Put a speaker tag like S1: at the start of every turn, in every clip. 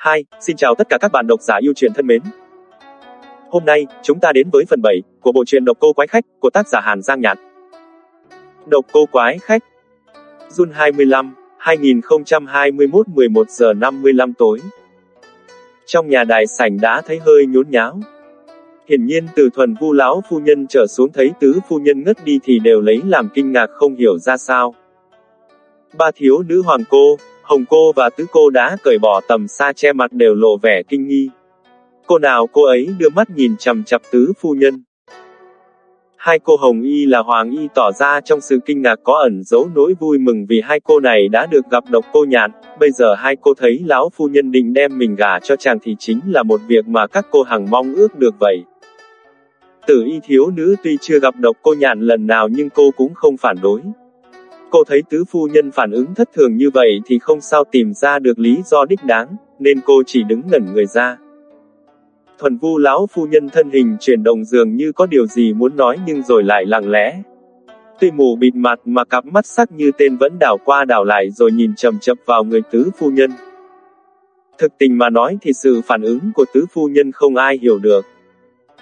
S1: 2. xin chào tất cả các bạn độc giả yêu truyền thân mến. Hôm nay, chúng ta đến với phần 7 của bộ truyện Độc Cô Quái Khách của tác giả Hàn Giang Nhạt. Độc Cô Quái Khách Jun 25, 2021 11 giờ 55 tối. Trong nhà đại sảnh đã thấy hơi nhốn nháo. Hiển nhiên từ thuần vu lão phu nhân trở xuống thấy tứ phu nhân ngất đi thì đều lấy làm kinh ngạc không hiểu ra sao. Ba thiếu nữ hoàng cô, hồng cô và tứ cô đã cởi bỏ tầm xa che mặt đều lộ vẻ kinh nghi. Cô nào cô ấy đưa mắt nhìn chầm chập tứ phu nhân. Hai cô Hồng Y là Hoàng Y tỏ ra trong sự kinh ngạc có ẩn dấu nỗi vui mừng vì hai cô này đã được gặp độc cô nhạn, bây giờ hai cô thấy lão phu nhân định đem mình gả cho chàng thì chính là một việc mà các cô hằng mong ước được vậy. Tử y thiếu nữ tuy chưa gặp độc cô nhạn lần nào nhưng cô cũng không phản đối. Cô thấy tứ phu nhân phản ứng thất thường như vậy thì không sao tìm ra được lý do đích đáng, nên cô chỉ đứng ngẩn người ra. Thuần vu lão phu nhân thân hình chuyển động dường như có điều gì muốn nói nhưng rồi lại lặng lẽ. Tuy mù bịt mặt mà cặp mắt sắc như tên vẫn đảo qua đảo lại rồi nhìn chầm chập vào người tứ phu nhân. Thực tình mà nói thì sự phản ứng của tứ phu nhân không ai hiểu được.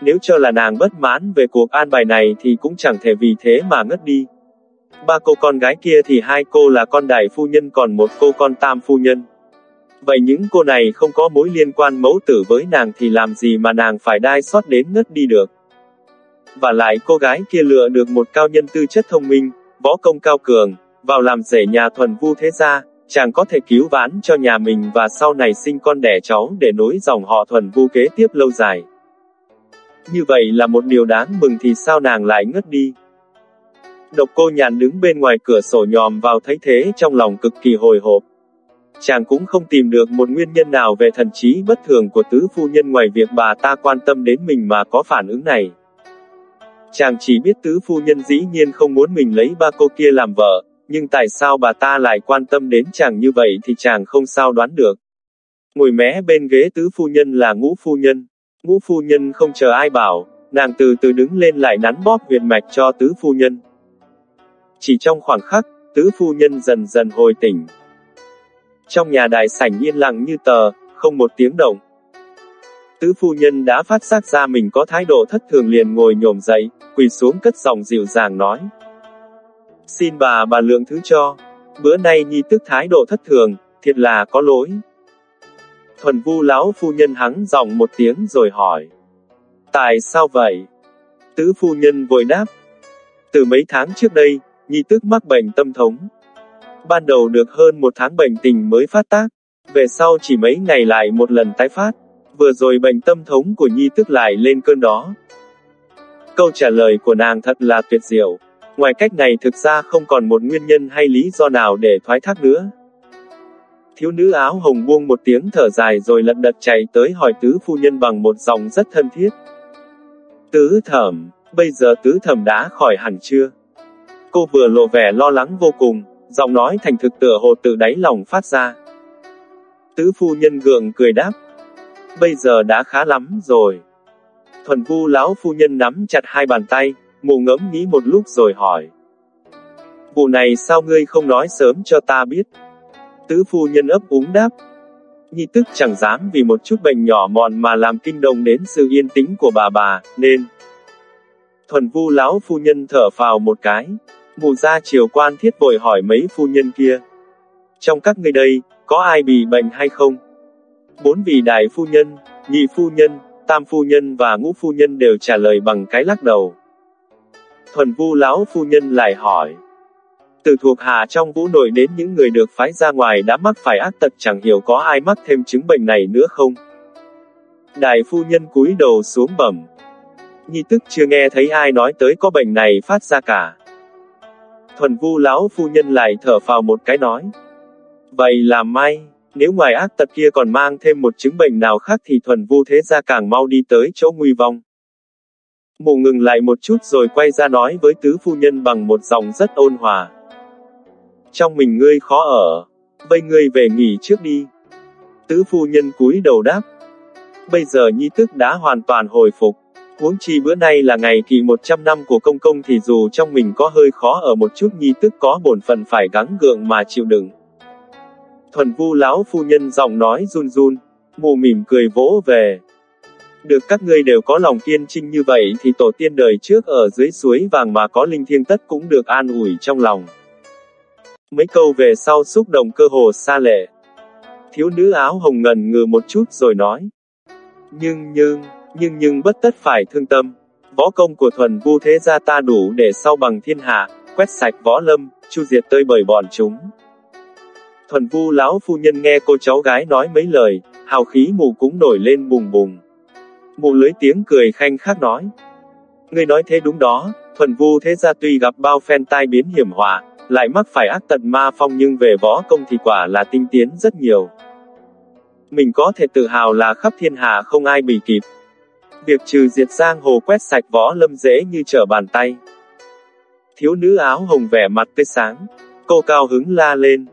S1: Nếu cho là nàng bất mãn về cuộc an bài này thì cũng chẳng thể vì thế mà ngất đi. Ba cô con gái kia thì hai cô là con đại phu nhân còn một cô con tam phu nhân. Vậy những cô này không có mối liên quan mẫu tử với nàng thì làm gì mà nàng phải đai sót đến ngất đi được. Và lại cô gái kia lựa được một cao nhân tư chất thông minh, võ công cao cường, vào làm rể nhà thuần vu thế gia, chàng có thể cứu vãn cho nhà mình và sau này sinh con đẻ cháu để nối dòng họ thuần vu kế tiếp lâu dài. Như vậy là một điều đáng mừng thì sao nàng lại ngất đi. Độc cô nhàn đứng bên ngoài cửa sổ nhòm vào thấy thế trong lòng cực kỳ hồi hộp. Chàng cũng không tìm được một nguyên nhân nào về thần trí bất thường của tứ phu nhân ngoài việc bà ta quan tâm đến mình mà có phản ứng này. Chàng chỉ biết tứ phu nhân dĩ nhiên không muốn mình lấy ba cô kia làm vợ, nhưng tại sao bà ta lại quan tâm đến chàng như vậy thì chàng không sao đoán được. Ngồi mé bên ghế tứ phu nhân là ngũ phu nhân. Ngũ phu nhân không chờ ai bảo, nàng từ từ đứng lên lại nắn bóp huyệt mạch cho tứ phu nhân. Chỉ trong khoảng khắc, tứ phu nhân dần dần hồi tỉnh. Trong nhà đại sảnh yên lặng như tờ, không một tiếng động. Tứ phu nhân đã phát giác ra mình có thái độ thất thường liền ngồi nhổm dậy, quỳ xuống cất giọng dịu dàng nói. Xin bà bà lượng thứ cho. Bữa nay nhi tức thái độ thất thường, thiệt là có lỗi. Thuần vu lão phu nhân hắng giọng một tiếng rồi hỏi. Tại sao vậy? Tứ phu nhân vội đáp. Từ mấy tháng trước đây, Nhi tức mắc bệnh tâm thống. Ban đầu được hơn một tháng bệnh tình mới phát tác, về sau chỉ mấy ngày lại một lần tái phát, vừa rồi bệnh tâm thống của Nhi tức lại lên cơn đó. Câu trả lời của nàng thật là tuyệt diệu. Ngoài cách này thực ra không còn một nguyên nhân hay lý do nào để thoái thác nữa. Thiếu nữ áo hồng buông một tiếng thở dài rồi lật đật chạy tới hỏi tứ phu nhân bằng một giọng rất thân thiết. Tứ thẩm, bây giờ tứ thẩm đã khỏi hẳn chưa? Cô vừa lộ vẻ lo lắng vô cùng, giọng nói thành thực tựa hồ tự đáy lòng phát ra. Tứ phu nhân gượng cười đáp. Bây giờ đã khá lắm rồi. Thuần vu lão phu nhân nắm chặt hai bàn tay, mù ngẫm nghĩ một lúc rồi hỏi. Vụ này sao ngươi không nói sớm cho ta biết? Tứ phu nhân ấp úng đáp. Nhi tức chẳng dám vì một chút bệnh nhỏ mọn mà làm kinh động đến sự yên tĩnh của bà bà, nên... Thuần vu lão phu nhân thở phào một cái. Mụ ra triều quan thiết vội hỏi mấy phu nhân kia. Trong các người đây, có ai bị bệnh hay không? Bốn vị đại phu nhân, nhị phu nhân, tam phu nhân và ngũ phu nhân đều trả lời bằng cái lắc đầu. Thuần vu lão phu nhân lại hỏi. Từ thuộc hạ trong vũ nội đến những người được phái ra ngoài đã mắc phải ác tật chẳng hiểu có ai mắc thêm chứng bệnh này nữa không? Đại phu nhân cúi đầu xuống bẩm. Nhi tức chưa nghe thấy ai nói tới có bệnh này phát ra cả. Thuần vu lão phu nhân lại thở phào một cái nói. Vậy là may, nếu ngoài ác tật kia còn mang thêm một chứng bệnh nào khác thì thuần vu thế ra càng mau đi tới chỗ nguy vong. Mụ ngừng lại một chút rồi quay ra nói với tứ phu nhân bằng một giọng rất ôn hòa. Trong mình ngươi khó ở, bây ngươi về nghỉ trước đi. Tứ phu nhân cúi đầu đáp. Bây giờ nhi tức đã hoàn toàn hồi phục. Huống chi bữa nay là ngày kỳ 100 năm của công công thì dù trong mình có hơi khó ở một chút nhi tức có bổn phận phải gắng gượng mà chịu đựng. Thuần vu lão phu nhân giọng nói run run. mù mỉm cười vỗ về. Được các ngươi đều có lòng kiên trinh như vậy thì tổ tiên đời trước ở dưới suối vàng mà có linh thiêng tất cũng được an ủi trong lòng. Mấy câu về sau xúc động cơ hồ xa lệ. Thiếu nữ áo hồng ngần ngừ một chút rồi nói. Nhưng nhưng, nhưng nhưng bất tất phải thương tâm. Võ công của thuần vu thế gia ta đủ để sau bằng thiên hạ, quét sạch võ lâm, chu diệt tơi bởi bọn chúng. Thuần vu lão phu nhân nghe cô cháu gái nói mấy lời, hào khí mù cũng nổi lên bùng bùng. Mụ lưới tiếng cười khanh khác nói. Ngươi nói thế đúng đó, thuần vu thế gia tuy gặp bao phen tai biến hiểm họa, lại mắc phải ác tận ma phong nhưng về võ công thì quả là tinh tiến rất nhiều. Mình có thể tự hào là khắp thiên hạ không ai bị kịp. Việc trừ diệt giang hồ quét sạch võ lâm dễ như trở bàn tay. Thiếu nữ áo hồng vẻ mặt tươi sáng, cô cao hứng la lên.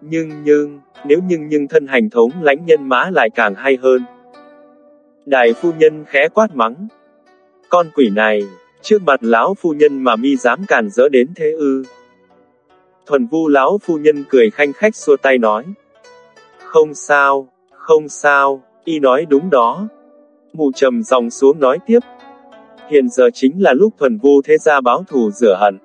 S1: Nhưng nhưng, nếu nhưng nhưng thân hành thống lãnh nhân mã lại càng hay hơn. Đại phu nhân khẽ quát mắng. Con quỷ này, trước mặt lão phu nhân mà mi dám càn dỡ đến thế ư. Thuần vu lão phu nhân cười khanh khách xua tay nói. Không sao, không sao, y nói đúng đó. Mụ trầm dòng xuống nói tiếp. Hiện giờ chính là lúc thuần vu thế gia báo thù rửa hận.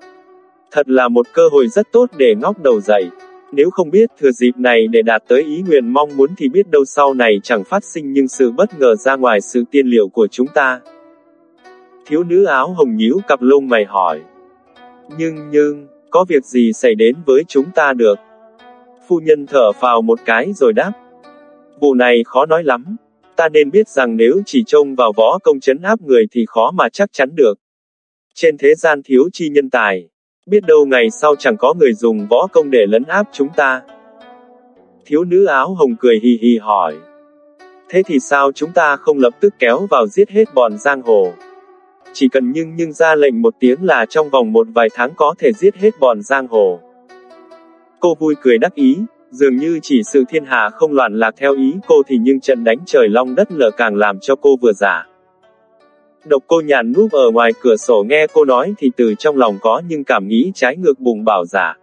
S1: Thật là một cơ hội rất tốt để ngóc đầu dậy. Nếu không biết thừa dịp này để đạt tới ý nguyện mong muốn thì biết đâu sau này chẳng phát sinh nhưng sự bất ngờ ra ngoài sự tiên liệu của chúng ta. Thiếu nữ áo hồng nhíu cặp lông mày hỏi. Nhưng nhưng, có việc gì xảy đến với chúng ta được? Phu nhân thở phào một cái rồi đáp. Vụ này khó nói lắm. Ta nên biết rằng nếu chỉ trông vào võ công chấn áp người thì khó mà chắc chắn được. Trên thế gian thiếu chi nhân tài. Biết đâu ngày sau chẳng có người dùng võ công để lấn áp chúng ta. Thiếu nữ áo hồng cười hì hì hỏi. Thế thì sao chúng ta không lập tức kéo vào giết hết bọn giang hồ? Chỉ cần nhưng nhưng ra lệnh một tiếng là trong vòng một vài tháng có thể giết hết bọn giang hồ. Cô vui cười đắc ý, dường như chỉ sự thiên hạ không loạn lạc theo ý cô thì nhưng trận đánh trời long đất lở càng làm cho cô vừa giả. Độc cô nhàn núp ở ngoài cửa sổ nghe cô nói thì từ trong lòng có nhưng cảm nghĩ trái ngược bùng bảo giả.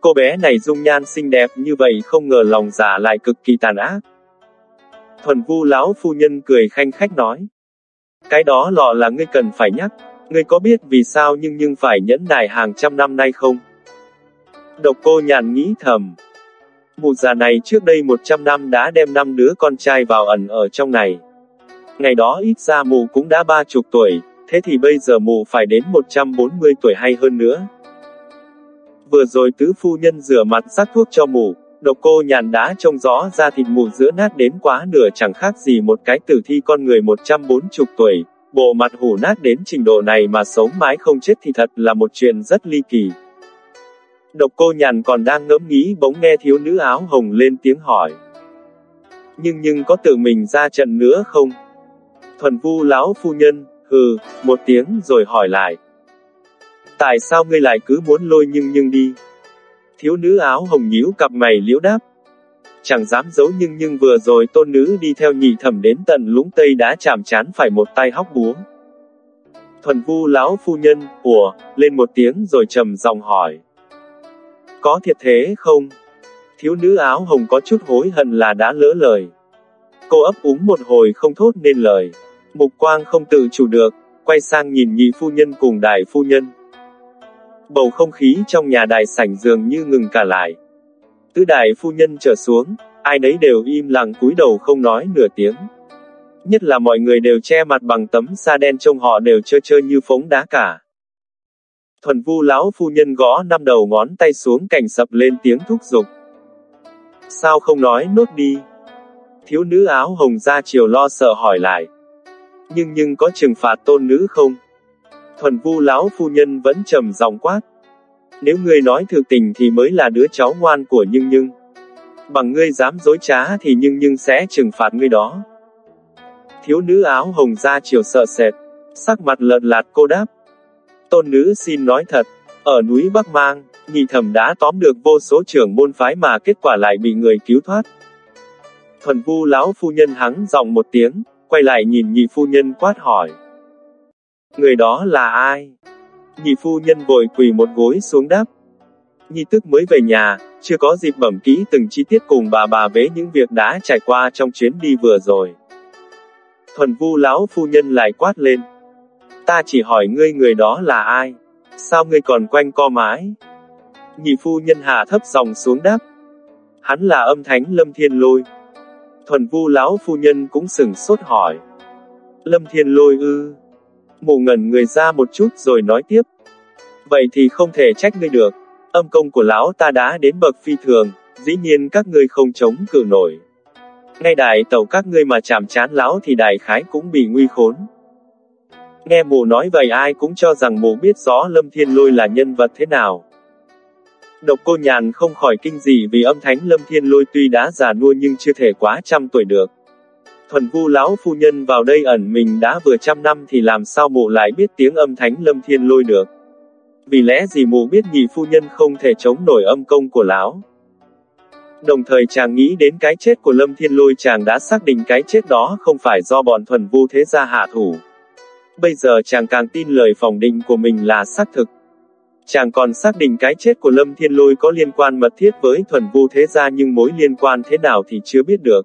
S1: Cô bé này dung nhan xinh đẹp như vậy không ngờ lòng giả lại cực kỳ tàn ác. Thuần vu lão phu nhân cười khanh khách nói. Cái đó lọ là ngươi cần phải nhắc, ngươi có biết vì sao nhưng nhưng phải nhẫn nại hàng trăm năm nay không? Độc cô nhàn nghĩ thầm. Mụ già này trước đây 100 năm đã đem năm đứa con trai vào ẩn ở trong này. Ngày đó ít ra mụ cũng đã ba chục tuổi, thế thì bây giờ mụ phải đến 140 tuổi hay hơn nữa. Vừa rồi tứ phu nhân rửa mặt sắc thuốc cho mụ, độc cô nhàn đã trông rõ ra thịt mụ giữa nát đến quá nửa chẳng khác gì một cái tử thi con người 140 tuổi, bộ mặt hủ nát đến trình độ này mà sống mãi không chết thì thật là một chuyện rất ly kỳ. Độc cô nhàn còn đang ngẫm nghĩ bỗng nghe thiếu nữ áo hồng lên tiếng hỏi. Nhưng nhưng có tự mình ra trận nữa không? Thuần vu lão phu nhân, hừ, một tiếng rồi hỏi lại. Tại sao ngươi lại cứ muốn lôi nhưng nhưng đi? Thiếu nữ áo hồng nhíu cặp mày liễu đáp. Chẳng dám giấu nhưng nhưng vừa rồi tôn nữ đi theo nhị thẩm đến tận lũng tây đã chạm chán phải một tay hóc búa. Thuần vu lão phu nhân, ủa, lên một tiếng rồi trầm giọng hỏi. Có thiệt thế không? Thiếu nữ áo hồng có chút hối hận là đã lỡ lời. Cô ấp úng một hồi không thốt nên lời. Mục quang không tự chủ được, quay sang nhìn nhị phu nhân cùng đại phu nhân. Bầu không khí trong nhà đại sảnh dường như ngừng cả lại. Tứ đại phu nhân trở xuống, ai nấy đều im lặng cúi đầu không nói nửa tiếng. Nhất là mọi người đều che mặt bằng tấm sa đen trông họ đều trơ trơ như phóng đá cả. Thuần vu lão phu nhân gõ năm đầu ngón tay xuống cảnh sập lên tiếng thúc giục. Sao không nói nốt đi? Thiếu nữ áo hồng ra chiều lo sợ hỏi lại. Nhưng nhưng có trừng phạt tôn nữ không? Thuần vu lão phu nhân vẫn trầm giọng quát. Nếu ngươi nói thực tình thì mới là đứa cháu ngoan của nhưng nhưng. Bằng ngươi dám dối trá thì nhưng nhưng sẽ trừng phạt ngươi đó. Thiếu nữ áo hồng ra chiều sợ sệt. Sắc mặt lợn lạt cô đáp. Tôn nữ xin nói thật. Ở núi Bắc Mang, nhị thẩm đã tóm được vô số trưởng môn phái mà kết quả lại bị người cứu thoát. Thuần vu lão phu nhân hắng giọng một tiếng, quay lại nhìn nhị phu nhân quát hỏi. Người đó là ai? Nhị phu nhân vội quỳ một gối xuống đáp. Nhi tức mới về nhà, chưa có dịp bẩm kỹ từng chi tiết cùng bà bà bế những việc đã trải qua trong chuyến đi vừa rồi. Thuần vu lão phu nhân lại quát lên. Ta chỉ hỏi ngươi người đó là ai? Sao ngươi còn quanh co mãi? Nhị phu nhân hạ thấp dòng xuống đáp. Hắn là âm thánh lâm thiên lôi. Thuần vu lão phu nhân cũng sừng sốt hỏi. Lâm thiên lôi ư. mù ngẩn người ra một chút rồi nói tiếp. Vậy thì không thể trách ngươi được. Âm công của lão ta đã đến bậc phi thường, dĩ nhiên các ngươi không chống cự nổi. Ngay đại tàu các ngươi mà chạm chán lão thì đại khái cũng bị nguy khốn. Nghe mù nói vậy ai cũng cho rằng mù biết rõ Lâm Thiên Lôi là nhân vật thế nào. Độc cô nhàn không khỏi kinh dị vì âm thánh Lâm Thiên Lôi tuy đã già nua nhưng chưa thể quá trăm tuổi được. Thuần vu lão phu nhân vào đây ẩn mình đã vừa trăm năm thì làm sao mụ lại biết tiếng âm thánh Lâm Thiên Lôi được. Vì lẽ gì mụ biết nhị phu nhân không thể chống nổi âm công của lão. Đồng thời chàng nghĩ đến cái chết của Lâm Thiên Lôi chàng đã xác định cái chết đó không phải do bọn thuần vu thế gia hạ thủ. Bây giờ chàng càng tin lời phòng định của mình là xác thực. Chàng còn xác định cái chết của Lâm Thiên Lôi có liên quan mật thiết với thuần vu thế gia nhưng mối liên quan thế nào thì chưa biết được.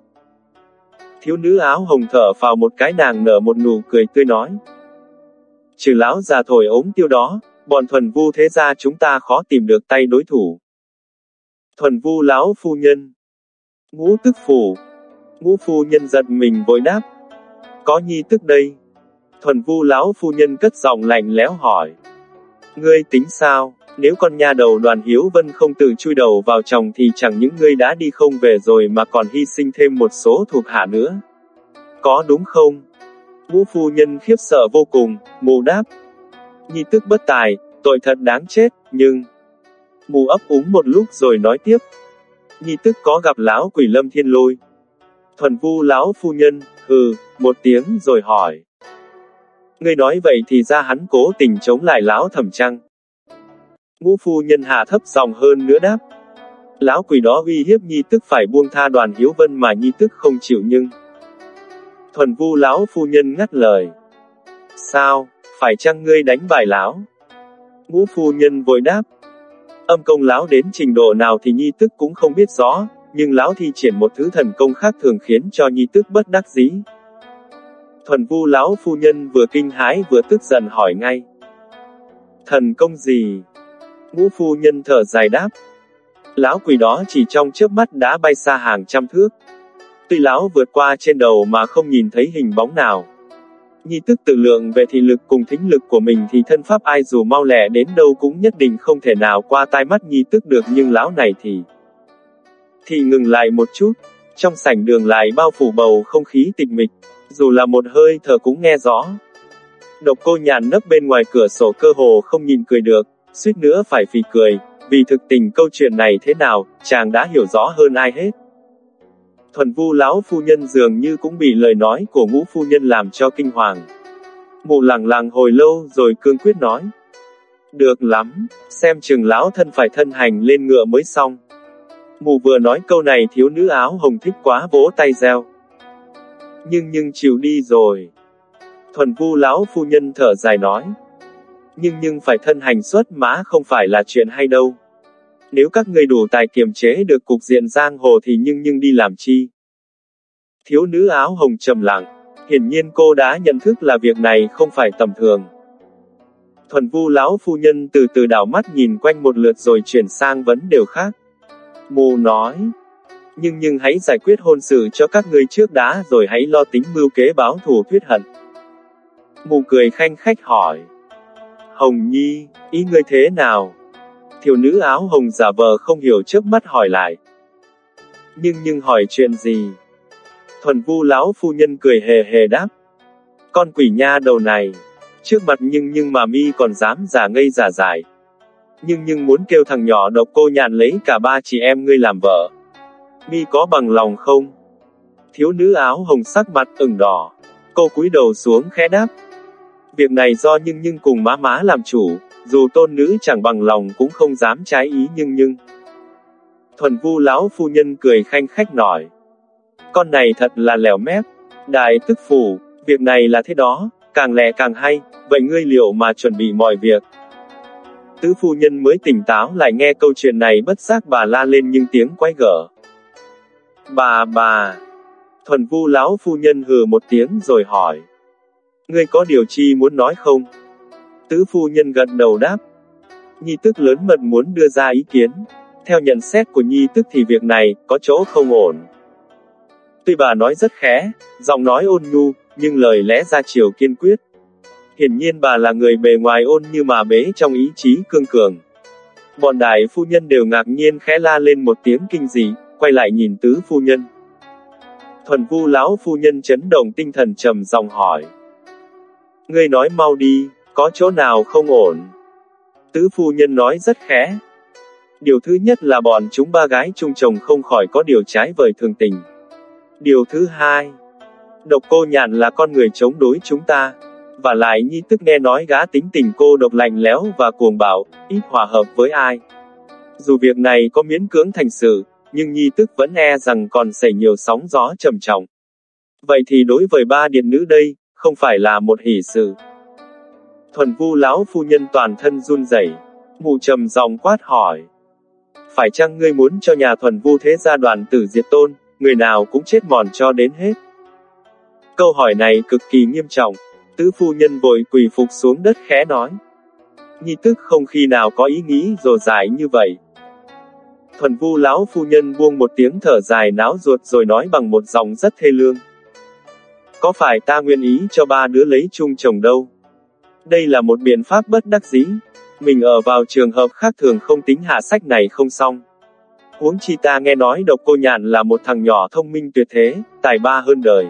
S1: Thiếu nữ áo hồng thở vào một cái nàng nở một nụ cười tươi nói. Trừ lão già thổi ống tiêu đó, bọn thuần vu thế gia chúng ta khó tìm được tay đối thủ. Thuần vu lão phu nhân. Ngũ tức phủ. Ngũ phu nhân giật mình vội đáp. Có nhi tức đây. Thuần vu lão phu nhân cất giọng lạnh lẽo hỏi. Ngươi tính sao, nếu con nha đầu đoàn hiếu vân không tự chui đầu vào chồng thì chẳng những ngươi đã đi không về rồi mà còn hy sinh thêm một số thuộc hạ nữa. Có đúng không? Vũ phu nhân khiếp sợ vô cùng, mù đáp. Nhi tức bất tài, tội thật đáng chết, nhưng... Mù ấp úng một lúc rồi nói tiếp. Nhi tức có gặp lão quỷ lâm thiên lôi. Thuần vu lão phu nhân, hừ, một tiếng rồi hỏi. Ngươi nói vậy thì ra hắn cố tình chống lại lão thẩm trăng. Ngũ phu nhân hạ thấp giọng hơn nữa đáp. Lão quỷ đó uy hiếp nhi tức phải buông tha đoàn hiếu vân mà nhi tức không chịu nhưng. Thuần vu lão phu nhân ngắt lời. Sao, phải chăng ngươi đánh bài lão? Ngũ phu nhân vội đáp. Âm công lão đến trình độ nào thì nhi tức cũng không biết rõ, nhưng lão thi triển một thứ thần công khác thường khiến cho nhi tức bất đắc dĩ. Thuần vu lão phu nhân vừa kinh hãi vừa tức giận hỏi ngay. Thần công gì? Ngũ phu nhân thở dài đáp. Lão quỷ đó chỉ trong chớp mắt đã bay xa hàng trăm thước. Tuy lão vượt qua trên đầu mà không nhìn thấy hình bóng nào. Nhi tức tự lượng về thị lực cùng thính lực của mình thì thân pháp ai dù mau lẹ đến đâu cũng nhất định không thể nào qua tai mắt nhi tức được nhưng lão này thì... Thì ngừng lại một chút, trong sảnh đường lại bao phủ bầu không khí tịch mịch, dù là một hơi thở cũng nghe rõ. Độc cô nhàn nấp bên ngoài cửa sổ cơ hồ không nhìn cười được, suýt nữa phải phì cười, vì thực tình câu chuyện này thế nào, chàng đã hiểu rõ hơn ai hết. Thuần vu lão phu nhân dường như cũng bị lời nói của ngũ phu nhân làm cho kinh hoàng. Mụ lặng lặng hồi lâu rồi cương quyết nói. Được lắm, xem chừng lão thân phải thân hành lên ngựa mới xong. Mụ vừa nói câu này thiếu nữ áo hồng thích quá vỗ tay reo. Nhưng nhưng chịu đi rồi. Thuần vu lão phu nhân thở dài nói. Nhưng nhưng phải thân hành xuất mã không phải là chuyện hay đâu. Nếu các người đủ tài kiềm chế được cục diện giang hồ thì nhưng nhưng đi làm chi. Thiếu nữ áo hồng trầm lặng, hiển nhiên cô đã nhận thức là việc này không phải tầm thường. Thuần vu lão phu nhân từ từ đảo mắt nhìn quanh một lượt rồi chuyển sang vấn đều khác. Mù nói, nhưng nhưng hãy giải quyết hôn sự cho các ngươi trước đã rồi hãy lo tính mưu kế báo thù thuyết hận. Mù cười khanh khách hỏi. Hồng Nhi, ý ngươi thế nào? Thiếu nữ áo hồng giả vờ không hiểu trước mắt hỏi lại. Nhưng nhưng hỏi chuyện gì? Thuần vu lão phu nhân cười hề hề đáp. Con quỷ nha đầu này. Trước mặt nhưng nhưng mà mi còn dám giả ngây giả dại. Nhưng nhưng muốn kêu thằng nhỏ độc cô nhàn lấy cả ba chị em ngươi làm vợ. Mi có bằng lòng không? Thiếu nữ áo hồng sắc mặt ửng đỏ. Cô cúi đầu xuống khẽ đáp. Việc này do nhưng nhưng cùng má má làm chủ, dù tôn nữ chẳng bằng lòng cũng không dám trái ý nhưng nhưng. Thuần vu lão phu nhân cười khanh khách nói. Con này thật là lẻo mép. Đại tức phủ, việc này là thế đó, càng lẹ càng hay, vậy ngươi liệu mà chuẩn bị mọi việc. Tứ phu nhân mới tỉnh táo lại nghe câu chuyện này bất giác bà la lên nhưng tiếng quay gở. Bà bà. Thuần vu lão phu nhân hừ một tiếng rồi hỏi. Ngươi có điều chi muốn nói không? Tứ phu nhân gật đầu đáp. Nhi tức lớn mật muốn đưa ra ý kiến. Theo nhận xét của Nhi tức thì việc này, có chỗ không ổn. Tuy bà nói rất khẽ, giọng nói ôn nhu, nhưng lời lẽ ra chiều kiên quyết. Hiển nhiên bà là người bề ngoài ôn như mà bế trong ý chí cương cường. Bọn đại phu nhân đều ngạc nhiên khẽ la lên một tiếng kinh dị, quay lại nhìn tứ phu nhân. Thuần vu lão phu nhân chấn động tinh thần trầm giọng hỏi. Ngươi nói mau đi, có chỗ nào không ổn? Tứ phu nhân nói rất khẽ. Điều thứ nhất là bọn chúng ba gái chung chồng không khỏi có điều trái vời thường tình. Điều thứ hai, độc cô nhàn là con người chống đối chúng ta. Và lại nhi tức nghe nói gã tính tình cô độc lạnh lẽo và cuồng bạo, ít hòa hợp với ai. Dù việc này có miễn cưỡng thành sự, nhưng nhi tức vẫn e rằng còn xảy nhiều sóng gió trầm trọng. Vậy thì đối với ba điện nữ đây, không phải là một hỷ sự. Thuần vu lão phu nhân toàn thân run rẩy, mù trầm giọng quát hỏi. Phải chăng ngươi muốn cho nhà thuần vu thế gia đoàn tử diệt tôn, người nào cũng chết mòn cho đến hết? Câu hỏi này cực kỳ nghiêm trọng, tứ phu nhân vội quỳ phục xuống đất khẽ nói. Nhi tức không khi nào có ý nghĩ rồ dài như vậy. Thuần vu lão phu nhân buông một tiếng thở dài náo ruột rồi nói bằng một giọng rất thê lương. Có phải ta nguyện ý cho ba đứa lấy chung chồng đâu? Đây là một biện pháp bất đắc dĩ. Mình ở vào trường hợp khác thường không tính hạ sách này không xong. Huống chi ta nghe nói độc cô nhạn là một thằng nhỏ thông minh tuyệt thế, tài ba hơn đời.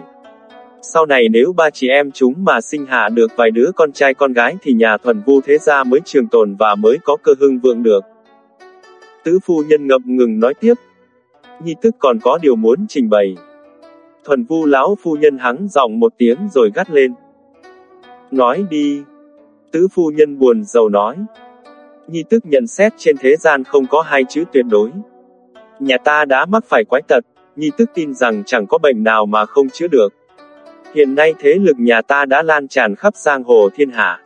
S1: Sau này nếu ba chị em chúng mà sinh hạ được vài đứa con trai con gái thì nhà thuần vu thế gia mới trường tồn và mới có cơ hưng vượng được. Tứ phu nhân ngập ngừng nói tiếp. Nhi tức còn có điều muốn trình bày. Thuần vu lão phu nhân hắng giọng một tiếng rồi gắt lên. Nói đi. Tứ phu nhân buồn giàu nói. Nhi tức nhận xét trên thế gian không có hai chữ tuyệt đối. Nhà ta đã mắc phải quái tật, Nhi tức tin rằng chẳng có bệnh nào mà không chữa được. Hiện nay thế lực nhà ta đã lan tràn khắp giang hồ thiên hạ.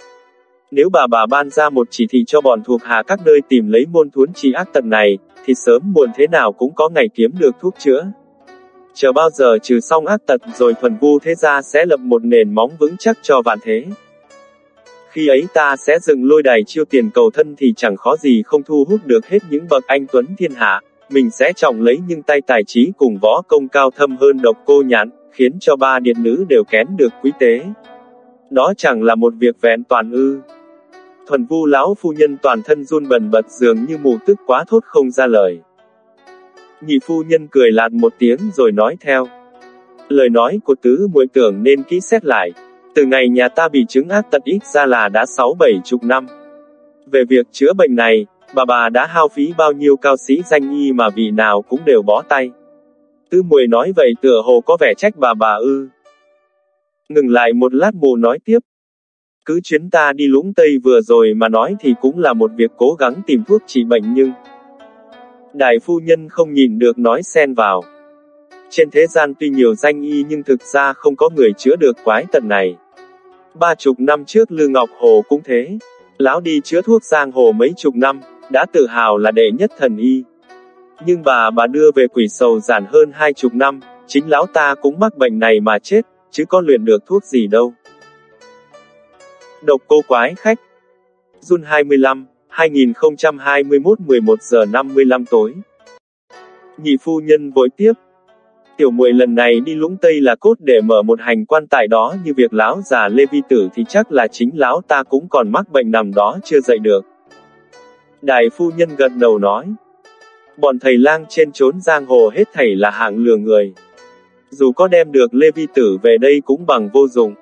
S1: Nếu bà bà ban ra một chỉ thị cho bọn thuộc hạ các nơi tìm lấy môn thuấn trị ác tật này, thì sớm muộn thế nào cũng có ngày kiếm được thuốc chữa. Chờ bao giờ trừ xong ác tật rồi thuần vu thế gia sẽ lập một nền móng vững chắc cho vạn thế. Khi ấy ta sẽ dừng lôi đài chiêu tiền cầu thân thì chẳng khó gì không thu hút được hết những bậc anh tuấn thiên hạ, mình sẽ trọng lấy những tay tài trí cùng võ công cao thâm hơn độc cô nhãn, khiến cho ba điện nữ đều kén được quý tế. Đó chẳng là một việc vẹn toàn ư. Thuần vu lão phu nhân toàn thân run bần bật dường như mù tức quá thốt không ra lời. Nhị phu nhân cười lạt một tiếng rồi nói theo. Lời nói của tứ muội tưởng nên kỹ xét lại. Từ ngày nhà ta bị chứng ác tật ít ra là đã sáu bảy chục năm. Về việc chữa bệnh này, bà bà đã hao phí bao nhiêu cao sĩ danh y mà vị nào cũng đều bó tay. Tứ muội nói vậy tựa hồ có vẻ trách bà bà ư. Ngừng lại một lát mù nói tiếp. Cứ chuyến ta đi lũng Tây vừa rồi mà nói thì cũng là một việc cố gắng tìm thuốc trị bệnh nhưng... Đại phu nhân không nhìn được nói xen vào. Trên thế gian tuy nhiều danh y nhưng thực ra không có người chữa được quái tật này. Ba chục năm trước Lư Ngọc Hồ cũng thế. Lão đi chữa thuốc giang hồ mấy chục năm, đã tự hào là đệ nhất thần y. Nhưng bà bà đưa về quỷ sầu giản hơn hai chục năm, chính lão ta cũng mắc bệnh này mà chết, chứ có luyện được thuốc gì đâu. Độc cô quái khách Jun 25, 2021 11 giờ 55 tối Nhị phu nhân vội tiếp Tiểu muội lần này đi lũng Tây là cốt để mở một hành quan tại đó như việc lão già Lê Vi Tử thì chắc là chính lão ta cũng còn mắc bệnh nằm đó chưa dậy được. Đại phu nhân gật đầu nói. Bọn thầy lang trên trốn giang hồ hết thảy là hạng lừa người. Dù có đem được Lê Vi Tử về đây cũng bằng vô dụng.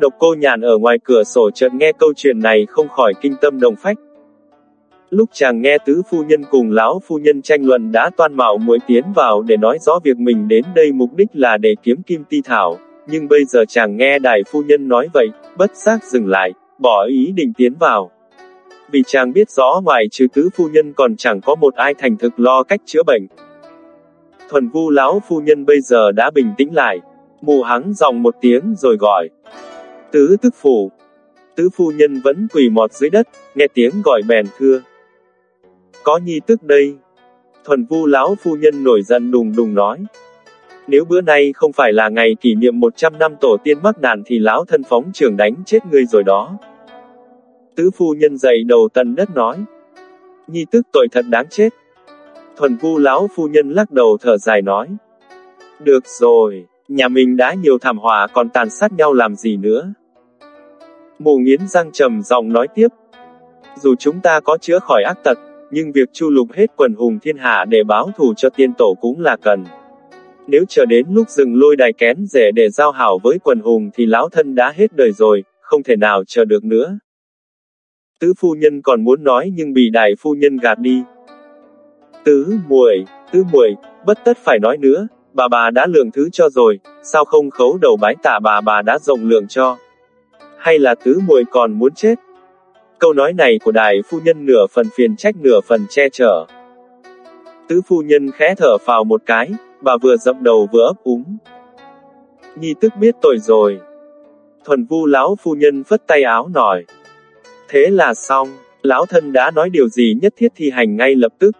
S1: Độc cô nhàn ở ngoài cửa sổ chợt nghe câu chuyện này không khỏi kinh tâm đồng phách. Lúc chàng nghe tứ phu nhân cùng lão phu nhân tranh luận đã toan mạo muội tiến vào để nói rõ việc mình đến đây mục đích là để kiếm kim ti thảo, nhưng bây giờ chàng nghe đại phu nhân nói vậy, bất giác dừng lại, bỏ ý định tiến vào. Vì chàng biết rõ ngoài trừ tứ phu nhân còn chẳng có một ai thành thực lo cách chữa bệnh. Thuần vu lão phu nhân bây giờ đã bình tĩnh lại, mù hắng dòng một tiếng rồi gọi. Tứ tức phủ. Tứ phu nhân vẫn quỳ mọt dưới đất, nghe tiếng gọi bèn thưa. Có nhi tức đây. Thuần vu lão phu nhân nổi giận đùng đùng nói. Nếu bữa nay không phải là ngày kỷ niệm 100 năm tổ tiên mắc nạn thì lão thân phóng trường đánh chết ngươi rồi đó. Tứ phu nhân dậy đầu tần đất nói. Nhi tức tội thật đáng chết. Thuần vu lão phu nhân lắc đầu thở dài nói. Được rồi, nhà mình đã nhiều thảm họa còn tàn sát nhau làm gì nữa. Mộ nghiến răng trầm giọng nói tiếp. Dù chúng ta có chữa khỏi ác tật, nhưng việc chu lục hết quần hùng thiên hạ để báo thù cho tiên tổ cũng là cần. Nếu chờ đến lúc dừng lôi đài kén rể để giao hảo với quần hùng thì lão thân đã hết đời rồi, không thể nào chờ được nữa. Tứ phu nhân còn muốn nói nhưng bị đại phu nhân gạt đi. Tứ muội, tứ muội, bất tất phải nói nữa, bà bà đã lượng thứ cho rồi, sao không khấu đầu bái tạ bà bà đã rộng lượng cho. Hay là tứ muội còn muốn chết? Câu nói này của đại phu nhân nửa phần phiền trách nửa phần che chở. Tứ phu nhân khẽ thở vào một cái, bà vừa dậm đầu vừa ấp úng. Nhi tức biết tội rồi. Thuần vu lão phu nhân phất tay áo nổi. Thế là xong, lão thân đã nói điều gì nhất thiết thi hành ngay lập tức.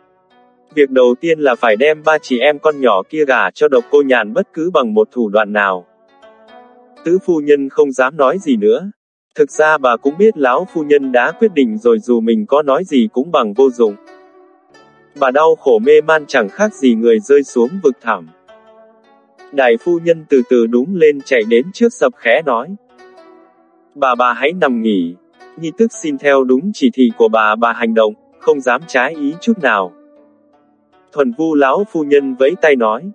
S1: Việc đầu tiên là phải đem ba chị em con nhỏ kia gả cho độc cô nhàn bất cứ bằng một thủ đoạn nào. Tứ phu nhân không dám nói gì nữa. Thực ra bà cũng biết lão phu nhân đã quyết định rồi dù mình có nói gì cũng bằng vô dụng. Bà đau khổ mê man chẳng khác gì người rơi xuống vực thẳm. Đại phu nhân từ từ đúng lên chạy đến trước sập khẽ nói. Bà bà hãy nằm nghỉ. Nhi tức xin theo đúng chỉ thị của bà bà hành động, không dám trái ý chút nào. Thuần vu lão phu nhân vẫy tay nói.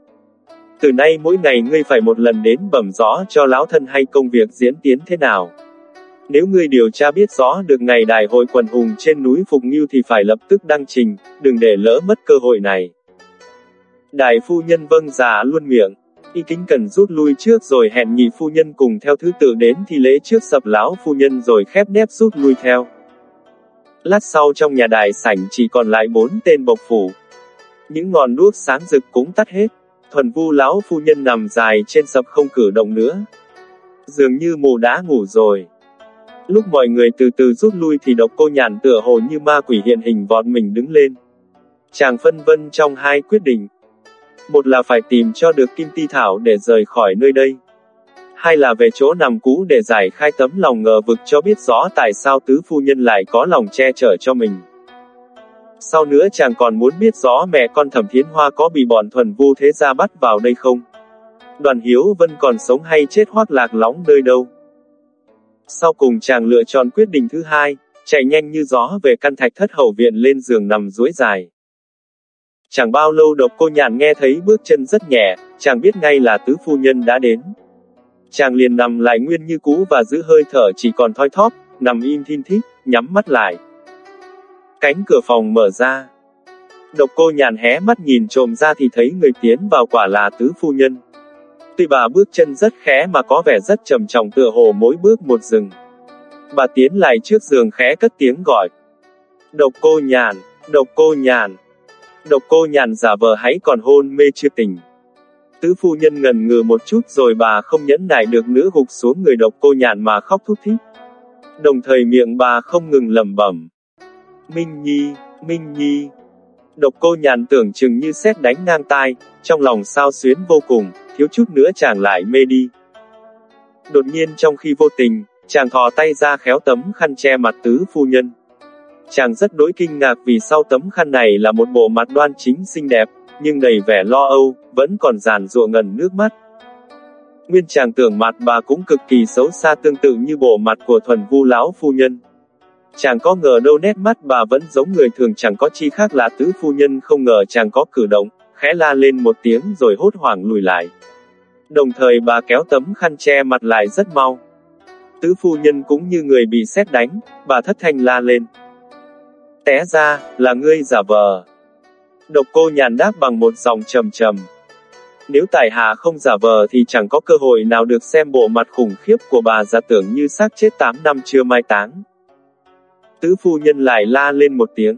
S1: Từ nay mỗi ngày ngươi phải một lần đến bẩm rõ cho lão thân hay công việc diễn tiến thế nào. Nếu ngươi điều tra biết rõ được ngày đại hội quần hùng trên núi Phục Nghiêu thì phải lập tức đăng trình, đừng để lỡ mất cơ hội này. Đại phu nhân vâng giả luôn miệng, y kính cần rút lui trước rồi hẹn nhị phu nhân cùng theo thứ tự đến thì lễ trước sập lão phu nhân rồi khép nép rút lui theo. Lát sau trong nhà đại sảnh chỉ còn lại bốn tên bộc phủ. Những ngọn đuốc sáng rực cũng tắt hết, thuần vu lão phu nhân nằm dài trên sập không cử động nữa. Dường như mù đã ngủ rồi. Lúc mọi người từ từ rút lui thì độc cô nhàn tựa hồ như ma quỷ hiện hình vọt mình đứng lên. Chàng phân vân trong hai quyết định. Một là phải tìm cho được kim ti thảo để rời khỏi nơi đây. Hai là về chỗ nằm cũ để giải khai tấm lòng ngờ vực cho biết rõ tại sao tứ phu nhân lại có lòng che chở cho mình. Sau nữa chàng còn muốn biết rõ mẹ con thẩm thiến hoa có bị bọn thuần vu thế gia bắt vào đây không? Đoàn Hiếu Vân còn sống hay chết hoác lạc lóng nơi đâu? Sau cùng chàng lựa chọn quyết định thứ hai, chạy nhanh như gió về căn thạch thất hậu viện lên giường nằm duỗi dài. Chẳng bao lâu độc cô nhàn nghe thấy bước chân rất nhẹ, chàng biết ngay là tứ phu nhân đã đến. Chàng liền nằm lại nguyên như cũ và giữ hơi thở chỉ còn thoi thóp, nằm im thin thích, nhắm mắt lại. Cánh cửa phòng mở ra. Độc cô nhàn hé mắt nhìn trộm ra thì thấy người tiến vào quả là tứ phu nhân. Tuy bà bước chân rất khẽ mà có vẻ rất trầm trọng tựa hồ mỗi bước một rừng. Bà tiến lại trước giường khẽ cất tiếng gọi. Độc cô nhàn, độc cô nhàn. Độc cô nhàn giả vờ hãy còn hôn mê chưa tỉnh. Tứ phu nhân ngần ngừ một chút rồi bà không nhẫn nại được nữa gục xuống người độc cô nhàn mà khóc thút thít. Đồng thời miệng bà không ngừng lẩm bẩm. Minh Nhi, Minh Nhi. Độc cô nhàn tưởng chừng như xét đánh ngang tai, trong lòng sao xuyến vô cùng, thiếu chút nữa chàng lại mê đi. Đột nhiên trong khi vô tình, chàng thò tay ra khéo tấm khăn che mặt tứ phu nhân. Chàng rất đối kinh ngạc vì sau tấm khăn này là một bộ mặt đoan chính xinh đẹp, nhưng đầy vẻ lo âu, vẫn còn giàn rụa ngần nước mắt. Nguyên chàng tưởng mặt bà cũng cực kỳ xấu xa tương tự như bộ mặt của thuần vu lão phu nhân. Chàng có ngờ đâu nét mắt bà vẫn giống người thường chẳng có chi khác là tứ phu nhân không ngờ chàng có cử động, khẽ la lên một tiếng rồi hốt hoảng lùi lại. Đồng thời bà kéo tấm khăn che mặt lại rất mau. Tứ phu nhân cũng như người bị xét đánh, bà thất thanh la lên. Té ra, là ngươi giả vờ. Độc cô nhàn đáp bằng một dòng trầm trầm. Nếu tài hạ không giả vờ thì chẳng có cơ hội nào được xem bộ mặt khủng khiếp của bà giả tưởng như xác chết 8 năm chưa mai táng. Tứ phu nhân lại la lên một tiếng.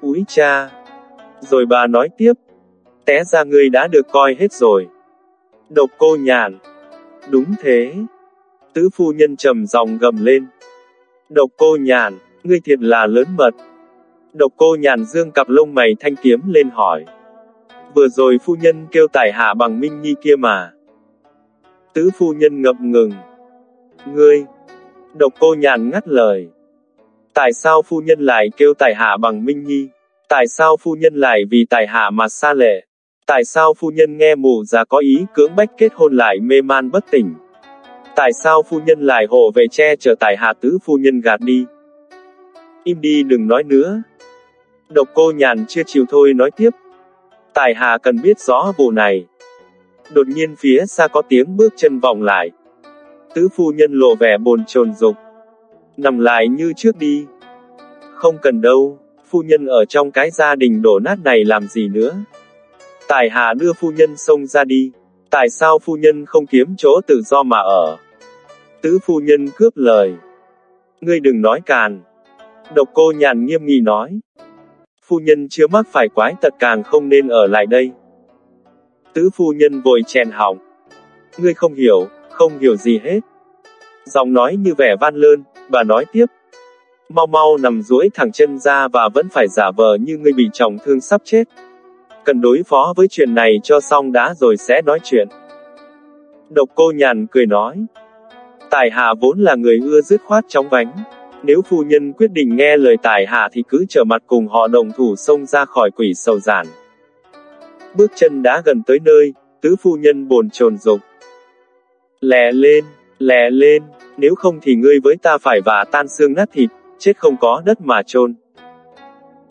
S1: Úi cha! Rồi bà nói tiếp. Té ra ngươi đã được coi hết rồi. Độc cô nhàn. Đúng thế. Tứ phu nhân trầm giọng gầm lên. Độc cô nhàn, ngươi thiệt là lớn mật. Độc cô nhàn dương cặp lông mày thanh kiếm lên hỏi. Vừa rồi phu nhân kêu tài hạ bằng Minh Nhi kia mà. Tứ phu nhân ngập ngừng. Ngươi! Độc cô nhàn ngắt lời. Tại sao phu nhân lại kêu tài hạ bằng Minh Nhi? Tại sao phu nhân lại vì tài hạ mà xa lệ? Tại sao phu nhân nghe mù già có ý cưỡng bách kết hôn lại mê man bất tỉnh? Tại sao phu nhân lại hộ về che chở tài hạ tứ phu nhân gạt đi? Im đi, đừng nói nữa. Độc cô nhàn chưa chịu thôi, nói tiếp. Tài hạ cần biết rõ vụ này. Đột nhiên phía xa có tiếng bước chân vọng lại. Tứ phu nhân lộ vẻ bồn chồn dục. Nằm lại như trước đi. Không cần đâu, phu nhân ở trong cái gia đình đổ nát này làm gì nữa. Tài hạ đưa phu nhân xông ra đi. Tại sao phu nhân không kiếm chỗ tự do mà ở? Tứ phu nhân cướp lời. Ngươi đừng nói càn. Độc cô nhàn nghiêm nghị nói. Phu nhân chưa mắc phải quái tật càng không nên ở lại đây. Tứ phu nhân vội chèn hỏng. Ngươi không hiểu, không hiểu gì hết. Giọng nói như vẻ van lơn, bà nói tiếp. Mau mau nằm duỗi thẳng chân ra và vẫn phải giả vờ như người bị trọng thương sắp chết. Cần đối phó với chuyện này cho xong đã rồi sẽ nói chuyện. Độc cô nhàn cười nói. Tài hạ vốn là người ưa dứt khoát chóng vánh. Nếu phu nhân quyết định nghe lời tài hạ thì cứ trở mặt cùng họ đồng thủ xông ra khỏi quỷ sầu giản. Bước chân đã gần tới nơi, tứ phu nhân bồn chồn dục. Lè lên, lè lên, nếu không thì ngươi với ta phải vả tan xương nát thịt, chết không có đất mà chôn.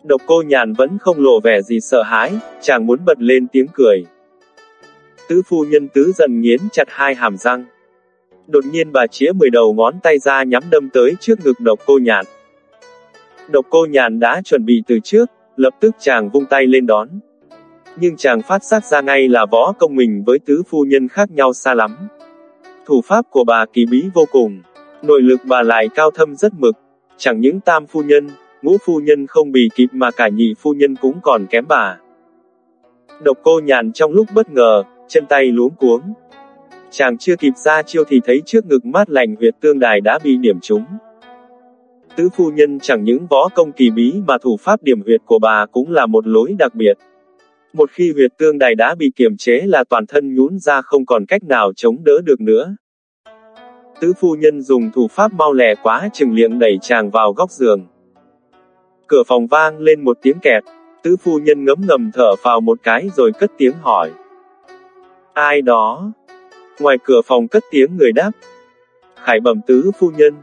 S1: Độc cô nhàn vẫn không lộ vẻ gì sợ hãi, chàng muốn bật lên tiếng cười. Tứ phu nhân tứ dần nghiến chặt hai hàm răng. Đột nhiên bà chĩa mười đầu ngón tay ra nhắm đâm tới trước ngực độc cô nhàn. Độc cô nhàn đã chuẩn bị từ trước, lập tức chàng vung tay lên đón. Nhưng chàng phát giác ra ngay là võ công mình với tứ phu nhân khác nhau xa lắm. Thủ pháp của bà kỳ bí vô cùng, nội lực bà lại cao thâm rất mực, chẳng những tam phu nhân, ngũ phu nhân không bị kịp mà cả nhị phu nhân cũng còn kém bà. Độc cô nhàn trong lúc bất ngờ, chân tay luống cuống. Chàng chưa kịp ra chiêu thì thấy trước ngực mát lành huyệt tương đài đã bị điểm trúng. Tứ phu nhân chẳng những võ công kỳ bí mà thủ pháp điểm huyệt của bà cũng là một lối đặc biệt. Một khi huyệt tương đài đã bị kiềm chế là toàn thân nhún ra không còn cách nào chống đỡ được nữa. Tứ phu nhân dùng thủ pháp mau lẹ quá chừng liệng đẩy chàng vào góc giường. Cửa phòng vang lên một tiếng kẹt, tứ phu nhân ngấm ngầm thở vào một cái rồi cất tiếng hỏi. Ai đó? Ngoài cửa phòng cất tiếng người đáp. Khải bẩm tứ phu nhân,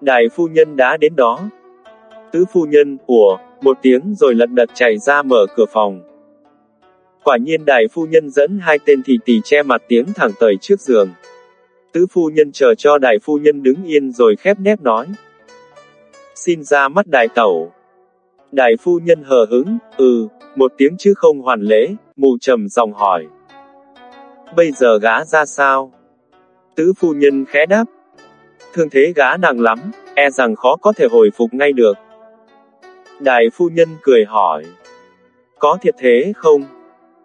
S1: đại phu nhân đã đến đó. Tứ phu nhân, ủa, một tiếng rồi lật đật chạy ra mở cửa phòng. Quả nhiên đại phu nhân dẫn hai tên thị tỷ che mặt tiếng thẳng tời trước giường. Tứ phu nhân chờ cho đại phu nhân đứng yên rồi khép nép nói. Xin ra mắt đại tẩu. Đại phu nhân hờ hứng, ừ, một tiếng chứ không hoàn lễ, mù trầm dòng hỏi. Bây giờ gã ra sao? Tứ phu nhân khẽ đáp. Thương thế gã nặng lắm, e rằng khó có thể hồi phục ngay được. Đại phu nhân cười hỏi. Có thiệt thế không?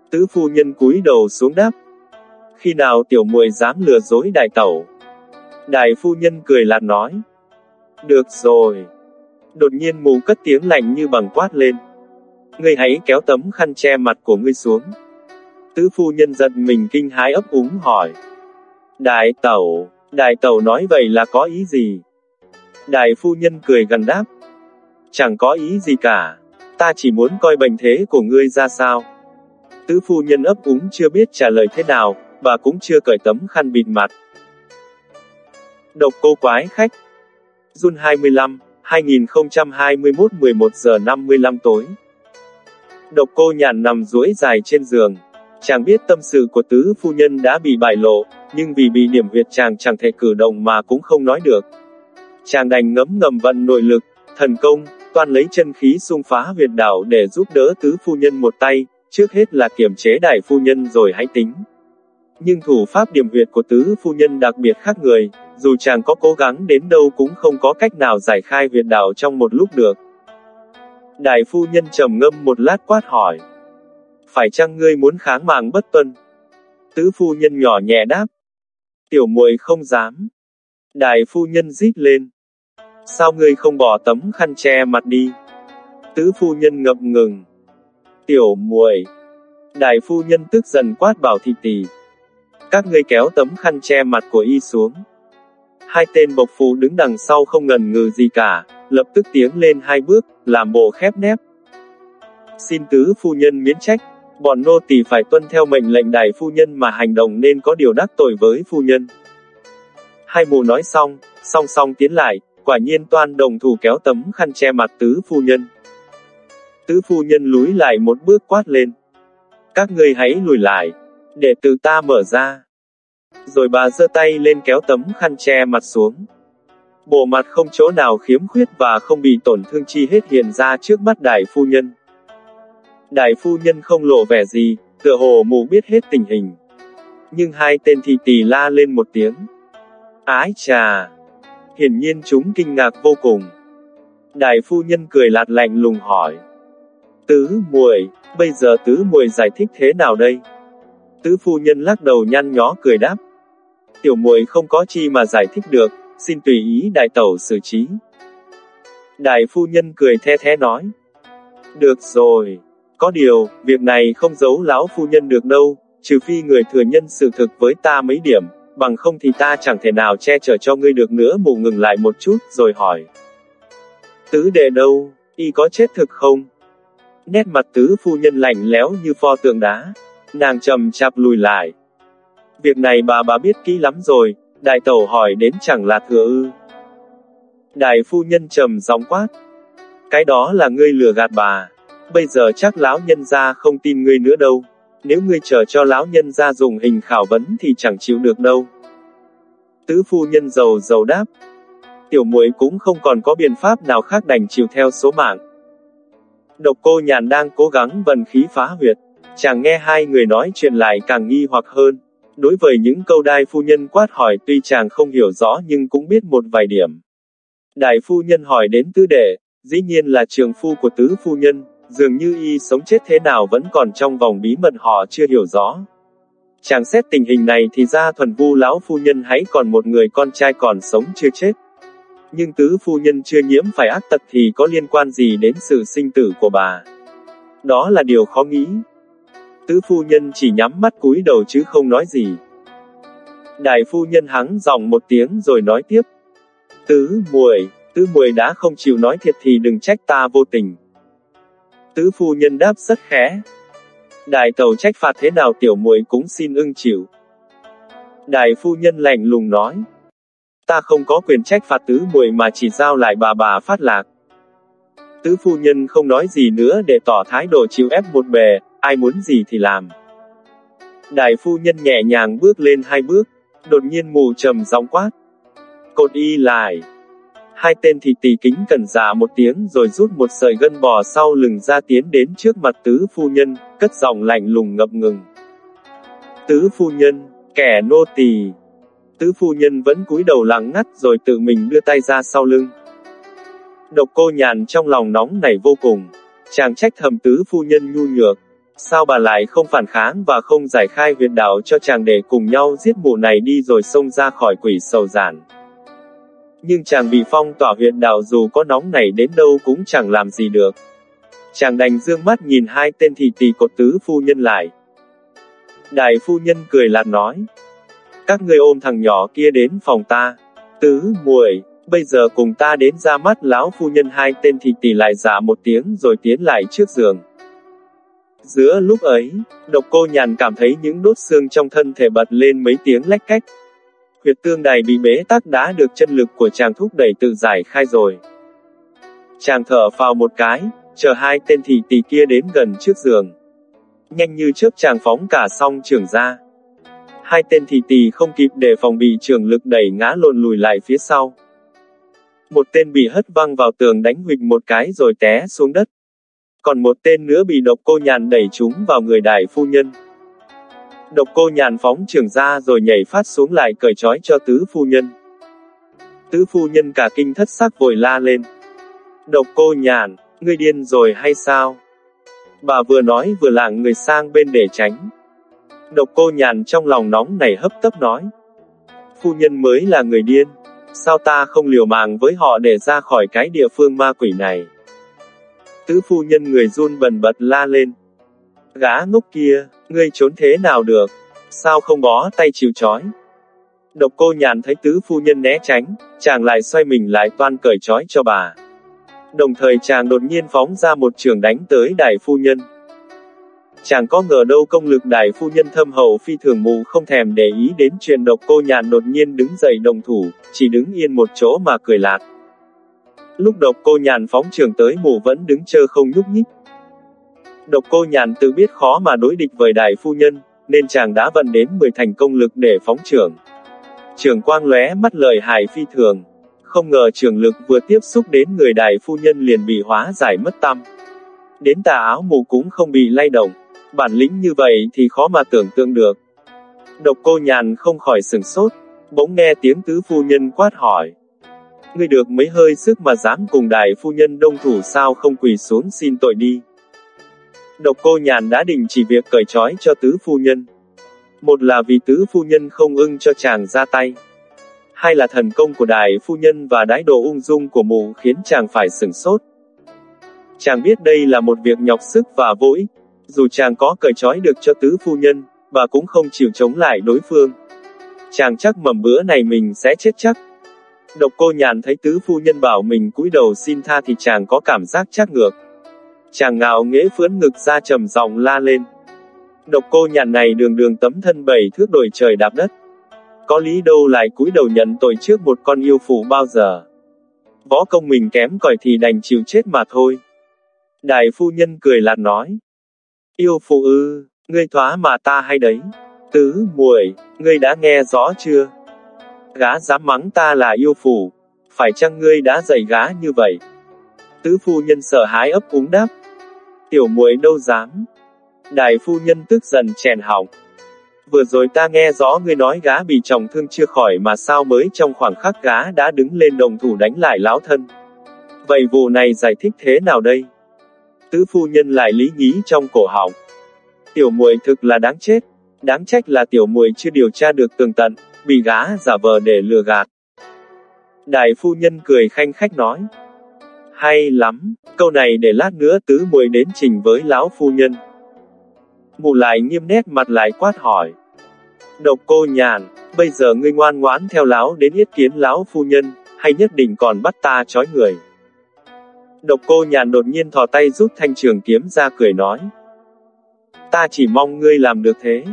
S1: Tứ phu nhân cúi đầu xuống đáp. Khi nào tiểu muội dám lừa dối đại tẩu? Đại phu nhân cười lạt nói. Được rồi. Đột nhiên mù cất tiếng lạnh như bằng quát lên. Ngươi hãy kéo tấm khăn che mặt của ngươi xuống. Tứ phu nhân giật mình kinh hái ấp úng hỏi. Đại tẩu, đại tẩu nói vậy là có ý gì? Đại phu nhân cười gần đáp. Chẳng có ý gì cả, ta chỉ muốn coi bệnh thế của ngươi ra sao. Tứ phu nhân ấp úng chưa biết trả lời thế nào, bà cũng chưa cởi tấm khăn bịt mặt. Độc cô quái khách Jun 25, 2021 11 giờ 55 tối Độc cô nhàn nằm duỗi dài trên giường. Chàng biết tâm sự của tứ phu nhân đã bị bại lộ, nhưng vì bị điểm huyệt chàng chẳng thể cử động mà cũng không nói được. Chàng đành ngấm ngầm vận nội lực, thần công, toàn lấy chân khí xung phá huyệt đảo để giúp đỡ tứ phu nhân một tay, trước hết là kiểm chế đại phu nhân rồi hãy tính. Nhưng thủ pháp điểm huyệt của tứ phu nhân đặc biệt khác người, dù chàng có cố gắng đến đâu cũng không có cách nào giải khai huyệt đạo trong một lúc được. Đại phu nhân trầm ngâm một lát quát hỏi. Phải chăng ngươi muốn kháng mạng bất tuân? Tứ phu nhân nhỏ nhẹ đáp. Tiểu muội không dám. Đại phu nhân rít lên. Sao ngươi không bỏ tấm khăn che mặt đi? Tứ phu nhân ngập ngừng. Tiểu muội. Đại phu nhân tức dần quát bảo thị tỷ. Các ngươi kéo tấm khăn che mặt của y xuống. Hai tên bộc phù đứng đằng sau không ngần ngừ gì cả, lập tức tiến lên hai bước, làm bộ khép nép. Xin tứ phu nhân miễn trách, bọn nô tỳ phải tuân theo mệnh lệnh đại phu nhân mà hành động nên có điều đắc tội với phu nhân. Hai mù nói xong, song song tiến lại, quả nhiên toan đồng thủ kéo tấm khăn che mặt tứ phu nhân. Tứ phu nhân lúi lại một bước quát lên. Các ngươi hãy lùi lại, để từ ta mở ra. Rồi bà giơ tay lên kéo tấm khăn che mặt xuống. Bộ mặt không chỗ nào khiếm khuyết và không bị tổn thương chi hết hiện ra trước mắt đại phu nhân. Đại phu nhân không lộ vẻ gì, tựa hồ mù biết hết tình hình. Nhưng hai tên thị tỳ la lên một tiếng. Ái chà! Hiển nhiên chúng kinh ngạc vô cùng. Đại phu nhân cười lạt lạnh lùng hỏi. Tứ muội, bây giờ tứ muội giải thích thế nào đây? Tứ phu nhân lắc đầu nhăn nhó cười đáp. Tiểu muội không có chi mà giải thích được, xin tùy ý đại tẩu xử trí. Đại phu nhân cười the thế nói. Được rồi, có điều, việc này không giấu lão phu nhân được đâu, trừ phi người thừa nhân sự thực với ta mấy điểm, bằng không thì ta chẳng thể nào che chở cho ngươi được nữa mù ngừng lại một chút, rồi hỏi. Tứ đệ đâu, y có chết thực không? Nét mặt tứ phu nhân lạnh lẽo như pho tượng đá. Nàng trầm chạp lùi lại. Việc này bà bà biết kỹ lắm rồi, đại tẩu hỏi đến chẳng là thừa ư. Đại phu nhân trầm giọng quát. Cái đó là ngươi lừa gạt bà. Bây giờ chắc lão nhân gia không tin ngươi nữa đâu. Nếu ngươi chờ cho lão nhân gia dùng hình khảo vấn thì chẳng chịu được đâu. Tứ phu nhân giàu giàu đáp. Tiểu muội cũng không còn có biện pháp nào khác đành chịu theo số mạng. Độc cô nhàn đang cố gắng vận khí phá huyệt. Chàng nghe hai người nói chuyện lại càng nghi hoặc hơn. Đối với những câu đai phu nhân quát hỏi tuy chàng không hiểu rõ nhưng cũng biết một vài điểm. Đại phu nhân hỏi đến tứ đệ, dĩ nhiên là trường phu của tứ phu nhân, dường như y sống chết thế nào vẫn còn trong vòng bí mật họ chưa hiểu rõ. Chàng xét tình hình này thì ra thuần vu lão phu nhân hãy còn một người con trai còn sống chưa chết. Nhưng tứ phu nhân chưa nhiễm phải ác tật thì có liên quan gì đến sự sinh tử của bà? Đó là điều khó nghĩ. Tứ phu nhân chỉ nhắm mắt cúi đầu chứ không nói gì. Đại phu nhân hắng giọng một tiếng rồi nói tiếp. Tứ muội, tứ muội đã không chịu nói thiệt thì đừng trách ta vô tình. Tứ phu nhân đáp rất khẽ. Đại tàu trách phạt thế nào tiểu muội cũng xin ưng chịu. Đại phu nhân lạnh lùng nói. Ta không có quyền trách phạt tứ muội mà chỉ giao lại bà bà phát lạc. Tứ phu nhân không nói gì nữa để tỏ thái độ chịu ép một bề, ai muốn gì thì làm. Đại phu nhân nhẹ nhàng bước lên hai bước, đột nhiên mù trầm giọng quát. Cột y lại. Hai tên thị tỷ kính cần giả dạ một tiếng rồi rút một sợi gân bò sau lưng ra tiến đến trước mặt tứ phu nhân, cất giọng lạnh lùng ngập ngừng. Tứ phu nhân, kẻ nô tỳ. Tứ phu nhân vẫn cúi đầu lặng ngắt rồi tự mình đưa tay ra sau lưng. Độc cô nhàn trong lòng nóng nảy vô cùng. Chàng trách thầm tứ phu nhân nhu nhược. Sao bà lại không phản kháng và không giải khai huyệt đạo cho chàng để cùng nhau giết mụ này đi rồi xông ra khỏi quỷ sầu giản. Nhưng chàng bị phong tỏa huyệt đạo dù có nóng nảy đến đâu cũng chẳng làm gì được. Chàng đành dương mắt nhìn hai tên thị tỷ cột tứ phu nhân lại. Đại phu nhân cười lạt nói. Các ngươi ôm thằng nhỏ kia đến phòng ta. Tứ, muội bây giờ cùng ta đến ra mắt lão phu nhân hai tên thị tỷ lại giả một tiếng rồi tiến lại trước giường. Giữa lúc ấy, độc cô nhàn cảm thấy những đốt xương trong thân thể bật lên mấy tiếng lách cách. Huyệt tương đài bị bế tắc đã được chân lực của chàng thúc đẩy tự giải khai rồi. Chàng thở vào một cái, chờ hai tên thị tỷ kia đến gần trước giường. Nhanh như chớp chàng phóng cả song trường ra. Hai tên thị tỳ không kịp để phòng bị trường lực đẩy ngã lộn lùi lại phía sau. Một tên bị hất văng vào tường đánh huỵch một cái rồi té xuống đất. Còn một tên nữa bị độc cô nhàn đẩy chúng vào người đại phu nhân. Độc cô nhàn phóng trường ra rồi nhảy phát xuống lại cởi trói cho tứ phu nhân. Tứ phu nhân cả kinh thất sắc vội la lên. Độc cô nhàn, ngươi điên rồi hay sao? Bà vừa nói vừa lạng người sang bên để tránh. Độc cô nhàn trong lòng nóng này hấp tấp nói. Phu nhân mới là người điên. Sao ta không liều mạng với họ để ra khỏi cái địa phương ma quỷ này? Tứ phu nhân người run bần bật la lên. Gã ngốc kia, ngươi trốn thế nào được? Sao không bó tay chịu chói? Độc cô nhàn thấy tứ phu nhân né tránh, chàng lại xoay mình lại toan cởi trói cho bà. Đồng thời chàng đột nhiên phóng ra một trường đánh tới đại phu nhân. Chàng có ngờ đâu công lực đại phu nhân thâm hậu phi thường mù không thèm để ý đến chuyện độc cô nhàn đột nhiên đứng dậy đồng thủ, chỉ đứng yên một chỗ mà cười lạt. Lúc độc cô nhàn phóng trường tới mù vẫn đứng chờ không nhúc nhích. Độc cô nhàn tự biết khó mà đối địch với đại phu nhân, nên chàng đã vận đến 10 thành công lực để phóng trường. Trường quang lóe mắt lời hài phi thường. Không ngờ trường lực vừa tiếp xúc đến người đại phu nhân liền bị hóa giải mất tâm. Đến tà áo mù cũng không bị lay động. Bản lĩnh như vậy thì khó mà tưởng tượng được. Độc cô nhàn không khỏi sừng sốt, bỗng nghe tiếng tứ phu nhân quát hỏi. Ngươi được mấy hơi sức mà dám cùng đại phu nhân đông thủ sao không quỳ xuống xin tội đi. Độc cô nhàn đã định chỉ việc cởi trói cho tứ phu nhân. Một là vì tứ phu nhân không ưng cho chàng ra tay. Hai là thần công của đại phu nhân và đái độ ung dung của mụ khiến chàng phải sửng sốt. Chàng biết đây là một việc nhọc sức và vô ích. Dù chàng có cởi trói được cho tứ phu nhân, bà cũng không chịu chống lại đối phương. Chàng chắc mầm bữa này mình sẽ chết chắc. Độc cô nhàn thấy tứ phu nhân bảo mình cúi đầu xin tha thì chàng có cảm giác chắc ngược. Chàng ngạo nghễ phướn ngực ra trầm giọng la lên. Độc cô nhàn này đường đường tấm thân bảy thước đổi trời đạp đất. Có lý đâu lại cúi đầu nhận tội trước một con yêu phụ bao giờ. Võ công mình kém cỏi thì đành chịu chết mà thôi. Đại phu nhân cười lạt nói. Yêu phụ ư, ngươi thoá mà ta hay đấy. Tứ, muội, ngươi đã nghe rõ chưa? Gã dám mắng ta là yêu phụ. Phải chăng ngươi đã dạy gã như vậy? Tứ phu nhân sợ hãi ấp úng đáp. Tiểu muội đâu dám. Đại phu nhân tức giận chèn họng. Vừa rồi ta nghe rõ ngươi nói gã bị trọng thương chưa khỏi mà sao mới trong khoảng khắc gã đã đứng lên đồng thủ đánh lại lão thân. Vậy vụ này giải thích thế nào đây? Tứ phu nhân lại lý nhí trong cổ họng. Tiểu muội thực là đáng chết. Đáng trách là tiểu muội chưa điều tra được tường tận, bị gã giả vờ để lừa gạt. Đại phu nhân cười khanh khách nói. Hay lắm, câu này để lát nữa tứ muội đến trình với lão phu nhân. Mụ lại nghiêm nét mặt lại quát hỏi. Độc cô nhàn, bây giờ ngươi ngoan ngoãn theo lão đến yết kiến lão phu nhân, hay nhất định còn bắt ta trói người. Độc cô nhàn đột nhiên thò tay rút thanh trường kiếm ra cười nói. Ta chỉ mong ngươi làm được thế.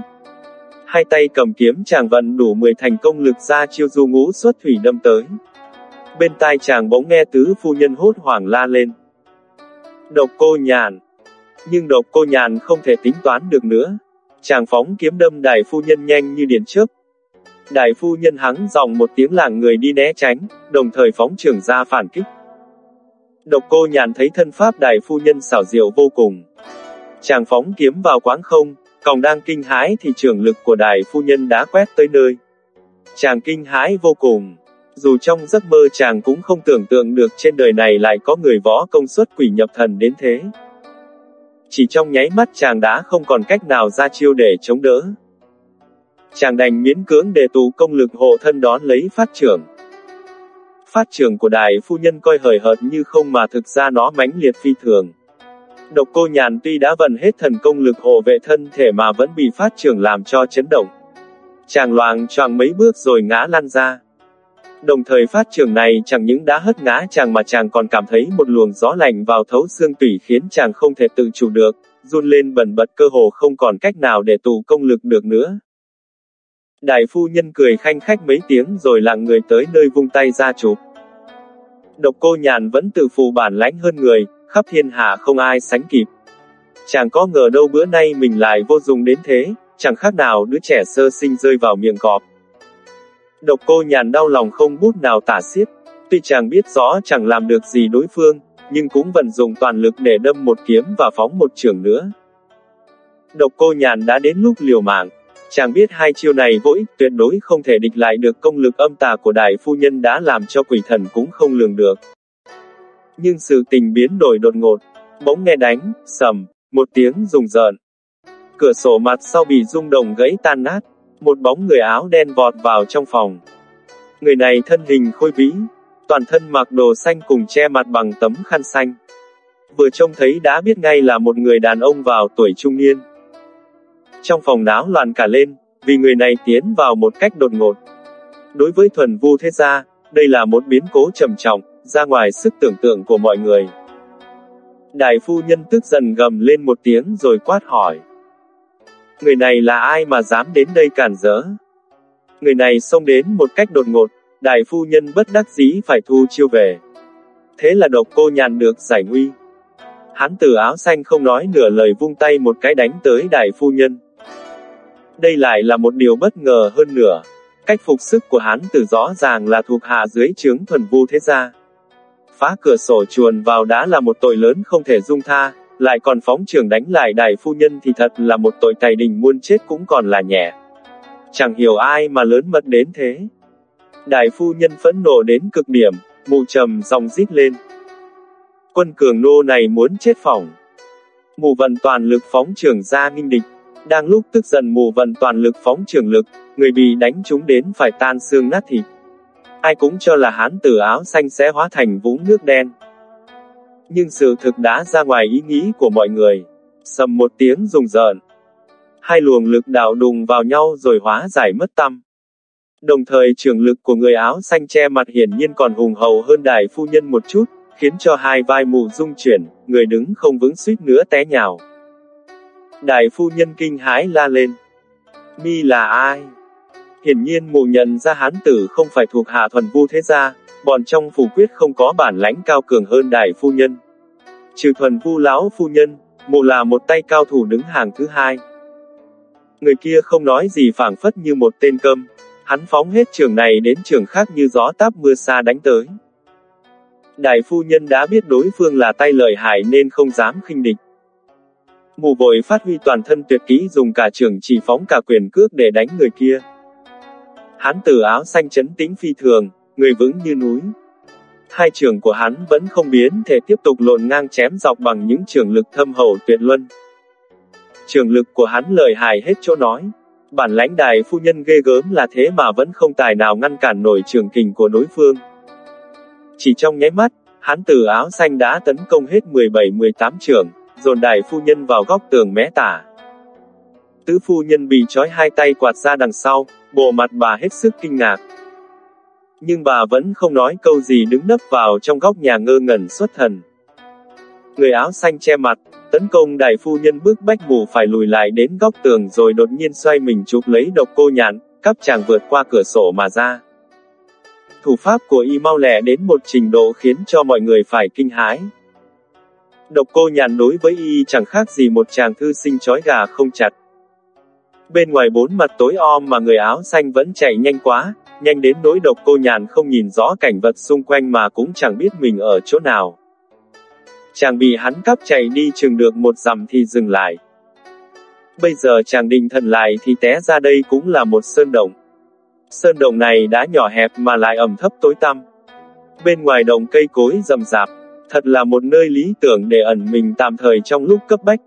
S1: Hai tay cầm kiếm chàng vận đủ 10 thành công lực ra chiêu du ngũ xuất thủy đâm tới. Bên tai chàng bỗng nghe tứ phu nhân hốt hoảng la lên. Độc cô nhàn. Nhưng độc cô nhàn không thể tính toán được nữa. Chàng phóng kiếm đâm đại phu nhân nhanh như điện chớp. Đại phu nhân hắng dòng một tiếng làng người đi né tránh, đồng thời phóng trường ra phản kích. Độc cô nhàn thấy thân pháp đại phu nhân xảo diệu vô cùng. Chàng phóng kiếm vào quáng không, còn đang kinh hãi thì trường lực của đại phu nhân đã quét tới nơi. Chàng kinh hãi vô cùng. Dù trong giấc mơ chàng cũng không tưởng tượng được trên đời này lại có người võ công suất quỷ nhập thần đến thế. Chỉ trong nháy mắt chàng đã không còn cách nào ra chiêu để chống đỡ. Chàng đành miễn cưỡng để tù công lực hộ thân đón lấy phát trưởng. Phát trường của đại phu nhân coi hời hợt như không mà thực ra nó mãnh liệt phi thường. Độc cô nhàn tuy đã vận hết thần công lực hộ vệ thân thể mà vẫn bị phát trường làm cho chấn động. Chàng loàng choàng mấy bước rồi ngã lăn ra. Đồng thời phát trường này chẳng những đã hất ngã chàng mà chàng còn cảm thấy một luồng gió lạnh vào thấu xương tủy khiến chàng không thể tự chủ được, run lên bần bật cơ hồ không còn cách nào để tù công lực được nữa. Đại phu nhân cười khanh khách mấy tiếng rồi lặng người tới nơi vung tay ra chụp. Độc cô nhàn vẫn tự phù bản lãnh hơn người, khắp thiên hạ không ai sánh kịp. Chàng có ngờ đâu bữa nay mình lại vô dụng đến thế, chẳng khác nào đứa trẻ sơ sinh rơi vào miệng cọp. Độc cô nhàn đau lòng không bút nào tả xiết. Tuy chàng biết rõ chẳng làm được gì đối phương, nhưng cũng vận dụng toàn lực để đâm một kiếm và phóng một trường nữa. Độc cô nhàn đã đến lúc liều mạng. Chàng biết hai chiêu này vô ích tuyệt đối không thể địch lại được công lực âm tà của đại phu nhân đã làm cho quỷ thần cũng không lường được. Nhưng sự tình biến đổi đột ngột, bỗng nghe đánh, sầm, một tiếng rùng rợn. Cửa sổ mặt sau bị rung động gãy tan nát, một bóng người áo đen vọt vào trong phòng. Người này thân hình khôi vĩ, toàn thân mặc đồ xanh cùng che mặt bằng tấm khăn xanh. Vừa trông thấy đã biết ngay là một người đàn ông vào tuổi trung niên. Trong phòng náo loạn cả lên, vì người này tiến vào một cách đột ngột. Đối với thuần vu thế gia, đây là một biến cố trầm trọng, ra ngoài sức tưởng tượng của mọi người. Đại phu nhân tức giận gầm lên một tiếng rồi quát hỏi. Người này là ai mà dám đến đây cản rỡ? Người này xông đến một cách đột ngột, đại phu nhân bất đắc dĩ phải thu chiêu về. Thế là độc cô nhàn được giải nguy. Hắn tử áo xanh không nói nửa lời vung tay một cái đánh tới đại phu nhân. Đây lại là một điều bất ngờ hơn nữa. Cách phục sức của hắn tử rõ ràng là thuộc hạ dưới trướng thuần vu thế gia. Phá cửa sổ chuồn vào đã là một tội lớn không thể dung tha, lại còn phóng trường đánh lại đại phu nhân thì thật là một tội tài đình muôn chết cũng còn là nhẹ. Chẳng hiểu ai mà lớn mật đến thế. Đại phu nhân phẫn nộ đến cực điểm, mụ trầm dòng rít lên. Quân cường nô này muốn chết phỏng. Mù vận toàn lực phóng trường ra nghinh địch. Đang lúc tức giận mù vận toàn lực phóng trường lực, người bị đánh trúng đến phải tan xương nát thịt. Ai cũng cho là hán tử áo xanh sẽ hóa thành vũng nước đen. Nhưng sự thực đã ra ngoài ý nghĩ của mọi người. Sầm một tiếng rùng rợn. Hai luồng lực đảo đùng vào nhau rồi hóa giải mất tâm. Đồng thời trường lực của người áo xanh che mặt hiển nhiên còn hùng hậu hơn đại phu nhân một chút, khiến cho hai vai mù rung chuyển, người đứng không vững suýt nữa té nhào. Đại phu nhân kinh hãi la lên. Mi là ai? Hiển nhiên mù nhận ra hán tử không phải thuộc hạ thuần vu thế gia, bọn trong phủ quyết không có bản lãnh cao cường hơn đại phu nhân. Trừ thuần vu lão phu nhân, mụ là một tay cao thủ đứng hàng thứ hai. Người kia không nói gì phảng phất như một tên cơm, hắn phóng hết trường này đến trường khác như gió táp mưa xa đánh tới. Đại phu nhân đã biết đối phương là tay lợi hại nên không dám khinh địch. Mù vội phát huy toàn thân tuyệt kỹ dùng cả trường chỉ phóng cả quyền cước để đánh người kia. Hán từ áo xanh chấn tĩnh phi thường, người vững như núi. Hai trường của hắn vẫn không biến thể tiếp tục lộn ngang chém dọc bằng những trường lực thâm hậu tuyệt luân. Trường lực của hắn lời hài hết chỗ nói. Bản lãnh đài phu nhân ghê gớm là thế mà vẫn không tài nào ngăn cản nổi trường kình của đối phương. Chỉ trong nháy mắt, hắn từ áo xanh đã tấn công hết 17-18 trường, dồn đại phu nhân vào góc tường mé tả. Tứ phu nhân bị trói hai tay quạt ra đằng sau, bộ mặt bà hết sức kinh ngạc. Nhưng bà vẫn không nói câu gì đứng nấp vào trong góc nhà ngơ ngẩn xuất thần. Người áo xanh che mặt, tấn công đại phu nhân bước bách mù phải lùi lại đến góc tường rồi đột nhiên xoay mình chụp lấy độc cô nhàn cắp chàng vượt qua cửa sổ mà ra. Thủ pháp của y mau lẹ đến một trình độ khiến cho mọi người phải kinh hãi. Độc cô nhàn đối với y chẳng khác gì một chàng thư sinh chói gà không chặt. Bên ngoài bốn mặt tối om mà người áo xanh vẫn chạy nhanh quá, nhanh đến nỗi độc cô nhàn không nhìn rõ cảnh vật xung quanh mà cũng chẳng biết mình ở chỗ nào. Chàng bị hắn cắp chạy đi chừng được một dặm thì dừng lại. Bây giờ chàng định thần lại thì té ra đây cũng là một sơn động. Sơn động này đã nhỏ hẹp mà lại ẩm thấp tối tăm. Bên ngoài đồng cây cối rậm rạp, thật là một nơi lý tưởng để ẩn mình tạm thời trong lúc cấp bách.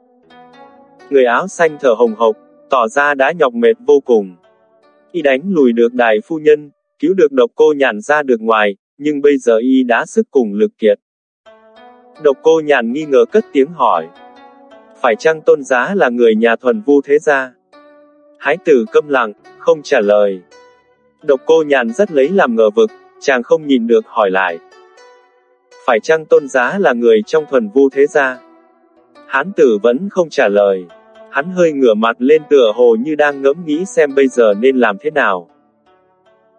S1: Người áo xanh thở hồng hộc, tỏ ra đã nhọc mệt vô cùng. Y đánh lùi được đại phu nhân, cứu được độc cô nhàn ra được ngoài, nhưng bây giờ y đã sức cùng lực kiệt. Độc cô nhàn nghi ngờ cất tiếng hỏi. Phải chăng tôn giá là người nhà thuần vu thế gia? Hái tử câm lặng, không trả lời. Độc cô nhàn rất lấy làm ngờ vực, chàng không nhìn được hỏi lại. Phải chăng tôn giá là người trong thuần vu thế gia? Hán tử vẫn không trả lời. Hắn hơi ngửa mặt lên tựa hồ như đang ngẫm nghĩ xem bây giờ nên làm thế nào.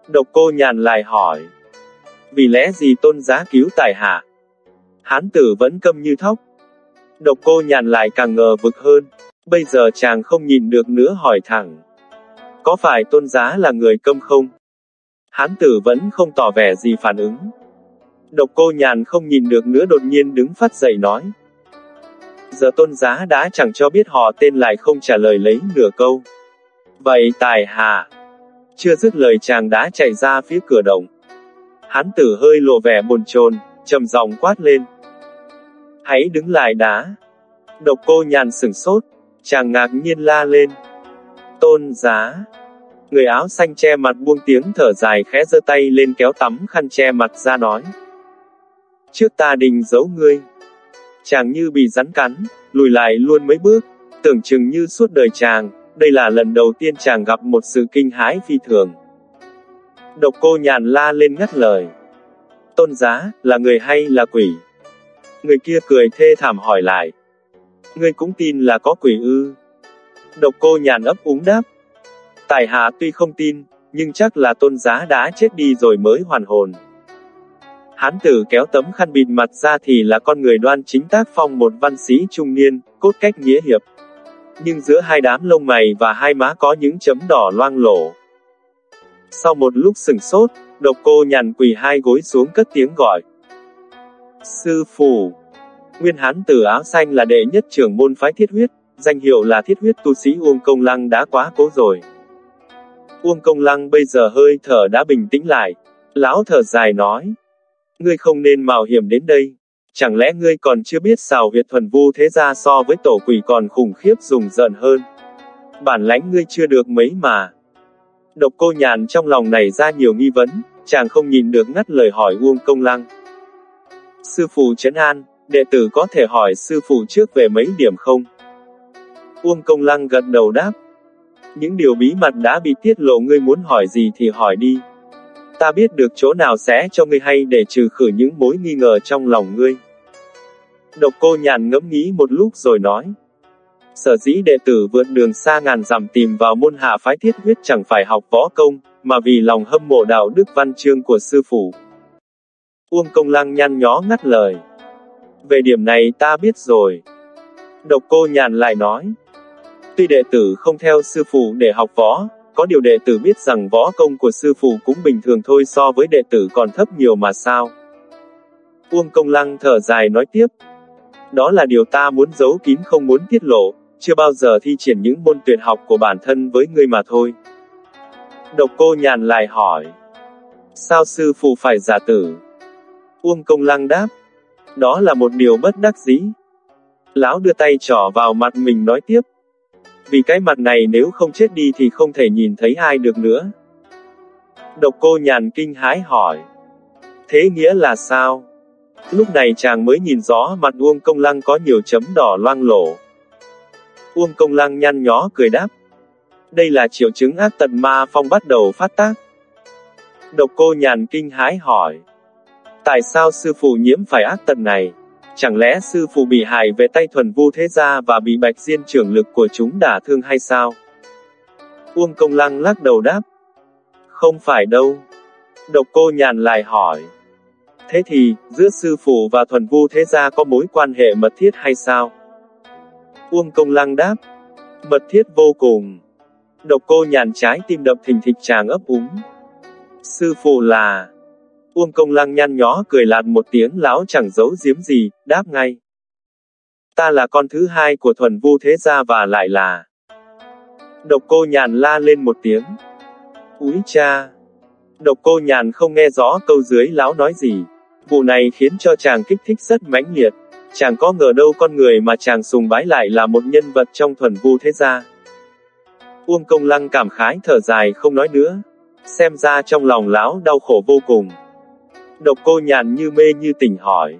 S1: Độc cô nhàn lại hỏi. Vì lẽ gì tôn giá cứu tài hạ? Hán tử vẫn câm như thóc. Độc cô nhàn lại càng ngờ vực hơn. Bây giờ chàng không nhìn được nữa hỏi thẳng. Có phải tôn giá là người câm không? Hán tử vẫn không tỏ vẻ gì phản ứng. Độc cô nhàn không nhìn được nữa đột nhiên đứng phát dậy nói. Giờ tôn giá đã chẳng cho biết họ tên lại không trả lời lấy nửa câu. Vậy tài hạ. Chưa dứt lời chàng đã chạy ra phía cửa động. Hán tử hơi lộ vẻ buồn chồn, trầm giọng quát lên. Hãy đứng lại đã Độc cô nhàn sửng sốt, chàng ngạc nhiên la lên. Tôn giá. Người áo xanh che mặt buông tiếng thở dài khẽ giơ tay lên kéo tắm khăn che mặt ra nói. Trước ta định giấu ngươi. Chàng như bị rắn cắn, lùi lại luôn mấy bước, tưởng chừng như suốt đời chàng, đây là lần đầu tiên chàng gặp một sự kinh hãi phi thường. Độc cô nhàn la lên ngắt lời. Tôn giá, là người hay là quỷ? Người kia cười thê thảm hỏi lại. Ngươi cũng tin là có quỷ ư? Độc cô nhàn ấp úng đáp. Tài hạ tuy không tin, nhưng chắc là tôn giá đã chết đi rồi mới hoàn hồn. Hán tử kéo tấm khăn bịt mặt ra thì là con người đoan chính tác phong một văn sĩ trung niên, cốt cách nghĩa hiệp. Nhưng giữa hai đám lông mày và hai má có những chấm đỏ loang lổ. Sau một lúc sừng sốt, độc cô nhàn quỳ hai gối xuống cất tiếng gọi. Sư phụ. Nguyên hán tử áo xanh là đệ nhất trưởng môn phái thiết huyết, danh hiệu là thiết huyết tu sĩ Uông Công Lăng đã quá cố rồi. Uông Công Lăng bây giờ hơi thở đã bình tĩnh lại. Lão thở dài nói. Ngươi không nên mạo hiểm đến đây. Chẳng lẽ ngươi còn chưa biết xào huyệt thuần vu thế ra so với tổ quỷ còn khủng khiếp dùng giận hơn. Bản lãnh ngươi chưa được mấy mà. Độc cô nhàn trong lòng này ra nhiều nghi vấn, chàng không nhìn được ngắt lời hỏi Uông Công Lăng. Sư phụ Trấn An, đệ tử có thể hỏi sư phụ trước về mấy điểm không? Uông Công Lăng gật đầu đáp. Những điều bí mật đã bị tiết lộ ngươi muốn hỏi gì thì hỏi đi. Ta biết được chỗ nào sẽ cho ngươi hay để trừ khử những mối nghi ngờ trong lòng ngươi. Độc cô nhàn ngẫm nghĩ một lúc rồi nói. Sở dĩ đệ tử vượt đường xa ngàn dặm tìm vào môn hạ phái thiết huyết chẳng phải học võ công, mà vì lòng hâm mộ đạo đức văn chương của sư phụ. Uông công lăng nhăn nhó ngắt lời. Về điểm này ta biết rồi. Độc cô nhàn lại nói. Tuy đệ tử không theo sư phụ để học võ, có điều đệ tử biết rằng võ công của sư phụ cũng bình thường thôi so với đệ tử còn thấp nhiều mà sao. Uông công lăng thở dài nói tiếp. Đó là điều ta muốn giấu kín không muốn tiết lộ, chưa bao giờ thi triển những môn tuyệt học của bản thân với ngươi mà thôi. Độc cô nhàn lại hỏi. Sao sư phụ phải giả tử? Uông công lăng đáp. Đó là một điều bất đắc dĩ. Lão đưa tay trỏ vào mặt mình nói tiếp. Vì cái mặt này nếu không chết đi thì không thể nhìn thấy ai được nữa. Độc cô nhàn kinh hái hỏi. Thế nghĩa là sao? Lúc này chàng mới nhìn rõ mặt Uông Công Lăng có nhiều chấm đỏ loang lổ. Uông Công Lăng nhăn nhó cười đáp. Đây là triệu chứng ác tật ma phong bắt đầu phát tác. Độc cô nhàn kinh hái hỏi. Tại sao sư phụ nhiễm phải ác tật này? Chẳng lẽ sư phụ bị hại về tay thuần vu thế gia và bị bạch diên trưởng lực của chúng đả thương hay sao? Uông công lăng lắc đầu đáp. Không phải đâu. Độc cô nhàn lại hỏi. Thế thì, giữa sư phụ và thuần vu thế gia có mối quan hệ mật thiết hay sao? Uông công lăng đáp. Mật thiết vô cùng. Độc cô nhàn trái tim đập thình thịch chàng ấp úng. Sư phụ là... Uông công lăng nhăn nhó cười lạt một tiếng lão chẳng giấu giếm gì, đáp ngay. Ta là con thứ hai của thuần vu thế gia và lại là... Độc cô nhàn la lên một tiếng. Úi cha! Độc cô nhàn không nghe rõ câu dưới lão nói gì. Vụ này khiến cho chàng kích thích rất mãnh liệt. Chàng có ngờ đâu con người mà chàng sùng bái lại là một nhân vật trong thuần vu thế gia. Uông công lăng cảm khái thở dài không nói nữa. Xem ra trong lòng lão đau khổ vô cùng. Độc cô nhàn như mê như tỉnh hỏi.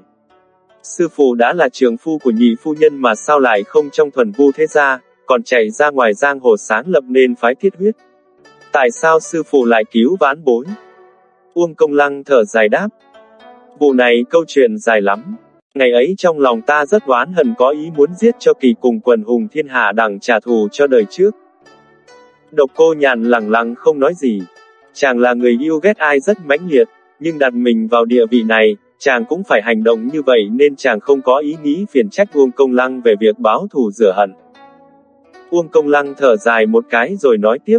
S1: Sư phụ đã là trường phu của nhị phu nhân mà sao lại không trong thuần vu thế gia, còn chạy ra ngoài giang hồ sáng lập nên phái thiết huyết. Tại sao sư phụ lại cứu ván bối? Uông công lăng thở dài đáp. Vụ này câu chuyện dài lắm. Ngày ấy trong lòng ta rất oán hận có ý muốn giết cho kỳ cùng quần hùng thiên hạ đằng trả thù cho đời trước. Độc cô nhàn lặng lặng không nói gì. Chàng là người yêu ghét ai rất mãnh liệt, nhưng đặt mình vào địa vị này, chàng cũng phải hành động như vậy nên chàng không có ý nghĩ phiền trách Uông Công Lăng về việc báo thù rửa hận. Uông Công Lăng thở dài một cái rồi nói tiếp.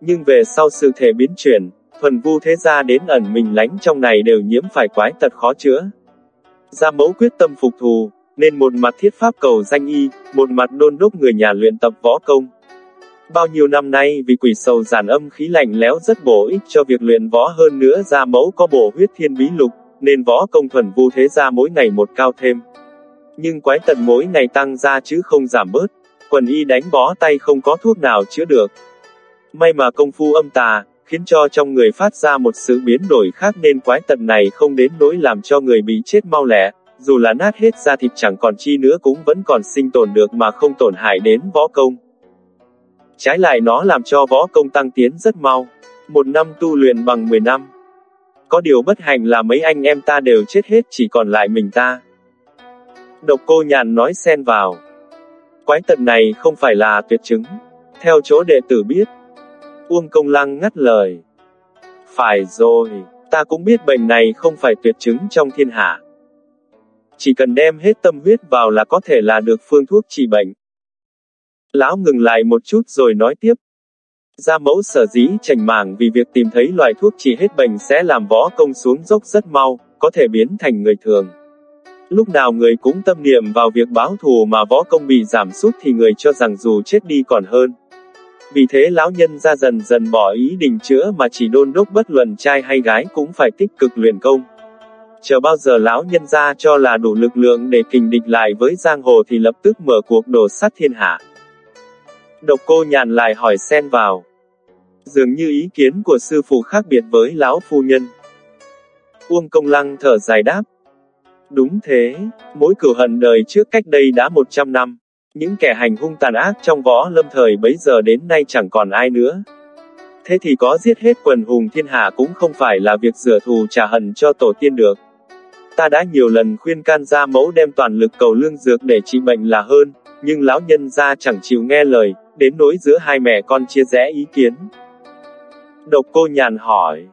S1: Nhưng về sau sự thể biến chuyển, thuần vu thế gia đến ẩn mình lánh trong này đều nhiễm phải quái tật khó chữa. Gia mẫu quyết tâm phục thù, nên một mặt thiết pháp cầu danh y, một mặt đôn đốc người nhà luyện tập võ công. Bao nhiêu năm nay vì quỷ sầu giản âm khí lạnh léo rất bổ ích cho việc luyện võ hơn nữa ra mẫu có bổ huyết thiên bí lục, nên võ công thuần vu thế ra mỗi ngày một cao thêm. Nhưng quái tận mỗi ngày tăng ra chứ không giảm bớt, quần y đánh bó tay không có thuốc nào chữa được. May mà công phu âm tà, khiến cho trong người phát ra một sự biến đổi khác nên quái tật này không đến nỗi làm cho người bị chết mau lẹ, dù là nát hết da thịt chẳng còn chi nữa cũng vẫn còn sinh tồn được mà không tổn hại đến võ công. Trái lại nó làm cho võ công tăng tiến rất mau. Một năm tu luyện bằng 10 năm. Có điều bất hạnh là mấy anh em ta đều chết hết chỉ còn lại mình ta. Độc cô nhàn nói xen vào. Quái tật này không phải là tuyệt chứng. Theo chỗ đệ tử biết. Uông công lăng ngắt lời. Phải rồi, ta cũng biết bệnh này không phải tuyệt chứng trong thiên hạ. Chỉ cần đem hết tâm huyết vào là có thể là được phương thuốc trị bệnh. Lão ngừng lại một chút rồi nói tiếp. Gia mẫu sở dĩ trành màng vì việc tìm thấy loại thuốc trị hết bệnh sẽ làm võ công xuống dốc rất mau, có thể biến thành người thường. Lúc nào người cũng tâm niệm vào việc báo thù mà võ công bị giảm sút thì người cho rằng dù chết đi còn hơn. Vì thế lão nhân ra dần dần bỏ ý định chữa mà chỉ đôn đốc bất luận trai hay gái cũng phải tích cực luyện công. Chờ bao giờ lão nhân ra cho là đủ lực lượng để kình địch lại với giang hồ thì lập tức mở cuộc đổ sát thiên hạ. Độc cô nhàn lại hỏi xen vào. Dường như ý kiến của sư phụ khác biệt với lão phu nhân. Uông công lăng thở dài đáp. Đúng thế, mối cửu hận đời trước cách đây đã 100 năm. Những kẻ hành hung tàn ác trong võ lâm thời bấy giờ đến nay chẳng còn ai nữa. Thế thì có giết hết quần hùng thiên hạ cũng không phải là việc rửa thù trả hận cho tổ tiên được. Ta đã nhiều lần khuyên can gia mẫu đem toàn lực cầu lương dược để trị bệnh là hơn, nhưng lão nhân gia chẳng chịu nghe lời, đến nỗi giữa hai mẹ con chia rẽ ý kiến. Độc cô nhàn hỏi.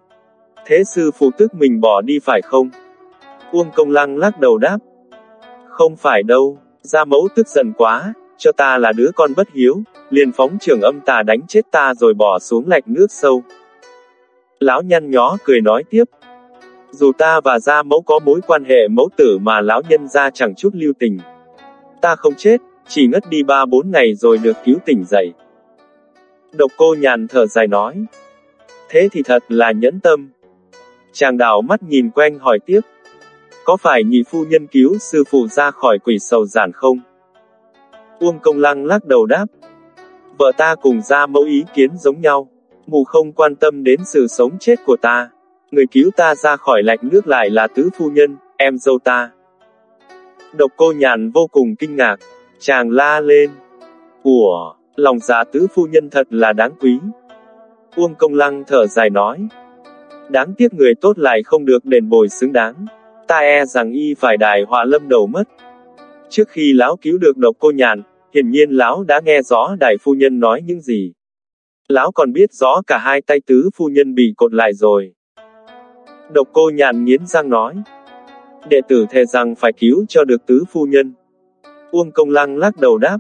S1: Thế sư phụ tức mình bỏ đi phải không? Uông công lăng lắc đầu đáp. Không phải đâu, gia mẫu tức giận quá, cho ta là đứa con bất hiếu, liền phóng trường âm tà đánh chết ta rồi bỏ xuống lạch nước sâu. Lão nhăn nhó cười nói tiếp. Dù ta và gia mẫu có mối quan hệ mẫu tử mà lão nhân gia chẳng chút lưu tình. Ta không chết, chỉ ngất đi ba bốn ngày rồi được cứu tỉnh dậy. Độc cô nhàn thở dài nói. Thế thì thật là nhẫn tâm. Chàng đảo mắt nhìn quanh hỏi tiếp. Có phải nhị phu nhân cứu sư phụ ra khỏi quỷ sầu giản không? Uông công lăng lắc đầu đáp. Vợ ta cùng ra mẫu ý kiến giống nhau. Mù không quan tâm đến sự sống chết của ta. Người cứu ta ra khỏi lạch nước lại là tứ phu nhân, em dâu ta. Độc cô nhàn vô cùng kinh ngạc. Chàng la lên. Ủa, lòng dạ tứ phu nhân thật là đáng quý. Uông công lăng thở dài nói. Đáng tiếc người tốt lại không được đền bồi xứng đáng. Ta e rằng y phải đài họa lâm đầu mất. Trước khi lão cứu được độc cô nhàn, hiển nhiên lão đã nghe rõ đại phu nhân nói những gì. Lão còn biết rõ cả hai tay tứ phu nhân bị cột lại rồi. Độc cô nhàn nghiến răng nói. Đệ tử thề rằng phải cứu cho được tứ phu nhân. Uông công lăng lắc đầu đáp.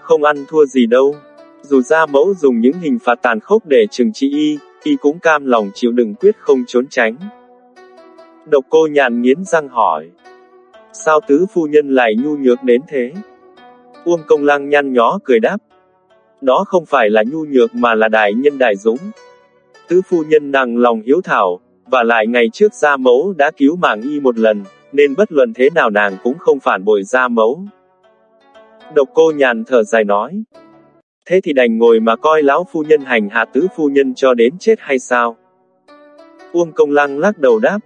S1: Không ăn thua gì đâu. Dù ra mẫu dùng những hình phạt tàn khốc để trừng trị y, y cũng cam lòng chịu đựng quyết không trốn tránh. Độc cô nhàn nghiến răng hỏi. Sao tứ phu nhân lại nhu nhược đến thế? Uông công lăng nhăn nhó cười đáp. Đó không phải là nhu nhược mà là đại nhân đại dũng. Tứ phu nhân nặng lòng hiếu thảo, và lại ngày trước gia mẫu đã cứu mạng y một lần, nên bất luận thế nào nàng cũng không phản bội gia mẫu. Độc cô nhàn thở dài nói. Thế thì đành ngồi mà coi lão phu nhân hành hạ tứ phu nhân cho đến chết hay sao? Uông công lăng lắc đầu đáp.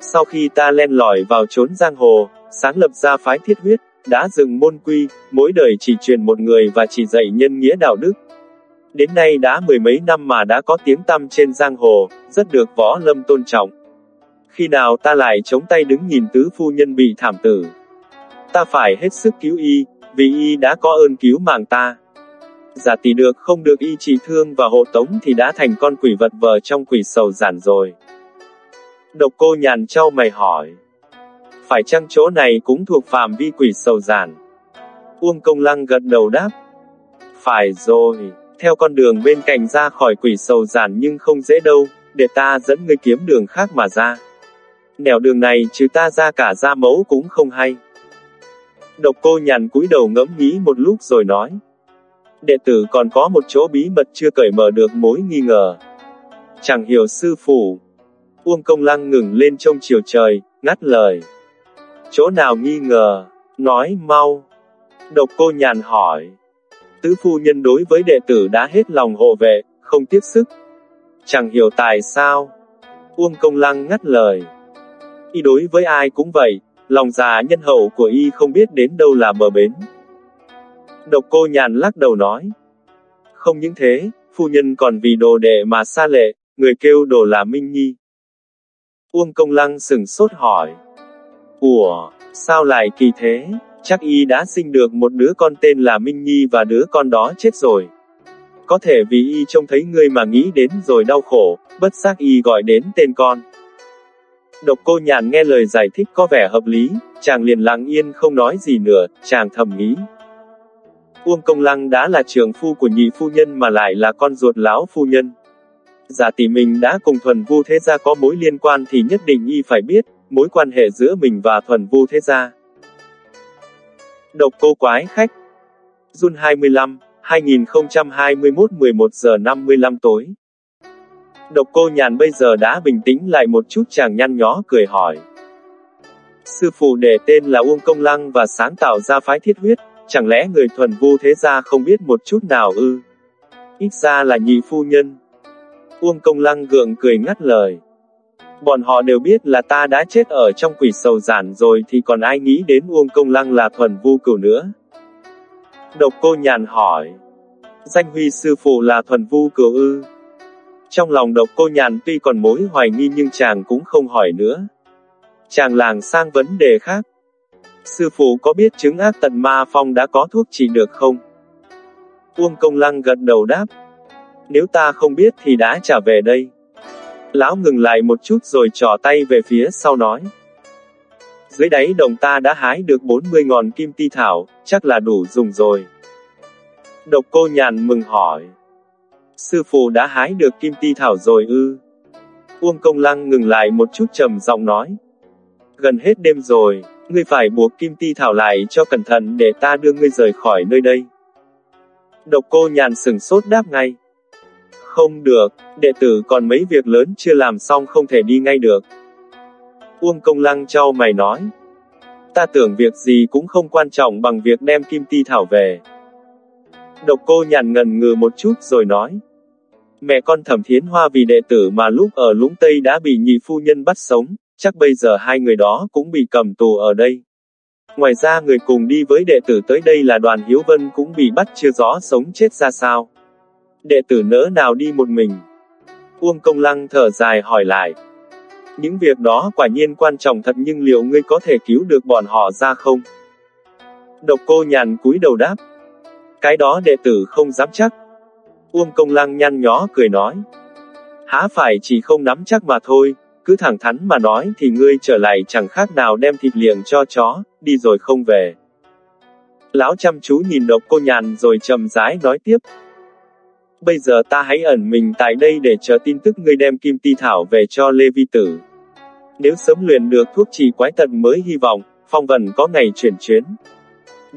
S1: Sau khi ta len lỏi vào trốn giang hồ, sáng lập ra phái thiết huyết, đã dừng môn quy, mỗi đời chỉ truyền một người và chỉ dạy nhân nghĩa đạo đức. Đến nay đã mười mấy năm mà đã có tiếng tăm trên giang hồ, rất được võ lâm tôn trọng. Khi nào ta lại chống tay đứng nhìn tứ phu nhân bị thảm tử? Ta phải hết sức cứu y, vì y đã có ơn cứu mạng ta. Giả tỷ được không được y trị thương và hộ tống thì đã thành con quỷ vật vờ trong quỷ sầu giản rồi. Độc cô nhàn trao mày hỏi. Phải chăng chỗ này cũng thuộc phạm vi quỷ sầu giản? Uông công lăng gật đầu đáp. Phải rồi, theo con đường bên cạnh ra khỏi quỷ sầu giản nhưng không dễ đâu, để ta dẫn người kiếm đường khác mà ra. Nẻo đường này chứ ta ra cả ra mẫu cũng không hay. Độc cô nhàn cúi đầu ngẫm nghĩ một lúc rồi nói. Đệ tử còn có một chỗ bí mật chưa cởi mở được mối nghi ngờ. Chẳng hiểu sư phụ. Uông công lăng ngừng lên trông chiều trời, ngắt lời. Chỗ nào nghi ngờ? Nói mau. Độc cô nhàn hỏi. tứ phu nhân đối với đệ tử đã hết lòng hộ vệ, không tiếc sức. Chẳng hiểu tại sao. Uông công lăng ngắt lời. Y đối với ai cũng vậy, lòng già nhân hậu của y không biết đến đâu là bờ bến. Độc cô nhàn lắc đầu nói. Không những thế, phu nhân còn vì đồ đệ mà xa lệ, người kêu đồ là Minh Nhi. Uông công lăng sừng sốt hỏi. Ủa, sao lại kỳ thế? Chắc y đã sinh được một đứa con tên là Minh Nhi và đứa con đó chết rồi. Có thể vì y trông thấy ngươi mà nghĩ đến rồi đau khổ, bất giác y gọi đến tên con. Độc cô nhàn nghe lời giải thích có vẻ hợp lý, chàng liền lặng yên không nói gì nữa, chàng thầm nghĩ. Uông Công Lăng đã là trưởng phu của nhị phu nhân mà lại là con ruột lão phu nhân. Giả tỷ mình đã cùng thuần vu thế gia có mối liên quan thì nhất định y phải biết, mối quan hệ giữa mình và thuần vu thế gia. Độc cô quái khách Jun 25, 2021 11 giờ 55 tối Độc cô nhàn bây giờ đã bình tĩnh lại một chút chàng nhăn nhó cười hỏi. Sư phụ để tên là Uông Công Lăng và sáng tạo ra phái thiết huyết, chẳng lẽ người thuần vu thế gia không biết một chút nào ư? Ít ra là nhị phu nhân. Uông Công Lăng gượng cười ngắt lời. Bọn họ đều biết là ta đã chết ở trong quỷ sầu giản rồi thì còn ai nghĩ đến Uông Công Lăng là thuần vu cửu nữa. Độc cô nhàn hỏi. Danh huy sư phụ là thuần vu cửu ư. Trong lòng độc cô nhàn tuy còn mối hoài nghi nhưng chàng cũng không hỏi nữa. Chàng làng sang vấn đề khác. Sư phụ có biết chứng ác tận ma phong đã có thuốc trị được không? Uông công lăng gật đầu đáp. Nếu ta không biết thì đã trả về đây. Lão ngừng lại một chút rồi trò tay về phía sau nói. Dưới đáy đồng ta đã hái được 40 ngọn kim ti thảo, chắc là đủ dùng rồi. Độc cô nhàn mừng hỏi. Sư phụ đã hái được kim ti thảo rồi ư. Uông công lăng ngừng lại một chút trầm giọng nói. Gần hết đêm rồi, ngươi phải buộc kim ti thảo lại cho cẩn thận để ta đưa ngươi rời khỏi nơi đây. Độc cô nhàn sừng sốt đáp ngay. Không được, đệ tử còn mấy việc lớn chưa làm xong không thể đi ngay được. Uông công lăng trao mày nói. Ta tưởng việc gì cũng không quan trọng bằng việc đem kim ti thảo về. Độc cô nhàn ngần ngừ một chút rồi nói. Mẹ con thẩm thiến hoa vì đệ tử mà lúc ở lũng Tây đã bị nhị phu nhân bắt sống, chắc bây giờ hai người đó cũng bị cầm tù ở đây. Ngoài ra người cùng đi với đệ tử tới đây là đoàn Hiếu Vân cũng bị bắt chưa rõ sống chết ra sao. Đệ tử nỡ nào đi một mình. Uông Công Lăng thở dài hỏi lại. Những việc đó quả nhiên quan trọng thật nhưng liệu ngươi có thể cứu được bọn họ ra không? Độc cô nhàn cúi đầu đáp. Cái đó đệ tử không dám chắc. Uông công lăng nhăn nhó cười nói. Há phải chỉ không nắm chắc mà thôi, cứ thẳng thắn mà nói thì ngươi trở lại chẳng khác nào đem thịt liệng cho chó, đi rồi không về. Lão chăm chú nhìn độc cô nhàn rồi chậm rãi nói tiếp. Bây giờ ta hãy ẩn mình tại đây để chờ tin tức ngươi đem kim ti thảo về cho Lê Vi Tử. Nếu sớm luyện được thuốc trị quái tận mới hy vọng, phong vần có ngày chuyển chuyến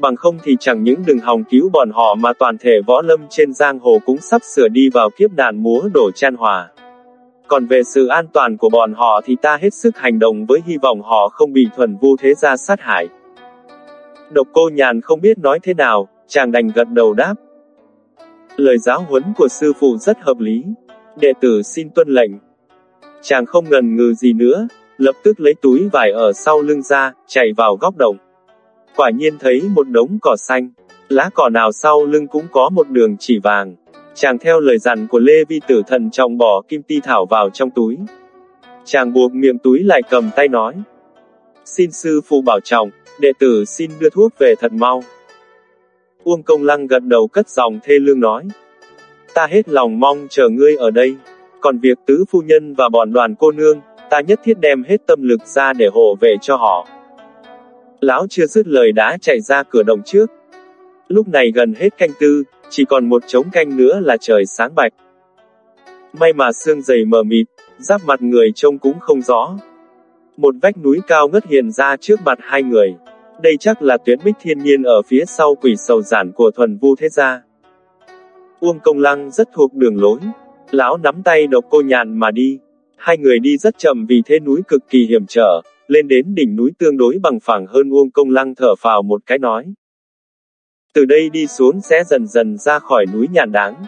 S1: bằng không thì chẳng những đừng hòng cứu bọn họ mà toàn thể võ lâm trên giang hồ cũng sắp sửa đi vào kiếp nạn múa đổ chan hòa. Còn về sự an toàn của bọn họ thì ta hết sức hành động với hy vọng họ không bị thuần vu thế gia sát hại. Độc cô nhàn không biết nói thế nào, chàng đành gật đầu đáp. Lời giáo huấn của sư phụ rất hợp lý. Đệ tử xin tuân lệnh. Chàng không ngần ngừ gì nữa, lập tức lấy túi vải ở sau lưng ra, chạy vào góc động. Quả nhiên thấy một đống cỏ xanh, lá cỏ nào sau lưng cũng có một đường chỉ vàng. Chàng theo lời dặn của Lê Vi Tử thần trọng bỏ kim ti thảo vào trong túi. Chàng buộc miệng túi lại cầm tay nói. Xin sư phụ bảo trọng, đệ tử xin đưa thuốc về thật mau. Uông công lăng gật đầu cất giọng thê lương nói. Ta hết lòng mong chờ ngươi ở đây. Còn việc tứ phu nhân và bọn đoàn cô nương, ta nhất thiết đem hết tâm lực ra để hộ vệ cho họ. Lão chưa dứt lời đã chạy ra cửa đồng trước. Lúc này gần hết canh tư, chỉ còn một trống canh nữa là trời sáng bạch. May mà sương dày mờ mịt, giáp mặt người trông cũng không rõ. Một vách núi cao ngất hiện ra trước mặt hai người. Đây chắc là tuyến bích thiên nhiên ở phía sau quỷ sầu giản của thuần vu thế gia. Uông công lăng rất thuộc đường lối. Lão nắm tay độc cô nhàn mà đi. Hai người đi rất chậm vì thế núi cực kỳ hiểm trở, lên đến đỉnh núi tương đối bằng phẳng hơn Uông Công Lăng thở phào một cái nói. Từ đây đi xuống sẽ dần dần ra khỏi núi nhàn đáng.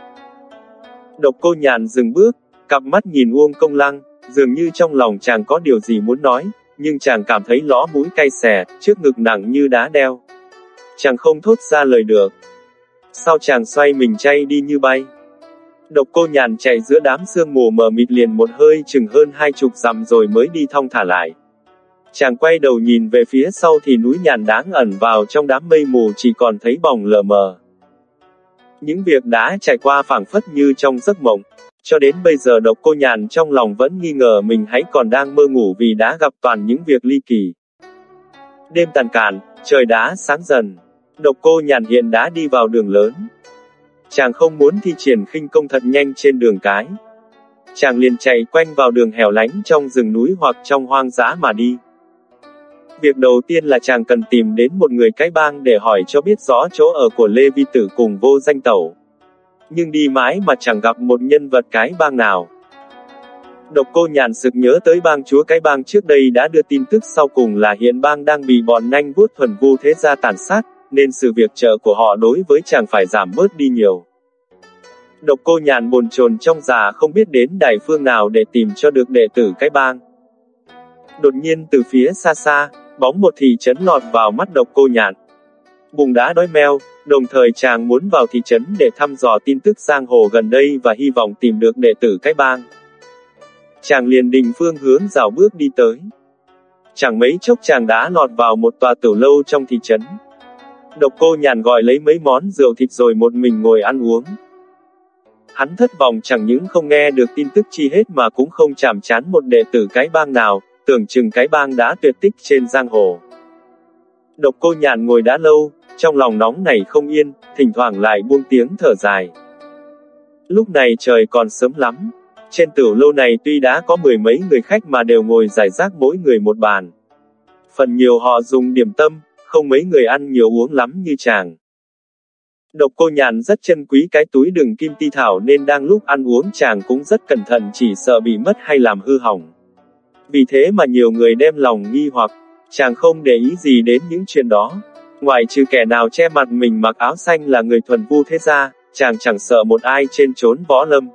S1: Độc cô nhàn dừng bước, cặp mắt nhìn Uông Công Lăng, dường như trong lòng chàng có điều gì muốn nói, nhưng chàng cảm thấy lõ mũi cay xè, trước ngực nặng như đá đeo. Chàng không thốt ra lời được. Sau chàng xoay mình chay đi như bay. Độc cô nhàn chạy giữa đám sương mù mờ mịt liền một hơi chừng hơn hai chục dặm rồi mới đi thong thả lại. Chàng quay đầu nhìn về phía sau thì núi nhàn đáng ẩn vào trong đám mây mù chỉ còn thấy bóng lờ mờ. Những việc đã trải qua phảng phất như trong giấc mộng. Cho đến bây giờ độc cô nhàn trong lòng vẫn nghi ngờ mình hãy còn đang mơ ngủ vì đã gặp toàn những việc ly kỳ. Đêm tàn cạn, trời đã sáng dần. Độc cô nhàn hiện đã đi vào đường lớn. Chàng không muốn thi triển khinh công thật nhanh trên đường cái. Chàng liền chạy quanh vào đường hẻo lánh trong rừng núi hoặc trong hoang dã mà đi. Việc đầu tiên là chàng cần tìm đến một người cái bang để hỏi cho biết rõ chỗ ở của Lê Vi Tử cùng vô danh tẩu. Nhưng đi mãi mà chẳng gặp một nhân vật cái bang nào. Độc cô nhàn sực nhớ tới bang chúa cái bang trước đây đã đưa tin tức sau cùng là hiện bang đang bị bọn nanh vuốt thuần vu thế gia tàn sát, nên sự việc trợ của họ đối với chàng phải giảm bớt đi nhiều. Độc cô nhàn bồn chồn trong già không biết đến đại phương nào để tìm cho được đệ tử cái bang. Đột nhiên từ phía xa xa, bóng một thị trấn lọt vào mắt độc cô nhàn. Bùng đá đói meo, đồng thời chàng muốn vào thị trấn để thăm dò tin tức giang hồ gần đây và hy vọng tìm được đệ tử cái bang. Chàng liền định phương hướng dạo bước đi tới. Chẳng mấy chốc chàng đã lọt vào một tòa tiểu lâu trong thị trấn. Độc cô nhàn gọi lấy mấy món rượu thịt rồi một mình ngồi ăn uống. Hắn thất vọng chẳng những không nghe được tin tức chi hết mà cũng không chạm chán một đệ tử cái bang nào, tưởng chừng cái bang đã tuyệt tích trên giang hồ. Độc cô nhàn ngồi đã lâu, trong lòng nóng này không yên, thỉnh thoảng lại buông tiếng thở dài. Lúc này trời còn sớm lắm. Trên tiểu lâu này tuy đã có mười mấy người khách mà đều ngồi giải rác mỗi người một bàn. Phần nhiều họ dùng điểm tâm, không mấy người ăn nhiều uống lắm như chàng. Độc cô nhàn rất chân quý cái túi đường kim ti thảo nên đang lúc ăn uống chàng cũng rất cẩn thận chỉ sợ bị mất hay làm hư hỏng. Vì thế mà nhiều người đem lòng nghi hoặc, chàng không để ý gì đến những chuyện đó. Ngoài trừ kẻ nào che mặt mình mặc áo xanh là người thuần vu thế gia, chàng chẳng sợ một ai trên trốn võ lâm.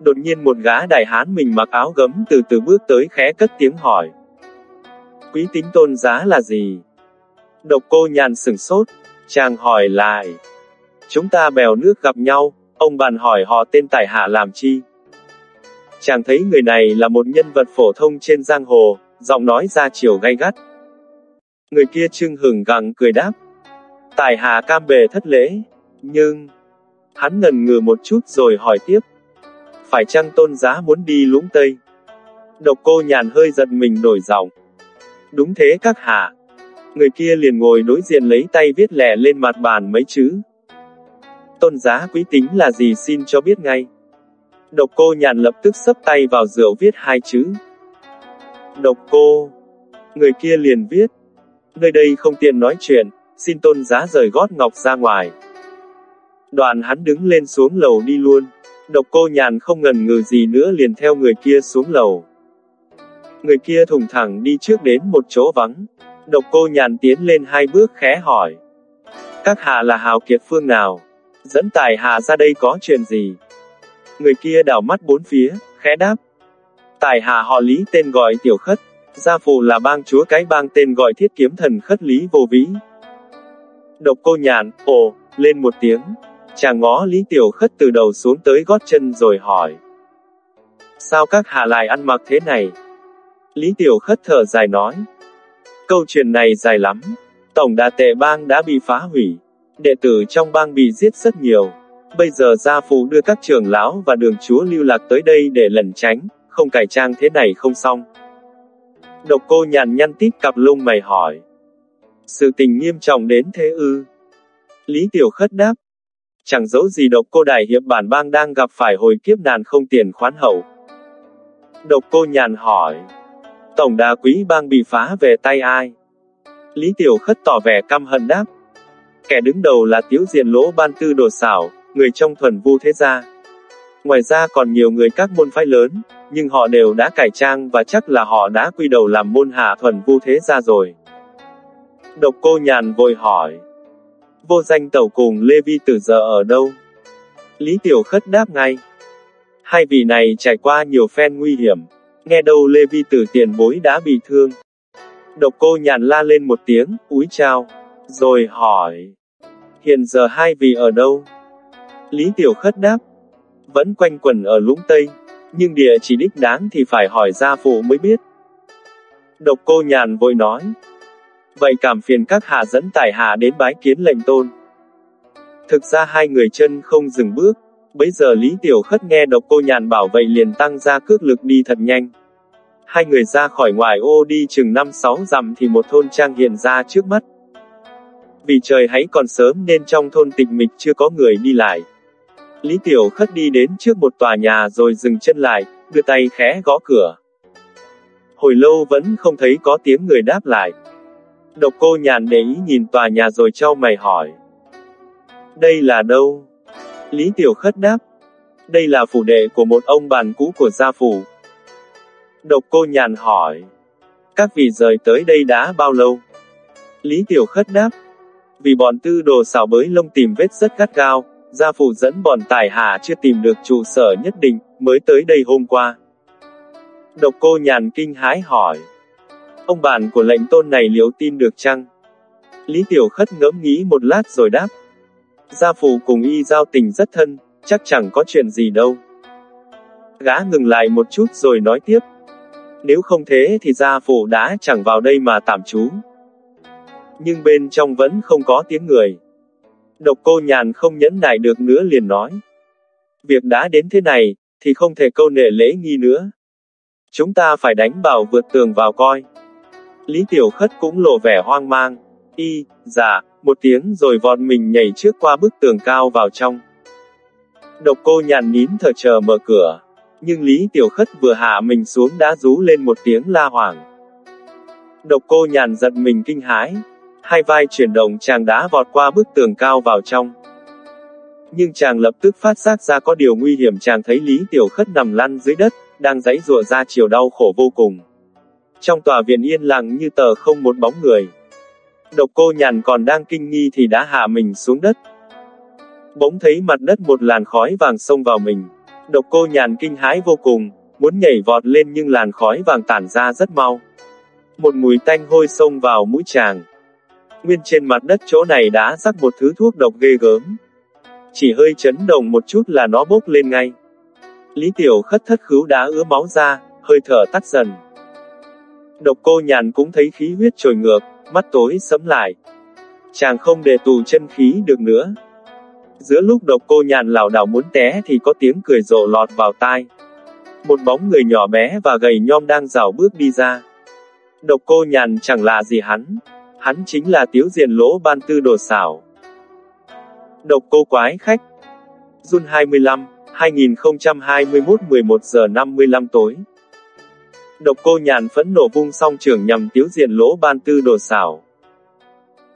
S1: Đột nhiên một gã đại hán mình mặc áo gấm từ từ bước tới khẽ cất tiếng hỏi. Quý tính tôn giá là gì? Độc cô nhàn sửng sốt, chàng hỏi lại. Chúng ta bèo nước gặp nhau, ông bàn hỏi họ tên tài hạ làm chi? Chàng thấy người này là một nhân vật phổ thông trên giang hồ, giọng nói ra chiều gay gắt. Người kia trưng hừng gặng cười đáp. Tài hạ cam bề thất lễ, nhưng... Hắn ngần ngừ một chút rồi hỏi tiếp. Phải chăng tôn giá muốn đi lũng tây? Độc cô nhàn hơi giật mình đổi giọng. Đúng thế các hạ. Người kia liền ngồi đối diện lấy tay viết lẻ lên mặt bàn mấy chữ. Tôn giá quý tính là gì xin cho biết ngay. Độc cô nhàn lập tức sấp tay vào rượu viết hai chữ. Độc cô. Người kia liền viết. Nơi đây không tiện nói chuyện, xin tôn giá rời gót ngọc ra ngoài. Đoàn hắn đứng lên xuống lầu đi luôn. Độc cô nhàn không ngần ngừ gì nữa liền theo người kia xuống lầu. Người kia thùng thẳng đi trước đến một chỗ vắng. Độc cô nhàn tiến lên hai bước khẽ hỏi. Các hạ là hào kiệt phương nào? Dẫn tài hạ ra đây có chuyện gì? Người kia đảo mắt bốn phía, khẽ đáp. Tài hạ họ lý tên gọi tiểu khất. Gia phù là bang chúa cái bang tên gọi thiết kiếm thần khất lý vô vĩ. Độc cô nhàn, ồ, lên một tiếng. Chàng ngó lý tiểu khất từ đầu xuống tới gót chân rồi hỏi. Sao các hạ lại ăn mặc thế này? Lý tiểu khất thở dài nói. Câu chuyện này dài lắm. Tổng đà tệ bang đã bị phá hủy. Đệ tử trong bang bị giết rất nhiều. Bây giờ gia phù đưa các trưởng lão và đường chúa lưu lạc tới đây để lẩn tránh, không cải trang thế này không xong. Độc cô nhàn nhăn tít cặp lông mày hỏi. Sự tình nghiêm trọng đến thế ư? Lý Tiểu Khất đáp. Chẳng giấu gì độc cô đại hiệp bản bang đang gặp phải hồi kiếp nàn không tiền khoán hậu. Độc cô nhàn hỏi. Tổng đà quý bang bị phá về tay ai? Lý Tiểu Khất tỏ vẻ căm hận đáp. Kẻ đứng đầu là Tiếu Diện Lỗ Ban Tư Đồ Xảo, người trong thuần vu thế gia. Ngoài ra còn nhiều người các môn phái lớn, nhưng họ đều đã cải trang và chắc là họ đã quy đầu làm môn hạ thuần vu thế gia rồi. Độc cô nhàn vội hỏi. Vô danh tẩu cùng Lê Vi từ giờ ở đâu? Lý Tiểu Khất đáp ngay. Hai vị này trải qua nhiều phen nguy hiểm. Nghe đâu Lê Vi Tử tiền bối đã bị thương. Độc cô nhàn la lên một tiếng, úi chào. Rồi hỏi. Hiện giờ hai vị ở đâu? Lý Tiểu Khất đáp. Vẫn quanh quẩn ở lũng Tây. Nhưng địa chỉ đích đáng thì phải hỏi gia phụ mới biết. Độc cô nhàn vội nói. Vậy cảm phiền các hạ dẫn tài hạ đến bái kiến lệnh tôn. Thực ra hai người chân không dừng bước, bấy giờ Lý Tiểu Khất nghe độc cô nhàn bảo vậy liền tăng ra cước lực đi thật nhanh. Hai người ra khỏi ngoài ô đi chừng 5-6 dặm thì một thôn trang hiện ra trước mắt. Vì trời hãy còn sớm nên trong thôn tịch mịch chưa có người đi lại. Lý Tiểu Khất đi đến trước một tòa nhà rồi dừng chân lại, đưa tay khẽ gõ cửa. Hồi lâu vẫn không thấy có tiếng người đáp lại. Độc cô nhàn để ý nhìn tòa nhà rồi trao mày hỏi. Đây là đâu? Lý Tiểu Khất đáp. Đây là phủ đệ của một ông bàn cũ của gia phủ. Độc cô nhàn hỏi. Các vị rời tới đây đã bao lâu? Lý Tiểu Khất đáp. Vì bọn tư đồ xảo bới lông tìm vết rất gắt gao, gia phủ dẫn bọn tài hạ chưa tìm được trụ sở nhất định, mới tới đây hôm qua. Độc cô nhàn kinh hái hỏi. Ông bạn của lệnh tôn này liệu tin được chăng? Lý Tiểu Khất ngẫm nghĩ một lát rồi đáp. Gia phụ cùng y giao tình rất thân, chắc chẳng có chuyện gì đâu. Gã ngừng lại một chút rồi nói tiếp. Nếu không thế thì gia phụ đã chẳng vào đây mà tạm trú. Nhưng bên trong vẫn không có tiếng người. Độc cô nhàn không nhẫn nại được nữa liền nói. Việc đã đến thế này, thì không thể câu nệ lễ nghi nữa. Chúng ta phải đánh bảo vượt tường vào coi. Lý Tiểu Khất cũng lộ vẻ hoang mang. Y, dạ, một tiếng rồi vọt mình nhảy trước qua bức tường cao vào trong. Độc cô nhàn nín thở chờ mở cửa. Nhưng Lý Tiểu Khất vừa hạ mình xuống đã rú lên một tiếng la hoảng. Độc cô nhàn giật mình kinh hãi. Hai vai chuyển động chàng đã vọt qua bức tường cao vào trong. Nhưng chàng lập tức phát giác ra có điều nguy hiểm chàng thấy Lý Tiểu Khất nằm lăn dưới đất, đang giãy giụa ra chiều đau khổ vô cùng. Trong tòa viện yên lặng như tờ không một bóng người. Độc cô nhàn còn đang kinh nghi thì đã hạ mình xuống đất. Bỗng thấy mặt đất một làn khói vàng xông vào mình. Độc cô nhàn kinh hãi vô cùng, muốn nhảy vọt lên nhưng làn khói vàng tản ra rất mau. Một mùi tanh hôi xông vào mũi chàng. Nguyên trên mặt đất chỗ này đã rắc một thứ thuốc độc ghê gớm. Chỉ hơi chấn động một chút là nó bốc lên ngay. Lý tiểu khất thất khứu đá ứa máu ra, hơi thở tắt dần. Độc cô nhàn cũng thấy khí huyết trồi ngược, mắt tối sấm lại. Chàng không để tù chân khí được nữa. Giữa lúc độc cô nhàn lảo đảo muốn té thì có tiếng cười rộ lọt vào tai. Một bóng người nhỏ bé và gầy nhom đang rảo bước đi ra. Độc cô nhàn chẳng là gì hắn. Hắn chính là tiếu diền lỗ ban tư đồ xảo. Độc cô quái khách. Jun 25, 2021 11 giờ 55 tối. Độc cô nhàn phẫn nổ vung song trường nhằm tiếu diện lỗ ban tư đồ xảo.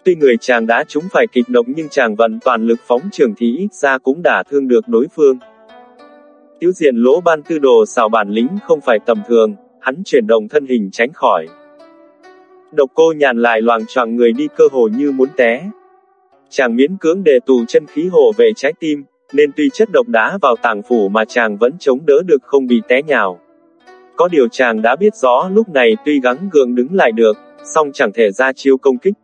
S1: Tuy người chàng đã trúng phải kịch độc nhưng chàng vẫn toàn lực phóng trường thì ít ra cũng đã thương được đối phương. Tiếu diện lỗ ban tư đồ xảo bản lĩnh không phải tầm thường, hắn chuyển động thân hình tránh khỏi. Độc cô nhàn lại loàng choàng người đi cơ hồ như muốn té. Chàng miễn cưỡng đề tù chân khí hộ về trái tim, nên tuy chất độc đá vào tàng phủ mà chàng vẫn chống đỡ được không bị té nhào. Có điều chàng đã biết rõ lúc này tuy gắng gượng đứng lại được, song chẳng thể ra chiêu công kích.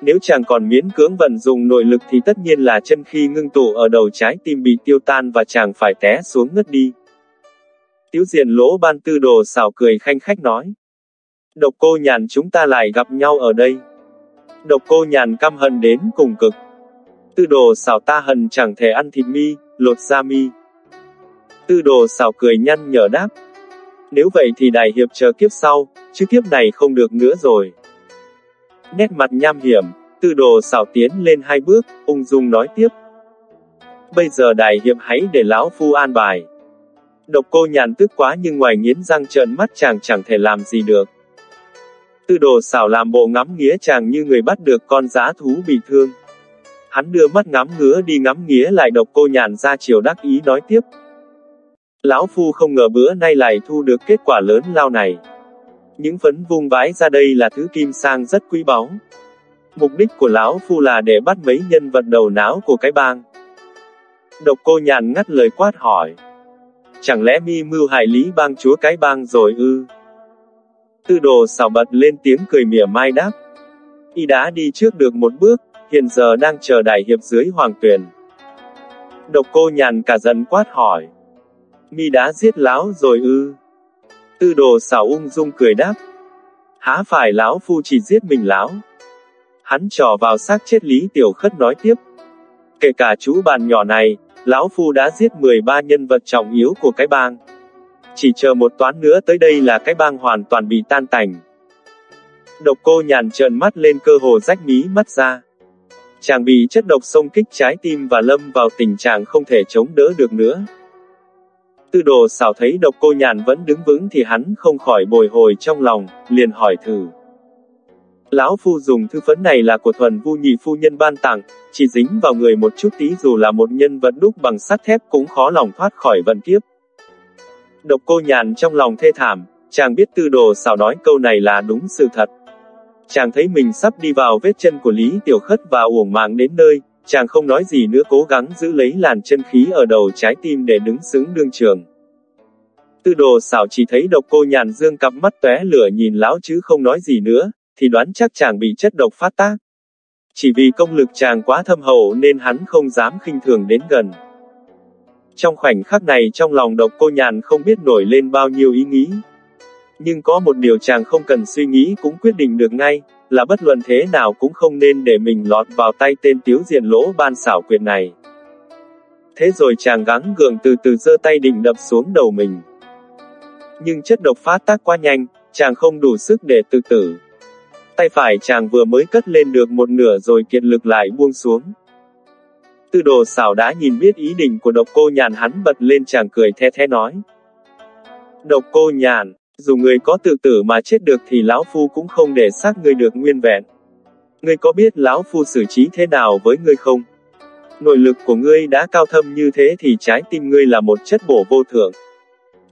S1: Nếu chàng còn miễn cưỡng vận dụng nội lực thì tất nhiên là chân khi ngưng tụ ở đầu trái tim bị tiêu tan và chàng phải té xuống ngất đi. Tiếu diện lỗ ban tư đồ xảo cười khanh khách nói. Độc cô nhàn chúng ta lại gặp nhau ở đây. Độc cô nhàn căm hận đến cùng cực. Tư đồ xảo ta hận chẳng thể ăn thịt mi, lột da mi. Tư đồ xảo cười nhăn nhở đáp, nếu vậy thì đại hiệp chờ kiếp sau, chứ kiếp này không được nữa rồi. Nét mặt nham hiểm, tư đồ xảo tiến lên hai bước, ung dung nói tiếp. Bây giờ đại hiệp hãy để lão phu an bài. Độc cô nhàn tức quá nhưng ngoài nghiến răng trợn mắt chàng chẳng thể làm gì được. Tư đồ xảo làm bộ ngắm nghía chàng như người bắt được con giá thú bị thương. Hắn đưa mắt ngắm ngứa đi ngắm nghía lại độc cô nhàn ra chiều đắc ý nói tiếp, Lão Phu không ngờ bữa nay lại thu được kết quả lớn lao này. Những phấn vung vãi ra đây là thứ kim sang rất quý báu. Mục đích của lão phu là để bắt mấy nhân vật đầu não của cái bang. Độc cô nhàn ngắt lời quát hỏi. Chẳng lẽ mi mưu hại lý bang chúa cái bang rồi ư? Tư đồ xảo bật lên tiếng cười mỉa mai đáp. Y đã đi trước được một bước, hiện giờ đang chờ đại hiệp dưới hoàng tuyển. Độc cô nhàn cả giận quát hỏi. Mi đã giết lão rồi ư? Tư đồ xảo ung dung cười đáp. Há phải lão phu chỉ giết mình lão? Hắn trò vào xác chết Lý Tiểu Khất nói tiếp. Kể cả chú bàn nhỏ này, lão phu đã giết 13 nhân vật trọng yếu của cái bang. Chỉ chờ một toán nữa tới đây là cái bang hoàn toàn bị tan tành. Độc cô nhàn trợn mắt lên cơ hồ rách mí mắt ra. Chàng bị chất độc xông kích trái tim và lâm vào tình trạng không thể chống đỡ được nữa. Tư đồ xảo thấy độc cô nhàn vẫn đứng vững thì hắn không khỏi bồi hồi trong lòng, liền hỏi thử. Lão phu dùng thư phấn này là của thuần vu nhị phu nhân ban tặng, chỉ dính vào người một chút tí dù là một nhân vật đúc bằng sắt thép cũng khó lòng thoát khỏi vận kiếp. Độc cô nhàn trong lòng thê thảm, chàng biết tư đồ xảo nói câu này là đúng sự thật. Chàng thấy mình sắp đi vào vết chân của Lý Tiểu Khất và uổng mạng đến nơi, chàng không nói gì nữa cố gắng giữ lấy làn chân khí ở đầu trái tim để đứng xứng đương trường. Tư đồ xảo chỉ thấy độc cô nhàn dương cặp mắt tóe lửa nhìn lão chứ không nói gì nữa, thì đoán chắc chàng bị chất độc phát tác. Chỉ vì công lực chàng quá thâm hậu nên hắn không dám khinh thường đến gần. Trong khoảnh khắc này trong lòng độc cô nhàn không biết nổi lên bao nhiêu ý nghĩ. Nhưng có một điều chàng không cần suy nghĩ cũng quyết định được ngay, là bất luận thế nào cũng không nên để mình lọt vào tay tên tiếu diện lỗ ban xảo quyệt này. Thế rồi chàng gắng gượng từ từ giơ tay định đập xuống đầu mình. Nhưng chất độc phát tác quá nhanh, chàng không đủ sức để tự tử. Tay phải chàng vừa mới cất lên được một nửa rồi kiệt lực lại buông xuống. Tư đồ xảo đã nhìn biết ý định của độc cô nhàn hắn bật lên chàng cười the the nói. Độc cô nhàn, dù người có tự tử mà chết được thì lão phu cũng không để xác người được nguyên vẹn. Ngươi có biết lão phu xử trí thế nào với ngươi không? Nội lực của ngươi đã cao thâm như thế thì trái tim ngươi là một chất bổ vô thượng.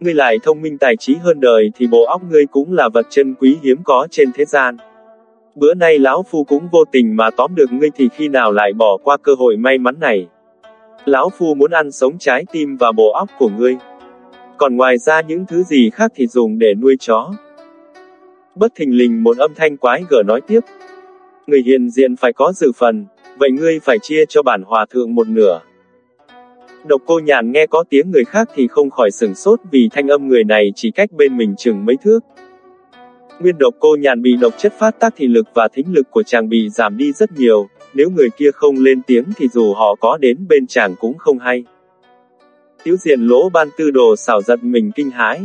S1: Ngươi lại thông minh tài trí hơn đời thì bộ óc ngươi cũng là vật chân quý hiếm có trên thế gian. Bữa nay lão phu cũng vô tình mà tóm được ngươi thì khi nào lại bỏ qua cơ hội may mắn này. Lão phu muốn ăn sống trái tim và bộ óc của ngươi. Còn ngoài ra những thứ gì khác thì dùng để nuôi chó. Bất thình lình một âm thanh quái gở nói tiếp. Người hiện diện phải có dự phần, vậy ngươi phải chia cho bản hòa thượng một nửa. Độc cô nhàn nghe có tiếng người khác thì không khỏi sửng sốt vì thanh âm người này chỉ cách bên mình chừng mấy thước. Nguyên độc cô nhàn bị độc chất phát tác thì lực và thính lực của chàng bị giảm đi rất nhiều, nếu người kia không lên tiếng thì dù họ có đến bên chàng cũng không hay. Tiếu diện lỗ ban tư đồ xảo giật mình kinh hãi.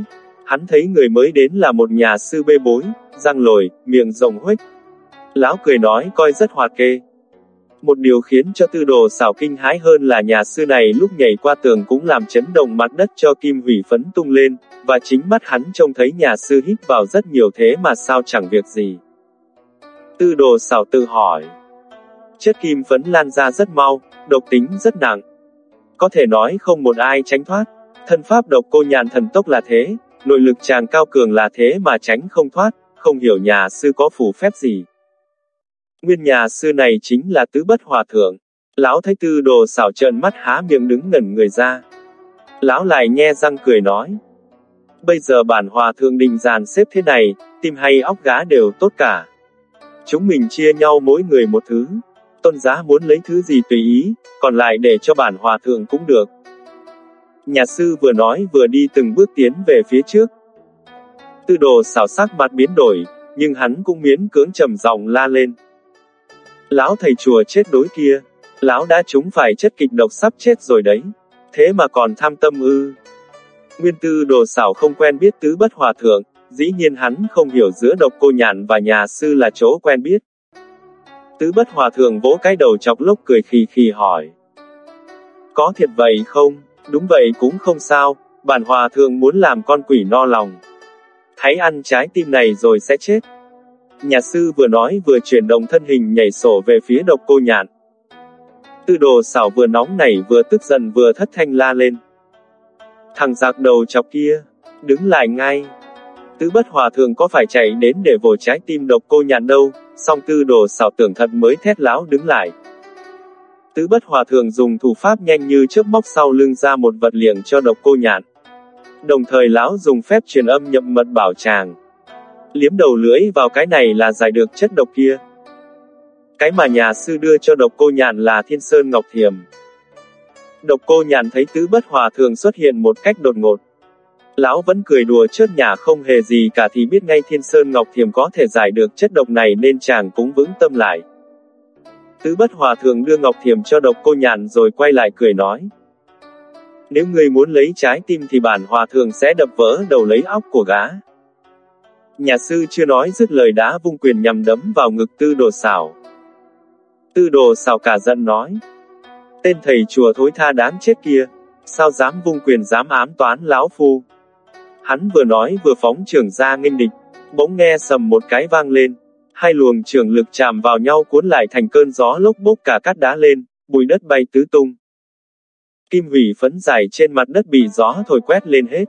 S1: Hắn thấy người mới đến là một nhà sư bê bối, răng lồi, miệng rộng huếch. Lão cười nói coi rất hoạt kê. Một điều khiến cho tư đồ xảo kinh hãi hơn là nhà sư này lúc nhảy qua tường cũng làm chấn động mặt đất cho kim hủy phấn tung lên, và chính mắt hắn trông thấy nhà sư hít vào rất nhiều thế mà sao chẳng việc gì. Tư đồ xảo tự hỏi. Chất kim phấn lan ra rất mau, độc tính rất nặng. Có thể nói không một ai tránh thoát. Thân pháp độc cô nhàn thần tốc là thế, nội lực chàng cao cường là thế mà tránh không thoát, không hiểu nhà sư có phù phép gì. Nguyên nhà sư này chính là tứ bất hòa thượng. Lão thấy tư đồ xảo trợn mắt há miệng đứng ngẩn người ra. Lão lại nghe răng cười nói. Bây giờ bản hòa thượng định dàn xếp thế này, tim hay óc gá đều tốt cả. Chúng mình chia nhau mỗi người một thứ. Tôn giá muốn lấy thứ gì tùy ý, còn lại để cho bản hòa thượng cũng được. Nhà sư vừa nói vừa đi từng bước tiến về phía trước. Tư đồ xảo sắc mặt biến đổi, nhưng hắn cũng miễn cưỡng trầm giọng la lên. Lão thầy chùa chết đối kia, lão đã trúng phải chất kịch độc sắp chết rồi đấy. Thế mà còn tham tâm ư. Nguyên tư đồ xảo không quen biết tứ bất hòa thượng, dĩ nhiên hắn không hiểu giữa độc cô nhàn và nhà sư là chỗ quen biết. Tứ bất hòa thượng vỗ cái đầu chọc lốc cười khì khì hỏi. Có thiệt vậy không? Đúng vậy cũng không sao, bản hòa thượng muốn làm con quỷ no lòng. Hãy ăn trái tim này rồi sẽ chết. Nhà sư vừa nói vừa chuyển động thân hình nhảy sổ về phía độc cô nhạn. Tư đồ xảo vừa nóng nảy vừa tức giận vừa thất thanh la lên. Thằng giặc đầu chọc kia, đứng lại ngay. Tứ bất hòa thượng có phải chạy đến để vồ trái tim độc cô nhạn đâu, song tư đồ xảo tưởng thật mới thét lão đứng lại. Tứ bất hòa thượng dùng thủ pháp nhanh như chớp móc sau lưng ra một vật liệng cho độc cô nhạn. Đồng thời lão dùng phép truyền âm nhậm mật bảo chàng. Liếm đầu lưỡi vào cái này là giải được chất độc kia. Cái mà nhà sư đưa cho độc cô nhàn là thiên sơn ngọc thiềm. Độc cô nhàn thấy tứ bất hòa thường xuất hiện một cách đột ngột. Lão vẫn cười đùa trước nhà không hề gì cả thì biết ngay thiên sơn ngọc thiềm có thể giải được chất độc này nên chàng cũng vững tâm lại. Tứ bất hòa thường đưa ngọc thiềm cho độc cô nhàn rồi quay lại cười nói. Nếu người muốn lấy trái tim thì bản hòa thường sẽ đập vỡ đầu lấy óc của gã. Nhà sư chưa nói dứt lời đã vung quyền nhằm đấm vào ngực tư đồ xảo. Tư đồ xảo cả giận nói. Tên thầy chùa thối tha đáng chết kia, sao dám vung quyền dám ám toán lão phu. Hắn vừa nói vừa phóng trường ra nghênh địch, bỗng nghe sầm một cái vang lên, hai luồng trường lực chạm vào nhau cuốn lại thành cơn gió lốc bốc cả cát đá lên, bụi đất bay tứ tung. Kim hủy phấn dài trên mặt đất bị gió thổi quét lên hết.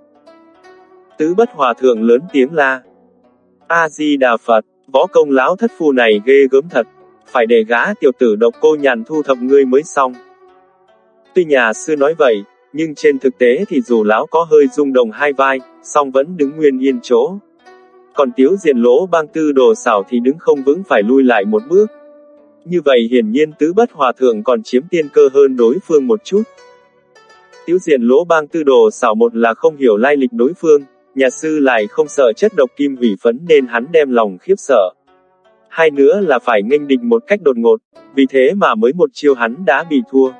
S1: Tứ bất hòa thượng lớn tiếng la. A-di-đà Phật, võ công lão thất phu này ghê gớm thật, phải để gã tiểu tử độc cô nhàn thu thập ngươi mới xong. Tuy nhà sư nói vậy, nhưng trên thực tế thì dù lão có hơi rung động hai vai, song vẫn đứng nguyên yên chỗ. Còn tiếu diện lỗ bang tư đồ xảo thì đứng không vững phải lui lại một bước. Như vậy hiển nhiên tứ bất hòa thượng còn chiếm tiên cơ hơn đối phương một chút. Tiếu diện lỗ bang tư đồ xảo một là không hiểu lai lịch đối phương, nhà sư lại không sợ chất độc kim hủy phấn nên hắn đem lòng khiếp sợ. Hai nữa là phải nghênh địch một cách đột ngột, vì thế mà mới một chiêu hắn đã bị thua.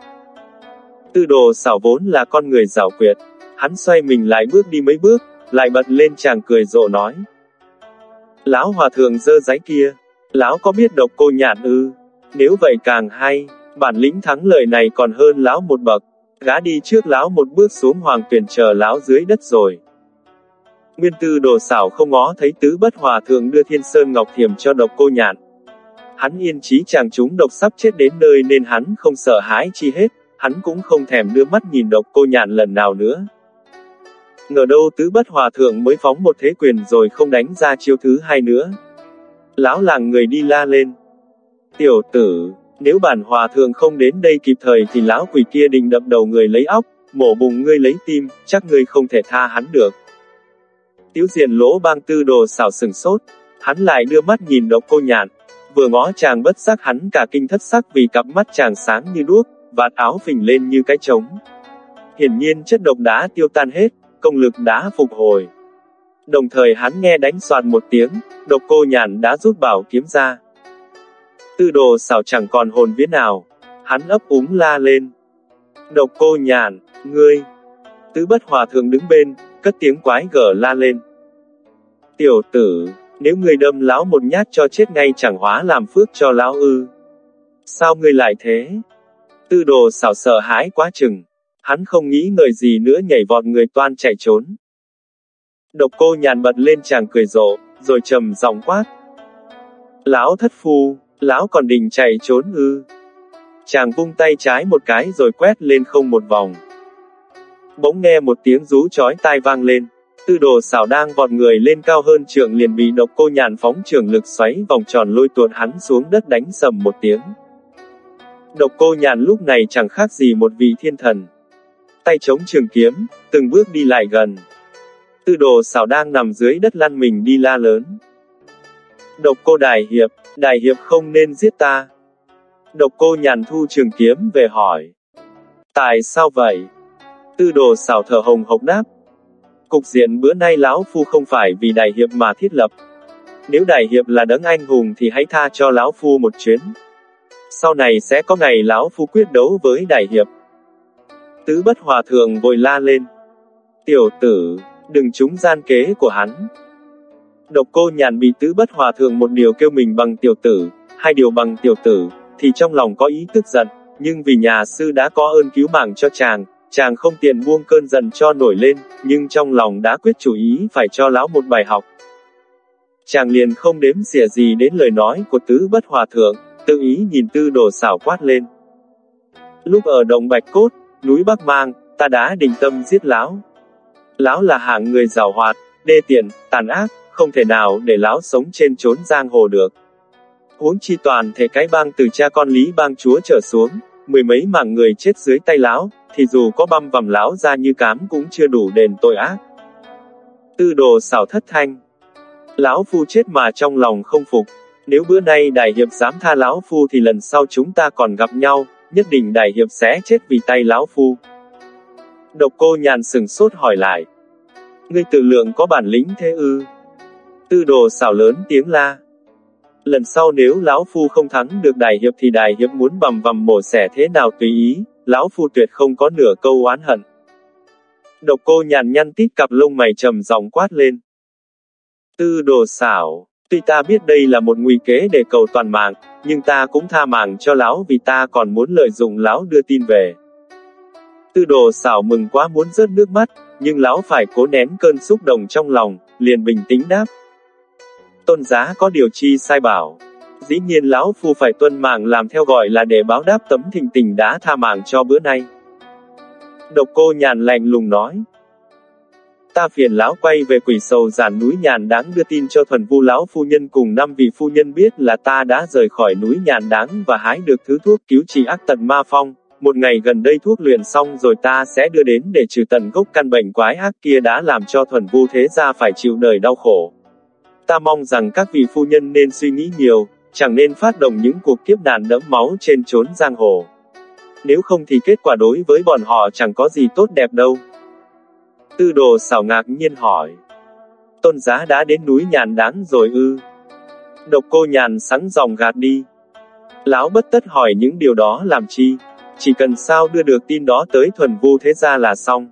S1: Tư đồ xảo vốn là con người giảo quyệt. Hắn xoay mình lại bước đi mấy bước, lại bật lên chàng cười rộ nói. Lão hòa thượng dơ giấy kia, lão có biết độc cô nhạn ư? Nếu vậy càng hay, bản lĩnh thắng lợi này còn hơn lão một bậc. Gã đi trước lão một bước xuống hoàng tuyển chờ lão dưới đất rồi. Nguyên tư đồ xảo không ngó thấy tứ bất hòa thượng đưa thiên sơn ngọc thiềm cho độc cô nhạn. Hắn yên chí chàng chúng độc sắp chết đến nơi nên hắn không sợ hãi chi hết, hắn cũng không thèm đưa mắt nhìn độc cô nhạn lần nào nữa. Ngờ đâu tứ bất hòa thượng mới phóng một thế quyền rồi không đánh ra chiêu thứ hai nữa. Lão làng người đi la lên. Tiểu tử, nếu bản hòa thượng không đến đây kịp thời thì lão quỷ kia định đập đầu người lấy óc, mổ bùng ngươi lấy tim, chắc ngươi không thể tha hắn được. Tiếu diện lỗ bang tư đồ xảo sừng sốt, hắn lại đưa mắt nhìn độc cô nhạn, vừa ngó chàng bất giác hắn cả kinh thất sắc vì cặp mắt chàng sáng như đuốc, vạt áo phình lên như cái trống. Hiển nhiên chất độc đã tiêu tan hết, công lực đã phục hồi. Đồng thời hắn nghe đánh soạt một tiếng, độc cô nhàn đã rút bảo kiếm ra. Tư đồ xảo chẳng còn hồn vía nào, hắn ấp úng la lên. Độc cô nhàn, ngươi. Tứ bất hòa thượng đứng bên, cất tiếng quái gở la lên. Tiểu tử, nếu người đâm lão một nhát cho chết ngay chẳng hóa làm phước cho lão ư. Sao người lại thế? Tư đồ xảo sợ hãi quá chừng. Hắn không nghĩ ngợi gì nữa nhảy vọt người toan chạy trốn. Độc cô nhàn bật lên chàng cười rộ, rồi trầm giọng quát. Lão thất phu, lão còn định chạy trốn ư. Chàng vung tay trái một cái rồi quét lên không một vòng. Bỗng nghe một tiếng rú chói tai vang lên. Tư đồ xảo đang vọt người lên cao hơn trường liền bị độc cô nhàn phóng trường lực xoáy vòng tròn lôi tuột hắn xuống đất đánh sầm một tiếng. Độc cô nhàn lúc này chẳng khác gì một vị thiên thần. Tay chống trường kiếm, từng bước đi lại gần. Tư đồ xảo đang nằm dưới đất lăn mình đi la lớn. Độc cô đại hiệp, đại hiệp không nên giết ta. Độc cô nhàn thu trường kiếm về hỏi. Tại sao vậy? Tư đồ xảo thở hồng hộc đáp. Cục diện bữa nay lão phu không phải vì đại hiệp mà thiết lập. Nếu đại hiệp là đấng anh hùng thì hãy tha cho lão phu một chuyến sau này sẽ có ngày lão phu quyết đấu với đại hiệp. Tứ bất hòa thượng vội la lên. Tiểu tử, đừng trúng gian kế của hắn. Độc cô nhàn bị tứ bất hòa thượng một điều kêu mình bằng tiểu tử, hai điều bằng tiểu tử, thì trong lòng có ý tức giận, nhưng vì nhà sư đã có ơn cứu mạng cho chàng, chàng không tiện buông cơn giận cho nổi lên, nhưng trong lòng đã quyết chủ ý phải cho lão một bài học. Chàng liền không đếm xỉa gì đến lời nói của tứ bất hòa thượng, Tự ý nhìn tư đồ xảo quát lên. Lúc ở đồng Bạch Cốt, núi Bắc Mang, ta đã định tâm giết lão. Lão là hạng người giàu hoạt, đê tiện, tàn ác, không thể nào để lão sống trên trốn giang hồ được. Huống chi toàn thể cái bang từ cha con Lý bang chúa trở xuống, mười mấy mạng người chết dưới tay lão, thì dù có băm vằm lão ra như cám cũng chưa đủ đền tội ác. Tư đồ xảo thất thanh. Lão phu chết mà trong lòng không phục. Nếu bữa nay đại hiệp dám tha lão phu thì lần sau chúng ta còn gặp nhau, nhất định đại hiệp sẽ chết vì tay lão phu. Độc cô nhàn sừng sốt hỏi lại. Ngươi tự lượng có bản lĩnh thế ư? Tư đồ xảo lớn tiếng la. Lần sau nếu lão phu không thắng được đại hiệp thì đại hiệp muốn bầm vằm mổ xẻ thế nào tùy ý, lão phu tuyệt không có nửa câu oán hận. Độc cô nhàn nhăn tít cặp lông mày trầm giọng quát lên. Tư đồ xảo, tuy ta biết đây là một nguy kế để cầu toàn mạng, nhưng ta cũng tha mạng cho lão vì ta còn muốn lợi dụng lão đưa tin về. Tư đồ xảo mừng quá muốn rớt nước mắt, nhưng lão phải cố nén cơn xúc động trong lòng, liền bình tĩnh đáp. Tôn giá có điều chi sai bảo. Dĩ nhiên lão phu phải tuân mạng làm theo gọi là để báo đáp tấm thình tình đã tha mạng cho bữa nay. Độc cô nhàn lạnh lùng nói. Ta phiền lão quay về quỷ sầu giản núi nhàn đáng đưa tin cho thuần vu lão phu nhân cùng năm vị phu nhân biết là ta đã rời khỏi núi nhàn đáng và hái được thứ thuốc cứu trị ác tận ma phong. Một ngày gần đây thuốc luyện xong rồi ta sẽ đưa đến để trừ tận gốc căn bệnh quái ác kia đã làm cho thuần vu thế gia phải chịu đời đau khổ. Ta mong rằng các vị phu nhân nên suy nghĩ nhiều, chẳng nên phát động những cuộc kiếp nạn đẫm máu trên chốn giang hồ. Nếu không thì kết quả đối với bọn họ chẳng có gì tốt đẹp đâu. Tư đồ xảo ngạc nhiên hỏi. Tôn giá đã đến núi nhàn đáng rồi ư. Độc cô nhàn sẵn dòng gạt đi. Lão bất tất hỏi những điều đó làm chi. Chỉ cần sao đưa được tin đó tới thuần vu thế gia là xong.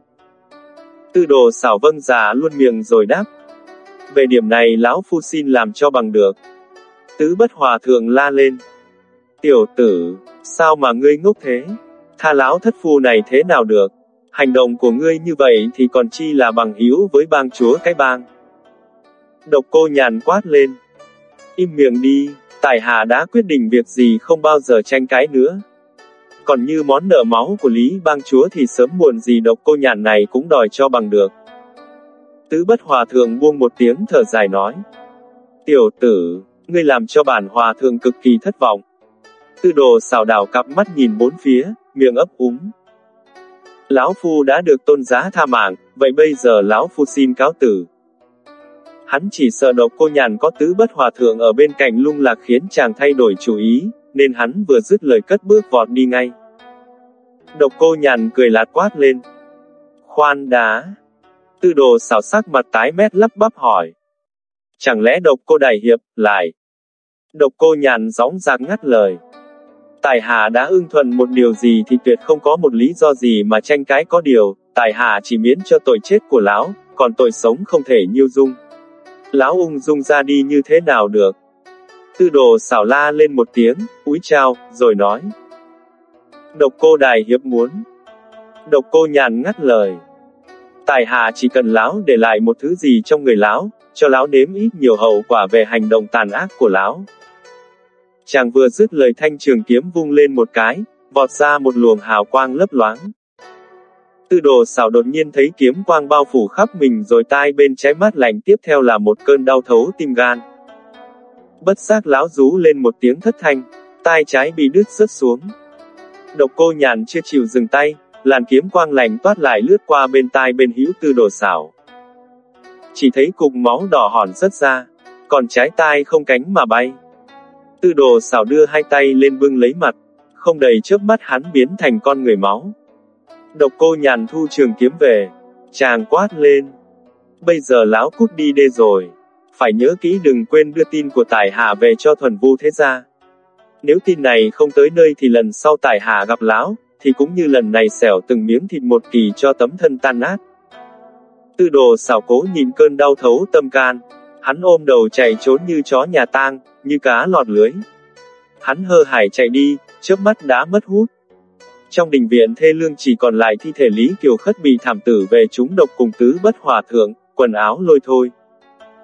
S1: Tư đồ xảo vâng già luôn miệng rồi đáp. Về điểm này, lão phu xin làm cho bằng được. Tứ bất hòa thượng la lên. Tiểu tử, sao mà ngươi ngốc thế? Tha lão thất phu này thế nào được? Hành động của ngươi như vậy thì còn chi là bằng hiếu với bang chúa cái bang. Độc cô nhàn quát lên. Im miệng đi, tài hạ đã quyết định việc gì không bao giờ tranh cãi nữa. Còn như món nợ máu của Lý bang chúa thì sớm muộn gì độc cô nhàn này cũng đòi cho bằng được. Tứ bất hòa thượng buông một tiếng thở dài nói. Tiểu tử, ngươi làm cho bản hòa thượng cực kỳ thất vọng. Tư đồ xào đảo cặp mắt nhìn bốn phía, miệng ấp úng. Lão Phu đã được tôn giá tha mạng, vậy bây giờ Lão Phu xin cáo tử. Hắn chỉ sợ độc cô nhàn có tứ bất hòa thượng ở bên cạnh lung lạc khiến chàng thay đổi chủ ý, nên hắn vừa dứt lời cất bước vọt đi ngay. Độc cô nhàn cười lạt quát lên. Khoan đá. Tư đồ xảo sắc mặt tái mét lắp bắp hỏi. Chẳng lẽ độc cô đại hiệp, lại. Độc cô nhàn gióng giạc ngắt lời. Tài hạ đã ưng thuận một điều gì thì tuyệt không có một lý do gì mà tranh cãi có điều, tài hạ chỉ miễn cho tội chết của lão, còn tội sống không thể nhiêu dung. Lão ung dung ra đi như thế nào được? Tư đồ xảo la lên một tiếng, úi trao, rồi nói. Độc cô đài hiệp muốn. Độc cô nhàn ngắt lời. Tài hạ chỉ cần lão để lại một thứ gì trong người lão, cho lão nếm ít nhiều hậu quả về hành động tàn ác của lão. Chàng vừa dứt lời thanh trường kiếm vung lên một cái, vọt ra một luồng hào quang lấp loáng. Tư đồ xảo đột nhiên thấy kiếm quang bao phủ khắp mình rồi tai bên trái mắt lạnh tiếp theo là một cơn đau thấu tim gan. Bất giác lão rú lên một tiếng thất thanh, tai trái bị đứt rớt xuống. Độc cô nhàn chưa chịu dừng tay, làn kiếm quang lạnh toát lại lướt qua bên tai bên hữu tư đồ xảo. Chỉ thấy cục máu đỏ hòn rớt ra, còn trái tai không cánh mà bay. Tư đồ xảo đưa hai tay lên bưng lấy mặt, không đầy chớp mắt hắn biến thành con người máu. Độc cô nhàn thu trường kiếm về, chàng quát lên. Bây giờ lão cút đi đê rồi, phải nhớ kỹ đừng quên đưa tin của tài hạ về cho thuần vu thế gia. Nếu tin này không tới nơi thì lần sau tài hạ gặp lão, thì cũng như lần này xẻo từng miếng thịt một kỳ cho tấm thân tan nát. Tư đồ xảo cố nhìn cơn đau thấu tâm can, hắn ôm đầu chạy trốn như chó nhà tang, như cá lọt lưới. Hắn hơ hải chạy đi, chớp mắt đã mất hút. Trong đình viện thê lương chỉ còn lại thi thể Lý Kiều Khất bị thảm tử về chúng độc cùng tứ bất hòa thượng, quần áo lôi thôi.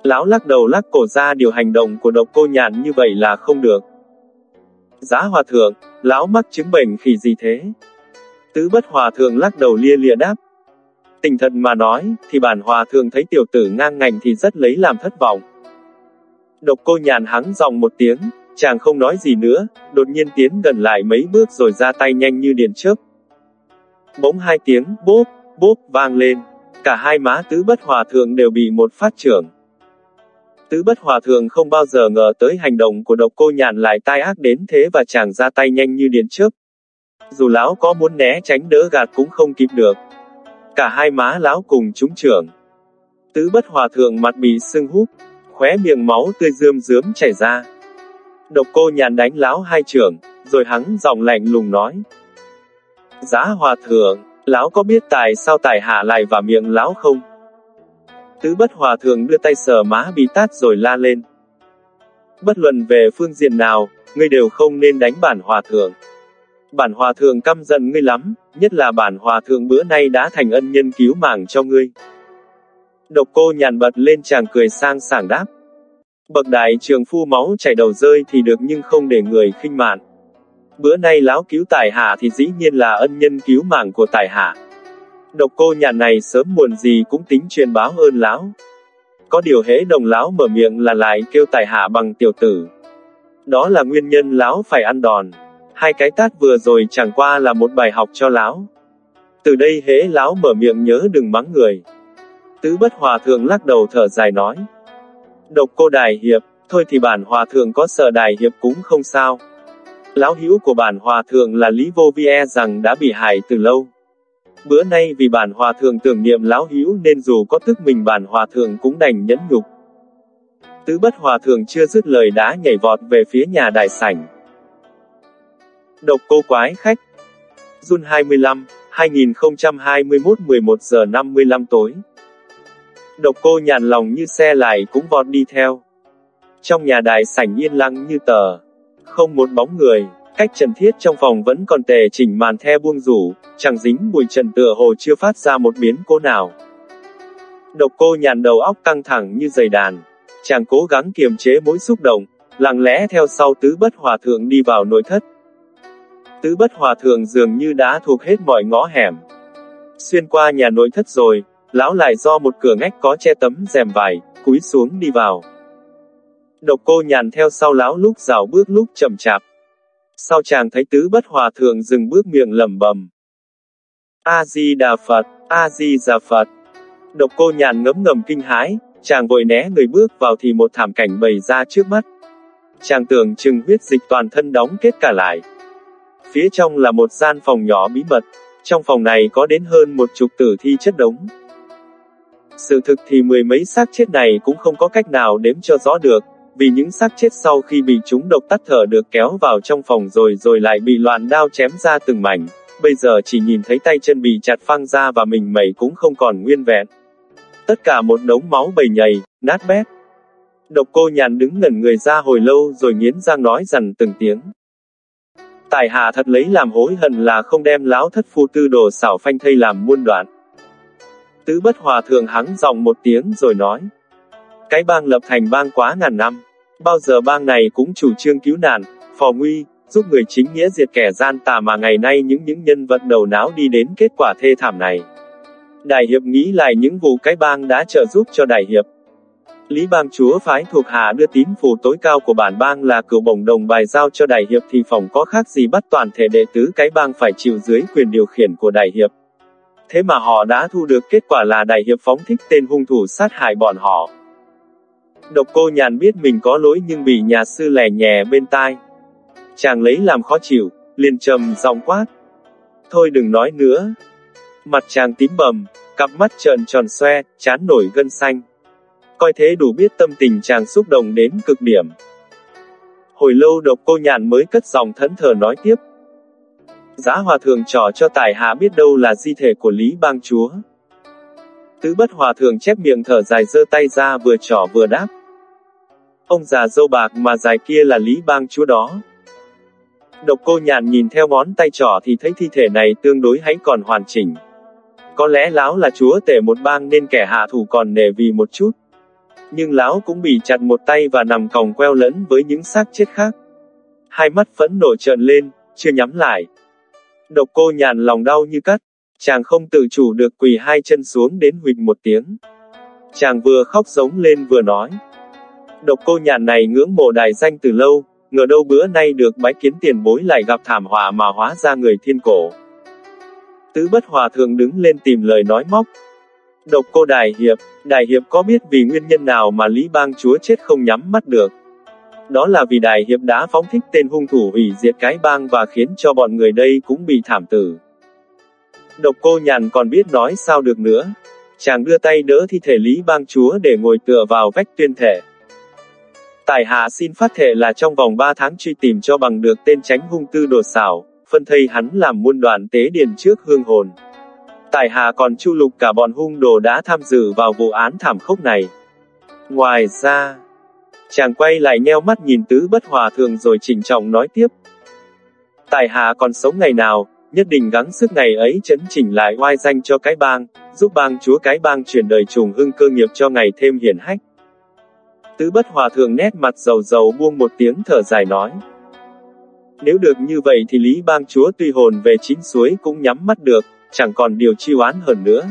S1: Lão lắc đầu lắc cổ ra điều hành động của độc cô nhàn như vậy là không được. Giá hòa thượng, lão mắc chứng bệnh khỉ gì thế? Tứ bất hòa thượng lắc đầu lia lịa đáp. Tình thần mà nói, thì bản hòa thường thấy tiểu tử ngang ngành thì rất lấy làm thất vọng. Độc cô nhàn hắng dòng một tiếng, Chàng không nói gì nữa, đột nhiên tiến gần lại mấy bước rồi ra tay nhanh như điện chớp. Bỗng hai tiếng bốp, bốp vang lên. Cả hai má tứ bất hòa thượng đều bị một phát trưởng. Tứ bất hòa thượng không bao giờ ngờ tới hành động của độc cô nhàn lại tai ác đến thế và chàng ra tay nhanh như điện chớp. Dù lão có muốn né tránh đỡ gạt cũng không kịp được. Cả hai má lão cùng trúng trưởng. Tứ bất hòa thượng mặt bị sưng húp, khóe miệng máu tươi rươm rướm chảy ra. Độc cô nhàn đánh lão hai trưởng, rồi hắn giọng lạnh lùng nói. Giá hòa thượng, lão có biết tại sao tài hạ lại vào miệng lão không? Tứ bất hòa thượng đưa tay sờ má bị tát rồi la lên. Bất luận về phương diện nào, ngươi đều không nên đánh bản hòa thượng. Bản hòa thượng căm giận ngươi lắm, nhất là bản hòa thượng bữa nay đã thành ân nhân cứu mạng cho ngươi. Độc cô nhàn bật lên chàng cười sang sảng đáp. Bậc đại trường phu máu chảy đầu rơi thì được nhưng không để người khinh mạn. Bữa nay lão cứu tài hạ thì dĩ nhiên là ân nhân cứu mạng của tài hạ. Độc cô nhà này sớm muộn gì cũng tính truyền báo ơn lão. Có điều hễ đồng lão mở miệng là lại kêu tài hạ bằng tiểu tử. Đó là nguyên nhân lão phải ăn đòn. Hai cái tát vừa rồi chẳng qua là một bài học cho lão. Từ đây hễ lão mở miệng nhớ đừng mắng người. Tứ bất hòa thượng lắc đầu thở dài nói. Độc cô đại hiệp, thôi thì bản hòa thượng có sợ đại hiệp cũng không sao. Lão hữu của bản hòa thượng là Lý Vô Vi e rằng đã bị hại từ lâu. Bữa nay vì bản hòa thượng tưởng niệm lão hữu nên dù có tức mình bản hòa thượng cũng đành nhẫn nhục. Tứ bất hòa thượng chưa dứt lời đã nhảy vọt về phía nhà đại sảnh. Độc cô quái khách Jun 25, 2021 11 giờ 55 tối Độc cô nhàn lòng như xe lại cũng vọt đi theo. Trong nhà đại sảnh yên lặng như tờ. Không một bóng người, cách trần thiết trong phòng vẫn còn tề chỉnh màn the buông rủ, chẳng dính bùi trần tựa hồ chưa phát ra một biến cố nào. Độc cô nhàn đầu óc căng thẳng như dày đàn. Chàng cố gắng kiềm chế mỗi xúc động, lặng lẽ theo sau tứ bất hòa thượng đi vào nội thất. Tứ bất hòa thượng dường như đã thuộc hết mọi ngõ hẻm. Xuyên qua nhà nội thất rồi, lão lại do một cửa ngách có che tấm rèm vải, cúi xuống đi vào. Độc cô nhàn theo sau lão lúc rào bước lúc chậm chạp. Sau chàng thấy tứ bất hòa thượng dừng bước miệng lẩm bẩm. A-di-đà Phật, A-di-đà Phật. Độc cô nhàn ngấm ngầm kinh hãi, chàng vội né người bước vào thì một thảm cảnh bày ra trước mắt. Chàng tưởng chừng huyết dịch toàn thân đóng kết cả lại. Phía trong là một gian phòng nhỏ bí mật, trong phòng này có đến hơn một chục tử thi chất đống. Sự thực thì mười mấy xác chết này cũng không có cách nào đếm cho rõ được, vì những xác chết sau khi bị chúng độc tắt thở được kéo vào trong phòng rồi rồi lại bị loạn đao chém ra từng mảnh, bây giờ chỉ nhìn thấy tay chân bị chặt phăng ra và mình mẩy cũng không còn nguyên vẹn. Tất cả một đống máu bầy nhầy, nát bét. Độc cô nhàn đứng ngẩn người ra hồi lâu rồi nghiến răng nói dằn từng tiếng. Tài hạ thật lấy làm hối hận là không đem lão thất phu tư đồ xảo phanh thây làm muôn đoạn. Tứ bất hòa thượng hắng dòng một tiếng rồi nói. Cái bang lập thành bang quá ngàn năm. Bao giờ bang này cũng chủ trương cứu nạn, phò nguy, giúp người chính nghĩa diệt kẻ gian tà mà ngày nay những những nhân vật đầu não đi đến kết quả thê thảm này. Đại hiệp nghĩ lại những vụ cái bang đã trợ giúp cho đại hiệp. Lý bang chúa phái thuộc hạ đưa tín phù tối cao của bản bang là cửu bổng đồng bài giao cho đại hiệp thì phòng có khác gì bắt toàn thể đệ tứ cái bang phải chịu dưới quyền điều khiển của đại hiệp. Thế mà họ đã thu được kết quả là đại hiệp phóng thích tên hung thủ sát hại bọn họ. Độc cô nhàn biết mình có lỗi nhưng bị nhà sư lẻ nhẹ bên tai. Chàng lấy làm khó chịu, liền trầm giọng quát. Thôi đừng nói nữa. Mặt chàng tím bầm, cặp mắt trợn tròn xoe, chán nổi gân xanh. Coi thế đủ biết tâm tình chàng xúc động đến cực điểm. Hồi lâu độc cô nhàn mới cất giọng thẫn thờ nói tiếp. Giá hòa thượng trò cho tài hạ biết đâu là di thể của Lý bang chúa. Tứ bất hòa thượng chép miệng thở dài giơ tay ra vừa trò vừa đáp. Ông già dâu bạc mà dài kia là Lý bang chúa đó. Độc cô nhàn nhìn theo ngón tay trỏ thì thấy thi thể này tương đối hãy còn hoàn chỉnh. Có lẽ lão là chúa tể một bang nên kẻ hạ thủ còn nề vì một chút. Nhưng lão cũng bị chặt một tay và nằm còng queo lẫn với những xác chết khác. Hai mắt phẫn nộ trợn lên, chưa nhắm lại. Độc cô nhàn lòng đau như cắt, chàng không tự chủ được quỳ hai chân xuống đến huỳnh một tiếng. Chàng vừa khóc giống lên vừa nói. Độc cô nhàn này ngưỡng mộ đại danh từ lâu, ngờ đâu bữa nay được bái kiến tiền bối lại gặp thảm họa mà hóa ra người thiên cổ. Tứ bất hòa thượng đứng lên tìm lời nói móc. Độc cô Đại Hiệp, Đại Hiệp có biết vì nguyên nhân nào mà Lý Bang Chúa chết không nhắm mắt được? Đó là vì Đại Hiệp đã phóng thích tên hung thủ hủy diệt cái bang và khiến cho bọn người đây cũng bị thảm tử. Độc cô nhàn còn biết nói sao được nữa. Chàng đưa tay đỡ thi thể Lý Bang Chúa để ngồi tựa vào vách tuyên thể. Tài hạ xin phát thể là trong vòng 3 tháng truy tìm cho bằng được tên tránh hung tư đồ xảo, phân thây hắn làm muôn đoạn tế điền trước hương hồn. Tài Hà còn chu lục cả bọn hung đồ đã tham dự vào vụ án thảm khốc này. Ngoài ra, chàng quay lại nheo mắt nhìn tứ bất hòa thường rồi chỉnh trọng nói tiếp. Tài Hà còn sống ngày nào, nhất định gắng sức ngày ấy chấn chỉnh lại oai danh cho cái bang, giúp bang chúa cái bang chuyển đời trùng hưng cơ nghiệp cho ngày thêm hiển hách. Tứ bất hòa thường nét mặt dầu dầu buông một tiếng thở dài nói. Nếu được như vậy thì Lý bang chúa tuy hồn về chín suối cũng nhắm mắt được, chẳng còn điều chi oán hơn nữa.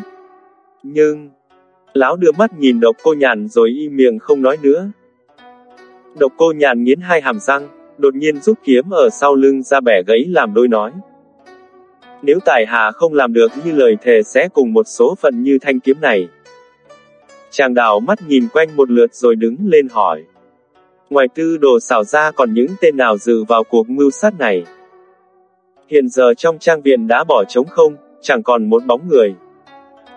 S1: Nhưng, lão đưa mắt nhìn độc cô nhàn rồi im miệng không nói nữa. Độc cô nhàn nghiến hai hàm răng, đột nhiên rút kiếm ở sau lưng ra bẻ gãy làm đôi nói. Nếu tài hạ không làm được như lời thề sẽ cùng một số phận như thanh kiếm này. Chàng đảo mắt nhìn quanh một lượt rồi đứng lên hỏi. Ngoài tư đồ xảo ra còn những tên nào dự vào cuộc mưu sát này? Hiện giờ trong trang viện đã bỏ trống không, chẳng còn một bóng người.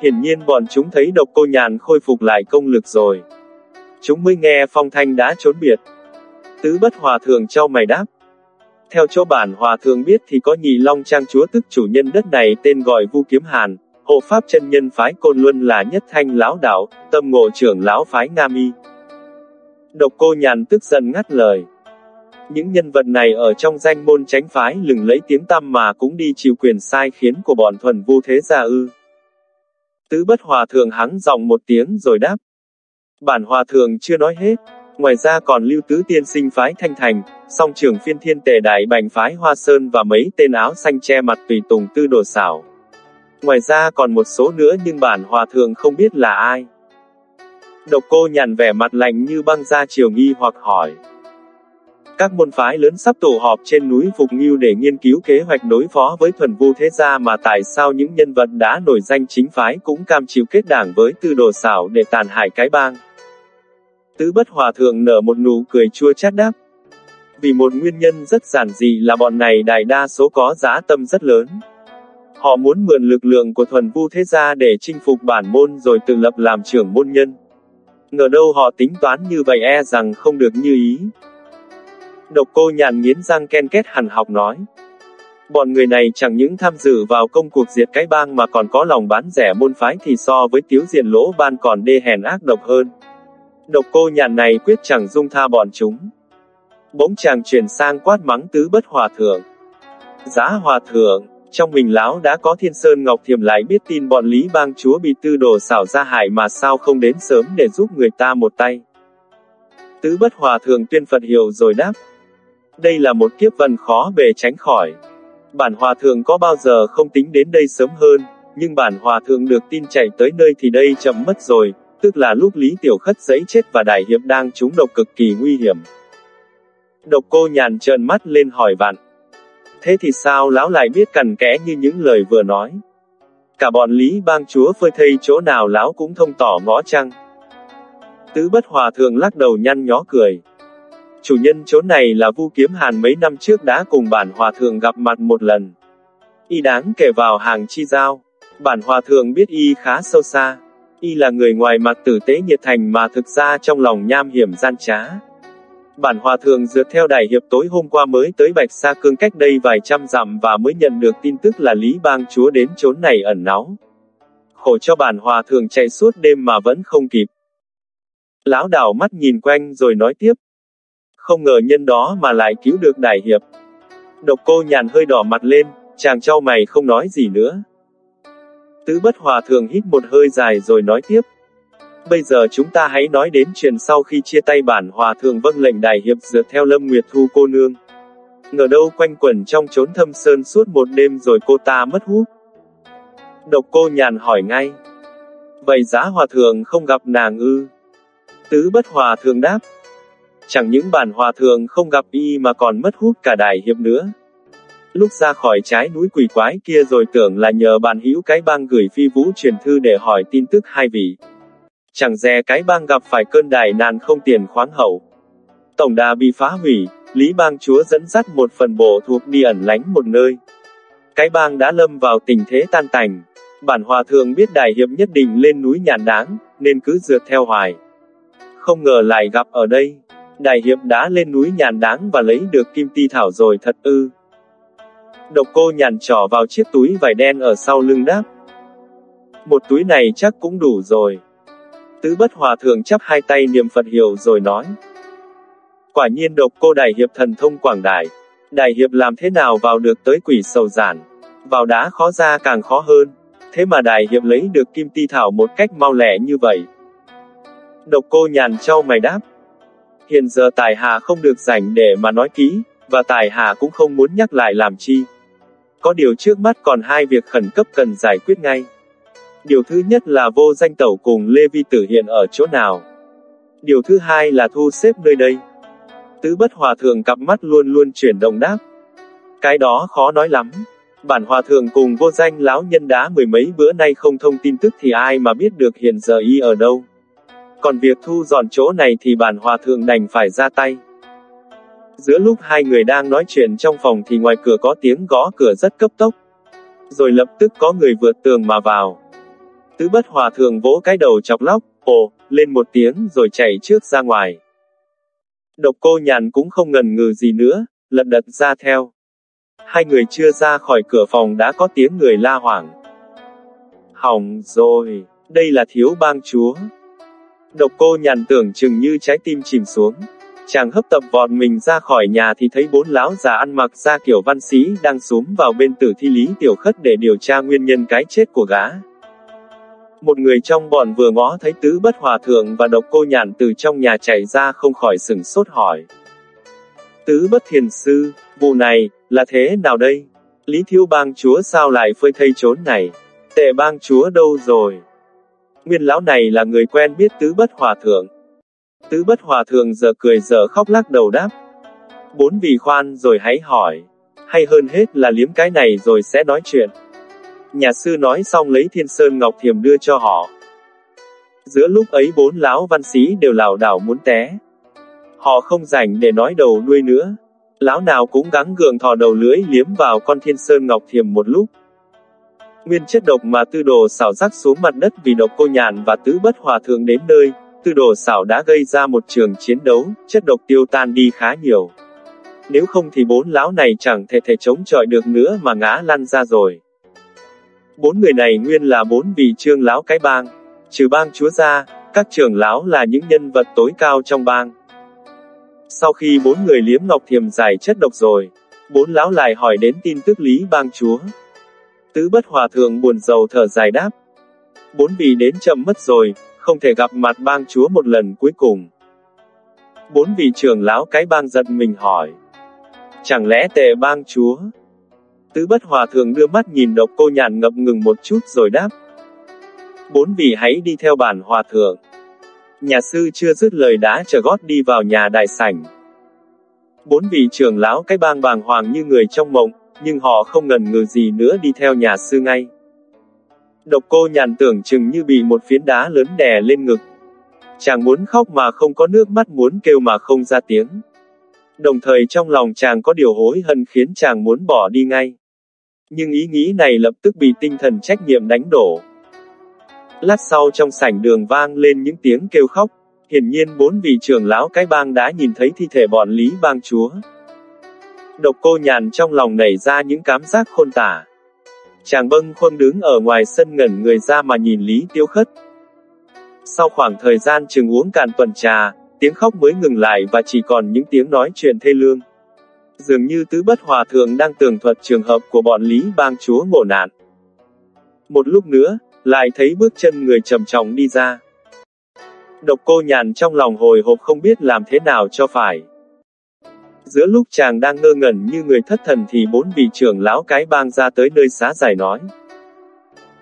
S1: Hiển nhiên bọn chúng thấy độc cô nhàn khôi phục lại công lực rồi. Chúng mới nghe phong thanh đã trốn biệt. Tứ bất hòa thường cho mày đáp. Theo chỗ bản hòa thường biết thì có nhị long trang chúa tức chủ nhân đất này tên gọi Vu Kiếm Hàn, hộ pháp chân nhân phái Côn Luân là nhất thanh lão đạo, tâm ngộ trưởng lão phái Nga Mi. Độc cô nhàn tức giận ngắt lời. Những nhân vật này ở trong danh môn tránh phái lừng lấy tiếng tăm mà cũng đi chịu quyền sai khiến của bọn thuần vu thế gia ư. Tứ bất hòa thượng hắng dòng một tiếng rồi đáp. Bản hòa thượng chưa nói hết. Ngoài ra còn lưu tứ tiên sinh phái thanh thành, song trưởng phiên thiên tề đại bành phái hoa sơn và mấy tên áo xanh che mặt tùy tùng tư đồ xảo. Ngoài ra còn một số nữa nhưng bản hòa thượng không biết là ai. Độc cô nhàn vẻ mặt lạnh như băng ra chiều nghi hoặc hỏi. Các môn phái lớn sắp tụ họp trên núi Phục Nghiêu để nghiên cứu kế hoạch đối phó với thuần vu thế gia mà tại sao những nhân vật đã nổi danh chính phái cũng cam chịu kết đảng với tư đồ xảo để tàn hại cái bang. Tứ bất hòa thượng nở một nụ cười chua chát đáp. Vì một nguyên nhân rất giản dị là bọn này đại đa số có giá tâm rất lớn. Họ muốn mượn lực lượng của thuần vu thế gia để chinh phục bản môn rồi tự lập làm trưởng môn nhân. Ngờ đâu họ tính toán như vậy e rằng không được như ý. Độc cô nhàn nghiến răng ken kết hẳn học nói. Bọn người này chẳng những tham dự vào công cuộc diệt cái bang mà còn có lòng bán rẻ môn phái thì so với tiếu diện lỗ ban còn đê hèn ác độc hơn. Độc cô nhàn này quyết chẳng dung tha bọn chúng. Bỗng chàng chuyển sang quát mắng tứ bất hòa thượng. Giá hòa thượng, trong mình lão đã có thiên sơn ngọc thiềm lại biết tin bọn lý bang chúa bị tư đồ xảo ra hại mà sao không đến sớm để giúp người ta một tay. Tứ bất hòa thượng tuyên Phật hiểu rồi đáp. Đây là một kiếp vận khó bề tránh khỏi. Bản hòa thượng có bao giờ không tính đến đây sớm hơn, nhưng bản hòa thượng được tin chạy tới nơi thì đây chậm mất rồi, tức là lúc Lý Tiểu Khất giấy chết và Đại Hiệp đang trúng độc cực kỳ nguy hiểm. Độc cô nhàn trợn mắt lên hỏi vạn. Thế thì sao lão lại biết cằn kẽ như những lời vừa nói? Cả bọn Lý bang chúa phơi thây chỗ nào lão cũng thông tỏ ngõ chăng? Tứ bất hòa thường lắc đầu nhăn nhó cười. Chủ nhân chỗ này là Vu Kiếm Hàn mấy năm trước đã cùng bản hòa thượng gặp mặt một lần. Y đáng kể vào hàng chi giao. Bản hòa thượng biết y khá sâu xa. Y là người ngoài mặt tử tế nhiệt thành mà thực ra trong lòng nham hiểm gian trá. Bản hòa thượng dựa theo đại hiệp tối hôm qua mới tới Bạch Sa Cương cách đây vài trăm dặm và mới nhận được tin tức là Lý Bang Chúa đến chốn này ẩn náu. Khổ cho bản hòa thượng chạy suốt đêm mà vẫn không kịp. Lão đảo mắt nhìn quanh rồi nói tiếp. Không ngờ nhân đó mà lại cứu được đại hiệp. Độc cô nhàn hơi đỏ mặt lên, chàng trao mày không nói gì nữa. Tứ bất hòa thường hít một hơi dài rồi nói tiếp. Bây giờ chúng ta hãy nói đến chuyện sau khi chia tay bản hòa thường vâng lệnh đại hiệp dựa theo Lâm Nguyệt Thu cô nương. Ngờ đâu quanh quẩn trong chốn thâm sơn suốt một đêm rồi cô ta mất hút. Độc cô nhàn hỏi ngay. Vậy giá hòa thượng không gặp nàng ư? Tứ bất hòa thường đáp. Chẳng những bản hòa thượng không gặp y mà còn mất hút cả đại hiệp nữa. Lúc ra khỏi trái núi quỷ quái kia rồi tưởng là nhờ bạn hữu cái bang gửi phi vũ truyền thư để hỏi tin tức hai vị. Chẳng dè cái bang gặp phải cơn đại nạn không tiền khoáng hậu. Tổng đà bị phá hủy, Lý bang chúa dẫn dắt một phần bộ thuộc đi ẩn lánh một nơi. Cái bang đã lâm vào tình thế tan tành. Bản hòa thượng biết đại hiệp nhất định lên núi nhàn đáng, nên cứ dượt theo hoài. Không ngờ lại gặp ở đây. Đại hiệp đã lên núi nhàn đáng và lấy được kim ti thảo rồi thật ư. Độc cô nhàn trỏ vào chiếc túi vải đen ở sau lưng đáp. Một túi này chắc cũng đủ rồi. Tứ bất hòa thượng chắp hai tay niệm Phật hiểu rồi nói. Quả nhiên độc cô đại hiệp thần thông quảng đại. Đại hiệp làm thế nào vào được tới quỷ sầu giản. Vào đá khó ra càng khó hơn. Thế mà đại hiệp lấy được kim ti thảo một cách mau lẹ như vậy. Độc cô nhàn trao mày đáp. Hiện giờ tài Hà không được rảnh để mà nói kỹ, và tài Hà cũng không muốn nhắc lại làm chi. Có điều trước mắt còn hai việc khẩn cấp cần giải quyết ngay. Điều thứ nhất là vô danh tẩu cùng Lê Vi Tử hiện ở chỗ nào. Điều thứ hai là thu xếp nơi đây. Tứ bất hòa thượng cặp mắt luôn luôn chuyển động đáp. Cái đó khó nói lắm. Bản hòa thượng cùng vô danh lão nhân đá mười mấy bữa nay không thông tin tức thì ai mà biết được hiện giờ y ở đâu. Còn việc thu dọn chỗ này thì bản hòa thượng đành phải ra tay. Giữa lúc hai người đang nói chuyện trong phòng thì ngoài cửa có tiếng gõ cửa rất cấp tốc. Rồi lập tức có người vượt tường mà vào. Tứ bất hòa thượng vỗ cái đầu chọc lóc, ồ, lên một tiếng rồi chạy trước ra ngoài. Độc cô nhàn cũng không ngần ngừ gì nữa, lật đật ra theo. Hai người chưa ra khỏi cửa phòng đã có tiếng người la hoảng. Hỏng rồi, đây là thiếu bang chúa. Độc cô nhàn tưởng chừng như trái tim chìm xuống. Chàng hấp tập vọt mình ra khỏi nhà thì thấy bốn lão già ăn mặc ra kiểu văn sĩ đang súm vào bên tử thi lý tiểu khất để điều tra nguyên nhân cái chết của gã. Một người trong bọn vừa ngó thấy tứ bất hòa thượng và độc cô nhàn từ trong nhà chạy ra không khỏi sừng sốt hỏi. Tứ bất thiền sư, vụ này, là thế nào đây? Lý thiếu bang chúa sao lại phơi thây trốn này? Tệ bang chúa đâu rồi? Nguyên lão này là người quen biết tứ bất hòa thượng. Tứ bất hòa thượng giờ cười giờ khóc lắc đầu đáp. Bốn vị khoan rồi hãy hỏi. Hay hơn hết là liếm cái này rồi sẽ nói chuyện. Nhà sư nói xong lấy thiên sơn ngọc thiềm đưa cho họ. Giữa lúc ấy bốn lão văn sĩ đều lảo đảo muốn té. Họ không rảnh để nói đầu đuôi nữa. Lão nào cũng gắng gượng thò đầu lưỡi liếm vào con thiên sơn ngọc thiềm một lúc. Nguyên chất độc mà tư đồ xảo rắc xuống mặt đất vì độc cô nhàn và tứ bất hòa thượng đến nơi, tư đồ xảo đã gây ra một trường chiến đấu, chất độc tiêu tan đi khá nhiều. Nếu không thì bốn lão này chẳng thể thể chống chọi được nữa mà ngã lăn ra rồi. Bốn người này nguyên là bốn vị trương lão cái bang. Trừ bang chúa ra, các trưởng lão là những nhân vật tối cao trong bang. Sau khi bốn người liếm ngọc thiềm giải chất độc rồi, bốn lão lại hỏi đến tin tức lý bang chúa. Tứ bất hòa thượng buồn rầu thở dài đáp. Bốn vị đến chậm mất rồi, không thể gặp mặt bang chúa một lần cuối cùng. Bốn vị trưởng lão cái bang giật mình hỏi. Chẳng lẽ tệ bang chúa? Tứ bất hòa thượng đưa mắt nhìn độc cô nhàn ngập ngừng một chút rồi đáp. Bốn vị hãy đi theo bản hòa thượng. Nhà sư chưa dứt lời đã chờ gót đi vào nhà đại sảnh. Bốn vị trưởng lão cái bang bàng hoàng như người trong mộng, nhưng họ không ngần ngừ gì nữa đi theo nhà sư ngay. Độc cô nhàn tưởng chừng như bị một phiến đá lớn đè lên ngực. Chàng muốn khóc mà không có nước mắt muốn kêu mà không ra tiếng. Đồng thời trong lòng chàng có điều hối hận khiến chàng muốn bỏ đi ngay. Nhưng ý nghĩ này lập tức bị tinh thần trách nhiệm đánh đổ. Lát sau trong sảnh đường vang lên những tiếng kêu khóc. Hiển nhiên bốn vị trưởng lão cái bang đã nhìn thấy thi thể bọn Lý bang chúa. Độc cô nhàn trong lòng nảy ra những cảm giác khôn tả. Chàng bâng khuâng đứng ở ngoài sân ngẩn người ra mà nhìn Lý Tiêu Khất. Sau khoảng thời gian chừng uống cạn tuần trà, tiếng khóc mới ngừng lại và chỉ còn những tiếng nói chuyện thê lương. Dường như tứ bất hòa thượng đang tường thuật trường hợp của bọn Lý bang chúa ngộ nạn. Một lúc nữa, lại thấy bước chân người trầm trọng đi ra. Độc cô nhàn trong lòng hồi hộp không biết làm thế nào cho phải. Giữa lúc chàng đang ngơ ngẩn như người thất thần thì bốn vị trưởng lão cái bang ra tới nơi xá giải nói.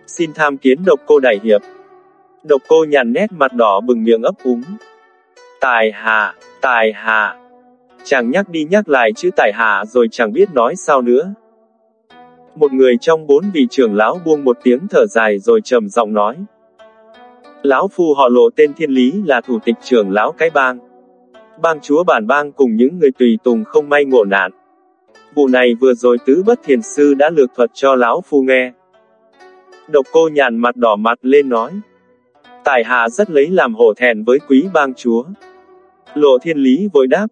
S1: Xin tham kiến độc cô đại hiệp. Độc cô nhàn nét mặt đỏ bừng miệng ấp úng. Tài hạ, tài hạ. Chàng nhắc đi nhắc lại chữ tài hạ rồi chẳng biết nói sao nữa. Một người trong bốn vị trưởng lão buông một tiếng thở dài rồi trầm giọng nói. Lão phu họ lộ tên thiên lý là thủ tịch trưởng lão cái bang. Bang chúa bản bang cùng những người tùy tùng không may ngộ nạn. Vụ này vừa rồi tứ bất thiền sư đã lược thuật cho lão phu nghe. Độc cô nhàn mặt đỏ mặt lên nói. Tài hạ rất lấy làm hổ thẹn với quý bang chúa. Lộ thiên lý vội đáp.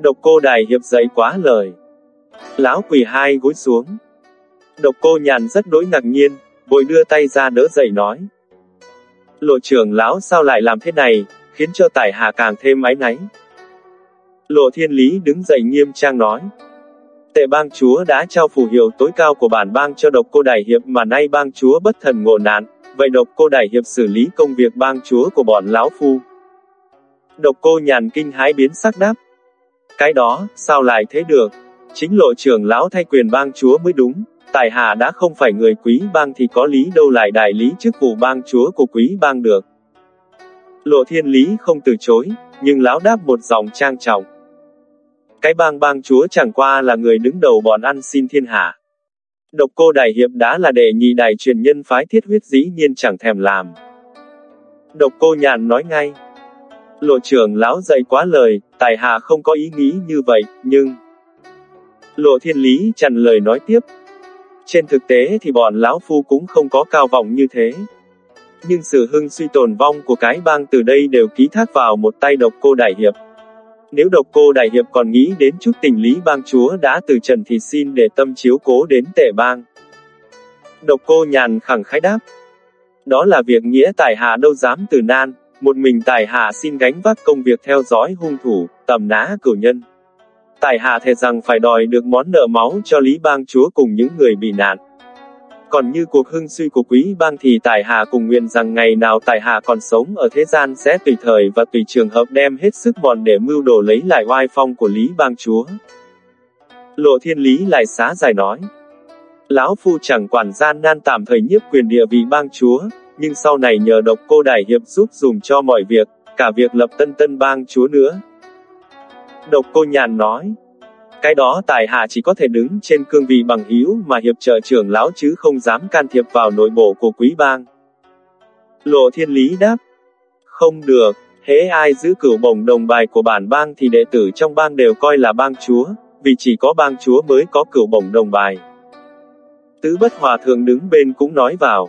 S1: Độc cô đài hiệp dậy quá lời. Lão quỳ hai gối xuống. Độc cô nhàn rất đối ngạc nhiên, vội đưa tay ra đỡ dậy nói. Lộ trưởng lão sao lại làm thế này, khiến cho tài hạ càng thêm máy náy. Lộ thiên lý đứng dậy nghiêm trang nói. Tệ bang chúa đã trao phù hiệu tối cao của bản bang cho độc cô đại hiệp mà nay bang chúa bất thần ngộ nạn, vậy độc cô đại hiệp xử lý công việc bang chúa của bọn lão phu. Độc cô nhàn kinh hái biến sắc đáp. Cái đó, sao lại thế được? Chính lộ trưởng lão thay quyền bang chúa mới đúng, tài hạ đã không phải người quý bang thì có lý đâu lại đại lý chức vụ bang chúa của quý bang được. Lộ thiên lý không từ chối, nhưng lão đáp một dòng trang trọng. Cái bang bang chúa chẳng qua là người đứng đầu bọn ăn xin thiên hạ. Độc cô đại hiệp đã là đệ nhị đại truyền nhân phái thiết huyết dĩ nhiên chẳng thèm làm. Độc cô nhàn nói ngay. Lộ trưởng lão dạy quá lời, tài hạ không có ý nghĩ như vậy, nhưng... Lộ thiên lý chặn lời nói tiếp. Trên thực tế thì bọn lão phu cũng không có cao vọng như thế. Nhưng sự hưng suy tồn vong của cái bang từ đây đều ký thác vào một tay độc cô đại hiệp. Nếu độc cô đại hiệp còn nghĩ đến chút tình lý bang chúa đã từ trần thì xin để tâm chiếu cố đến tệ bang. Độc cô nhàn khẳng khái đáp. Đó là việc nghĩa tài hạ đâu dám từ nan, một mình tài hạ xin gánh vác công việc theo dõi hung thủ, tầm ná cửu nhân. Tài hạ thề rằng phải đòi được món nợ máu cho lý bang chúa cùng những người bị nạn. Còn như cuộc hưng suy của quý bang thì Tài Hà cùng nguyện rằng ngày nào Tài Hà còn sống ở thế gian sẽ tùy thời và tùy trường hợp đem hết sức mòn để mưu đồ lấy lại oai phong của Lý bang chúa. Lộ thiên lý lại xá giải nói. Lão Phu chẳng quản gian nan tạm thời nhiếp quyền địa vị bang chúa, nhưng sau này nhờ độc cô đại hiệp giúp dùm cho mọi việc, cả việc lập tân tân bang chúa nữa. Độc cô nhàn nói, cái đó tài hạ chỉ có thể đứng trên cương vị bằng hữu mà hiệp trợ trưởng lão chứ không dám can thiệp vào nội bộ của quý bang. Lộ thiên lý đáp. Không được, hễ ai giữ cửu bổng đồng bài của bản bang thì đệ tử trong bang đều coi là bang chúa, vì chỉ có bang chúa mới có cửu bổng đồng bài. Tứ bất hòa thượng đứng bên cũng nói vào.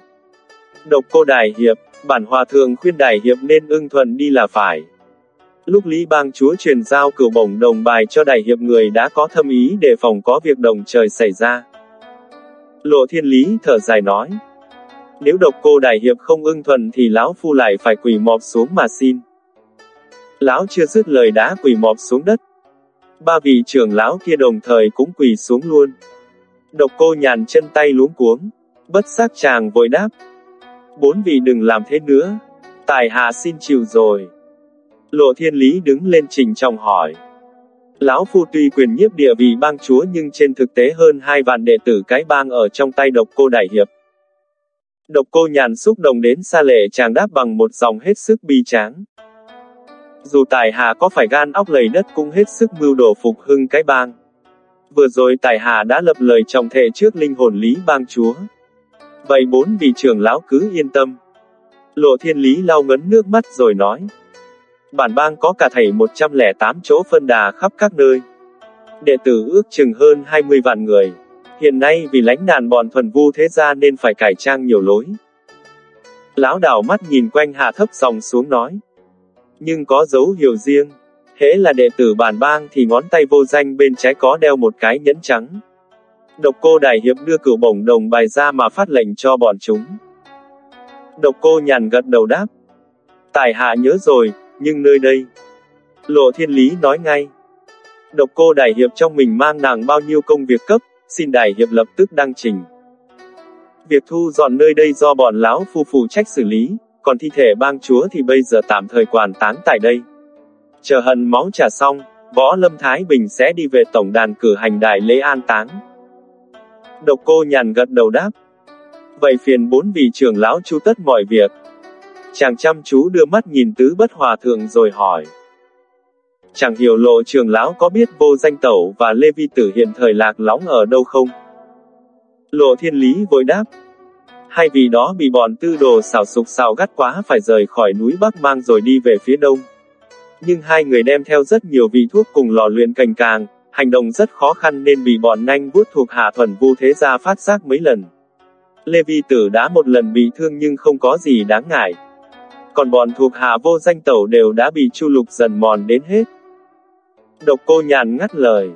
S1: Độc cô đại hiệp, bản hòa thượng khuyên đại hiệp nên ưng thuận đi là phải. Lúc Lý Bang Chúa truyền giao cửu bổng đồng bài cho đại hiệp người đã có thâm ý để phòng có việc đồng trời xảy ra. Lộ thiên lý thở dài nói. Nếu độc cô đại hiệp không ưng thuận thì lão phu lại phải quỳ mọp xuống mà xin. Lão chưa dứt lời đã quỳ mọp xuống đất. Ba vị trưởng lão kia đồng thời cũng quỳ xuống luôn. Độc cô nhàn chân tay luống cuống. Bất giác chàng vội đáp. Bốn vị đừng làm thế nữa. Tài hạ xin chịu rồi. Lộ thiên lý đứng lên trình trọng hỏi. Lão Phu tuy quyền nhiếp địa vị bang chúa nhưng trên thực tế hơn hai vạn đệ tử cái bang ở trong tay độc cô đại hiệp. Độc cô nhàn xúc động đến xa lệ chàng đáp bằng một dòng hết sức bi tráng. Dù tài hà có phải gan óc lầy đất cũng hết sức mưu đồ phục hưng cái bang. Vừa rồi tài hà đã lập lời trọng thệ trước linh hồn lý bang chúa. Vậy bốn vị trưởng lão cứ yên tâm. Lộ thiên lý lau ngấn nước mắt rồi nói. Bản bang có cả thầy 108 chỗ phân đà khắp các nơi. Đệ tử ước chừng hơn 20 vạn người. Hiện nay vì lánh nạn bọn thuần vu thế gia nên phải cải trang nhiều lối. Lão đảo mắt nhìn quanh hạ thấp dòng xuống nói. Nhưng có dấu hiệu riêng. Hễ là đệ tử bản bang thì ngón tay vô danh bên trái có đeo một cái nhẫn trắng. Độc cô đại hiệp đưa cửu bổng đồng bài ra mà phát lệnh cho bọn chúng. Độc cô nhàn gật đầu đáp. Tài hạ nhớ rồi, nhưng nơi đây, Lộ Thiên Lý nói ngay. Độc cô đại hiệp trong mình mang nàng bao nhiêu công việc cấp, xin đại hiệp lập tức đăng trình. Việc thu dọn nơi đây do bọn lão phu phụ trách xử lý, còn thi thể bang chúa thì bây giờ tạm thời quản táng tại đây. Chờ hận máu trả xong, võ lâm Thái Bình sẽ đi về tổng đàn cử hành đại lễ an táng. Độc cô nhàn gật đầu đáp. Vậy phiền bốn vị trưởng lão chu tất mọi việc, Chàng chăm chú đưa mắt nhìn tứ bất hòa thượng rồi hỏi. Chẳng hiểu lộ trường lão có biết vô danh tẩu và Lê Vi Tử hiện thời lạc lóng ở đâu không? Lộ thiên lý vội đáp. Hai vị đó bị bọn tư đồ xảo sục xào gắt quá phải rời khỏi núi Bắc mang rồi đi về phía đông. Nhưng hai người đem theo rất nhiều vị thuốc cùng lò luyện cành càng, hành động rất khó khăn nên bị bọn nanh vuốt thuộc hạ thuần vu thế gia phát giác mấy lần. Lê Vi Tử đã một lần bị thương nhưng không có gì đáng ngại. Còn bọn thuộc hạ vô danh tẩu đều đã bị chu lục dần mòn đến hết. Độc cô nhàn ngắt lời.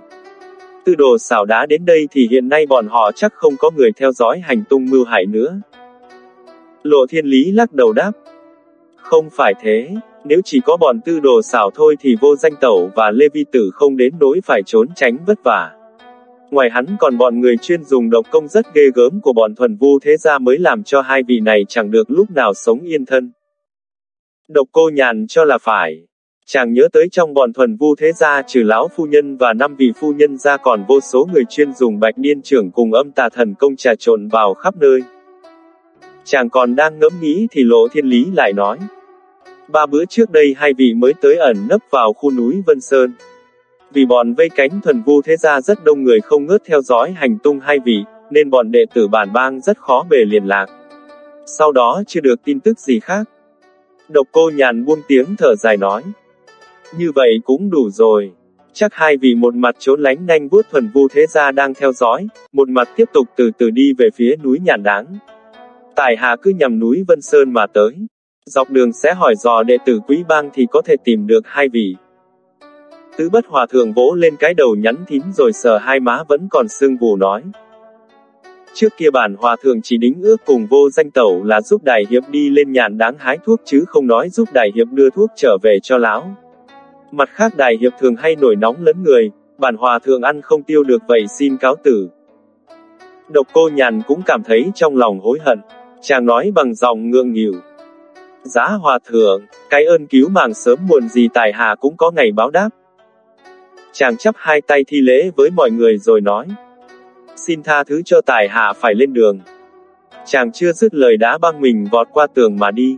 S1: Tư đồ xảo đá đến đây thì hiện nay bọn họ chắc không có người theo dõi hành tung mưu hại nữa. Lộ thiên lý lắc đầu đáp. Không phải thế, nếu chỉ có bọn tư đồ xảo thôi thì vô danh tẩu và Lê Vi Tử không đến nỗi phải trốn tránh vất vả. Ngoài hắn còn bọn người chuyên dùng độc công rất ghê gớm của bọn thuần vu thế gia mới làm cho hai vị này chẳng được lúc nào sống yên thân. Độc cô nhàn cho là phải. Chàng nhớ tới trong bọn thuần vu thế gia trừ lão phu nhân và năm vị phu nhân ra còn vô số người chuyên dùng bạch niên trưởng cùng âm tà thần công trà trộn vào khắp nơi. Chàng còn đang ngẫm nghĩ thì lộ thiên lý lại nói. Ba bữa trước đây hai vị mới tới ẩn nấp vào khu núi Vân Sơn. Vì bọn vây cánh thuần vu thế gia rất đông người không ngớt theo dõi hành tung hai vị, nên bọn đệ tử bản bang rất khó bề liên lạc. Sau đó chưa được tin tức gì khác. Độc cô nhàn buông tiếng thở dài nói. Như vậy cũng đủ rồi. Chắc hai vị một mặt trốn lánh nhanh vuốt thuần vu thế gia đang theo dõi, một mặt tiếp tục từ từ đi về phía núi nhàn đáng. Tài hạ cứ nhằm núi Vân Sơn mà tới. Dọc đường sẽ hỏi dò đệ tử quý bang thì có thể tìm được hai vị. Tứ bất hòa thượng vỗ lên cái đầu nhắn thín rồi sờ hai má vẫn còn sưng vù nói. Trước kia bản hòa thượng chỉ đính ước cùng vô danh tẩu là giúp đại hiệp đi lên nhàn đáng hái thuốc chứ không nói giúp đại hiệp đưa thuốc trở về cho lão. Mặt khác đại hiệp thường hay nổi nóng lấn người, bản hòa thượng ăn không tiêu được vậy xin cáo tử. Độc cô nhàn cũng cảm thấy trong lòng hối hận, chàng nói bằng giọng ngượng nghịu. Giá hòa thượng, cái ơn cứu mạng sớm muộn gì tài hà cũng có ngày báo đáp. Chàng chắp hai tay thi lễ với mọi người rồi nói. Xin tha thứ cho tài hạ phải lên đường. Chàng chưa dứt lời đã băng mình vọt qua tường mà đi.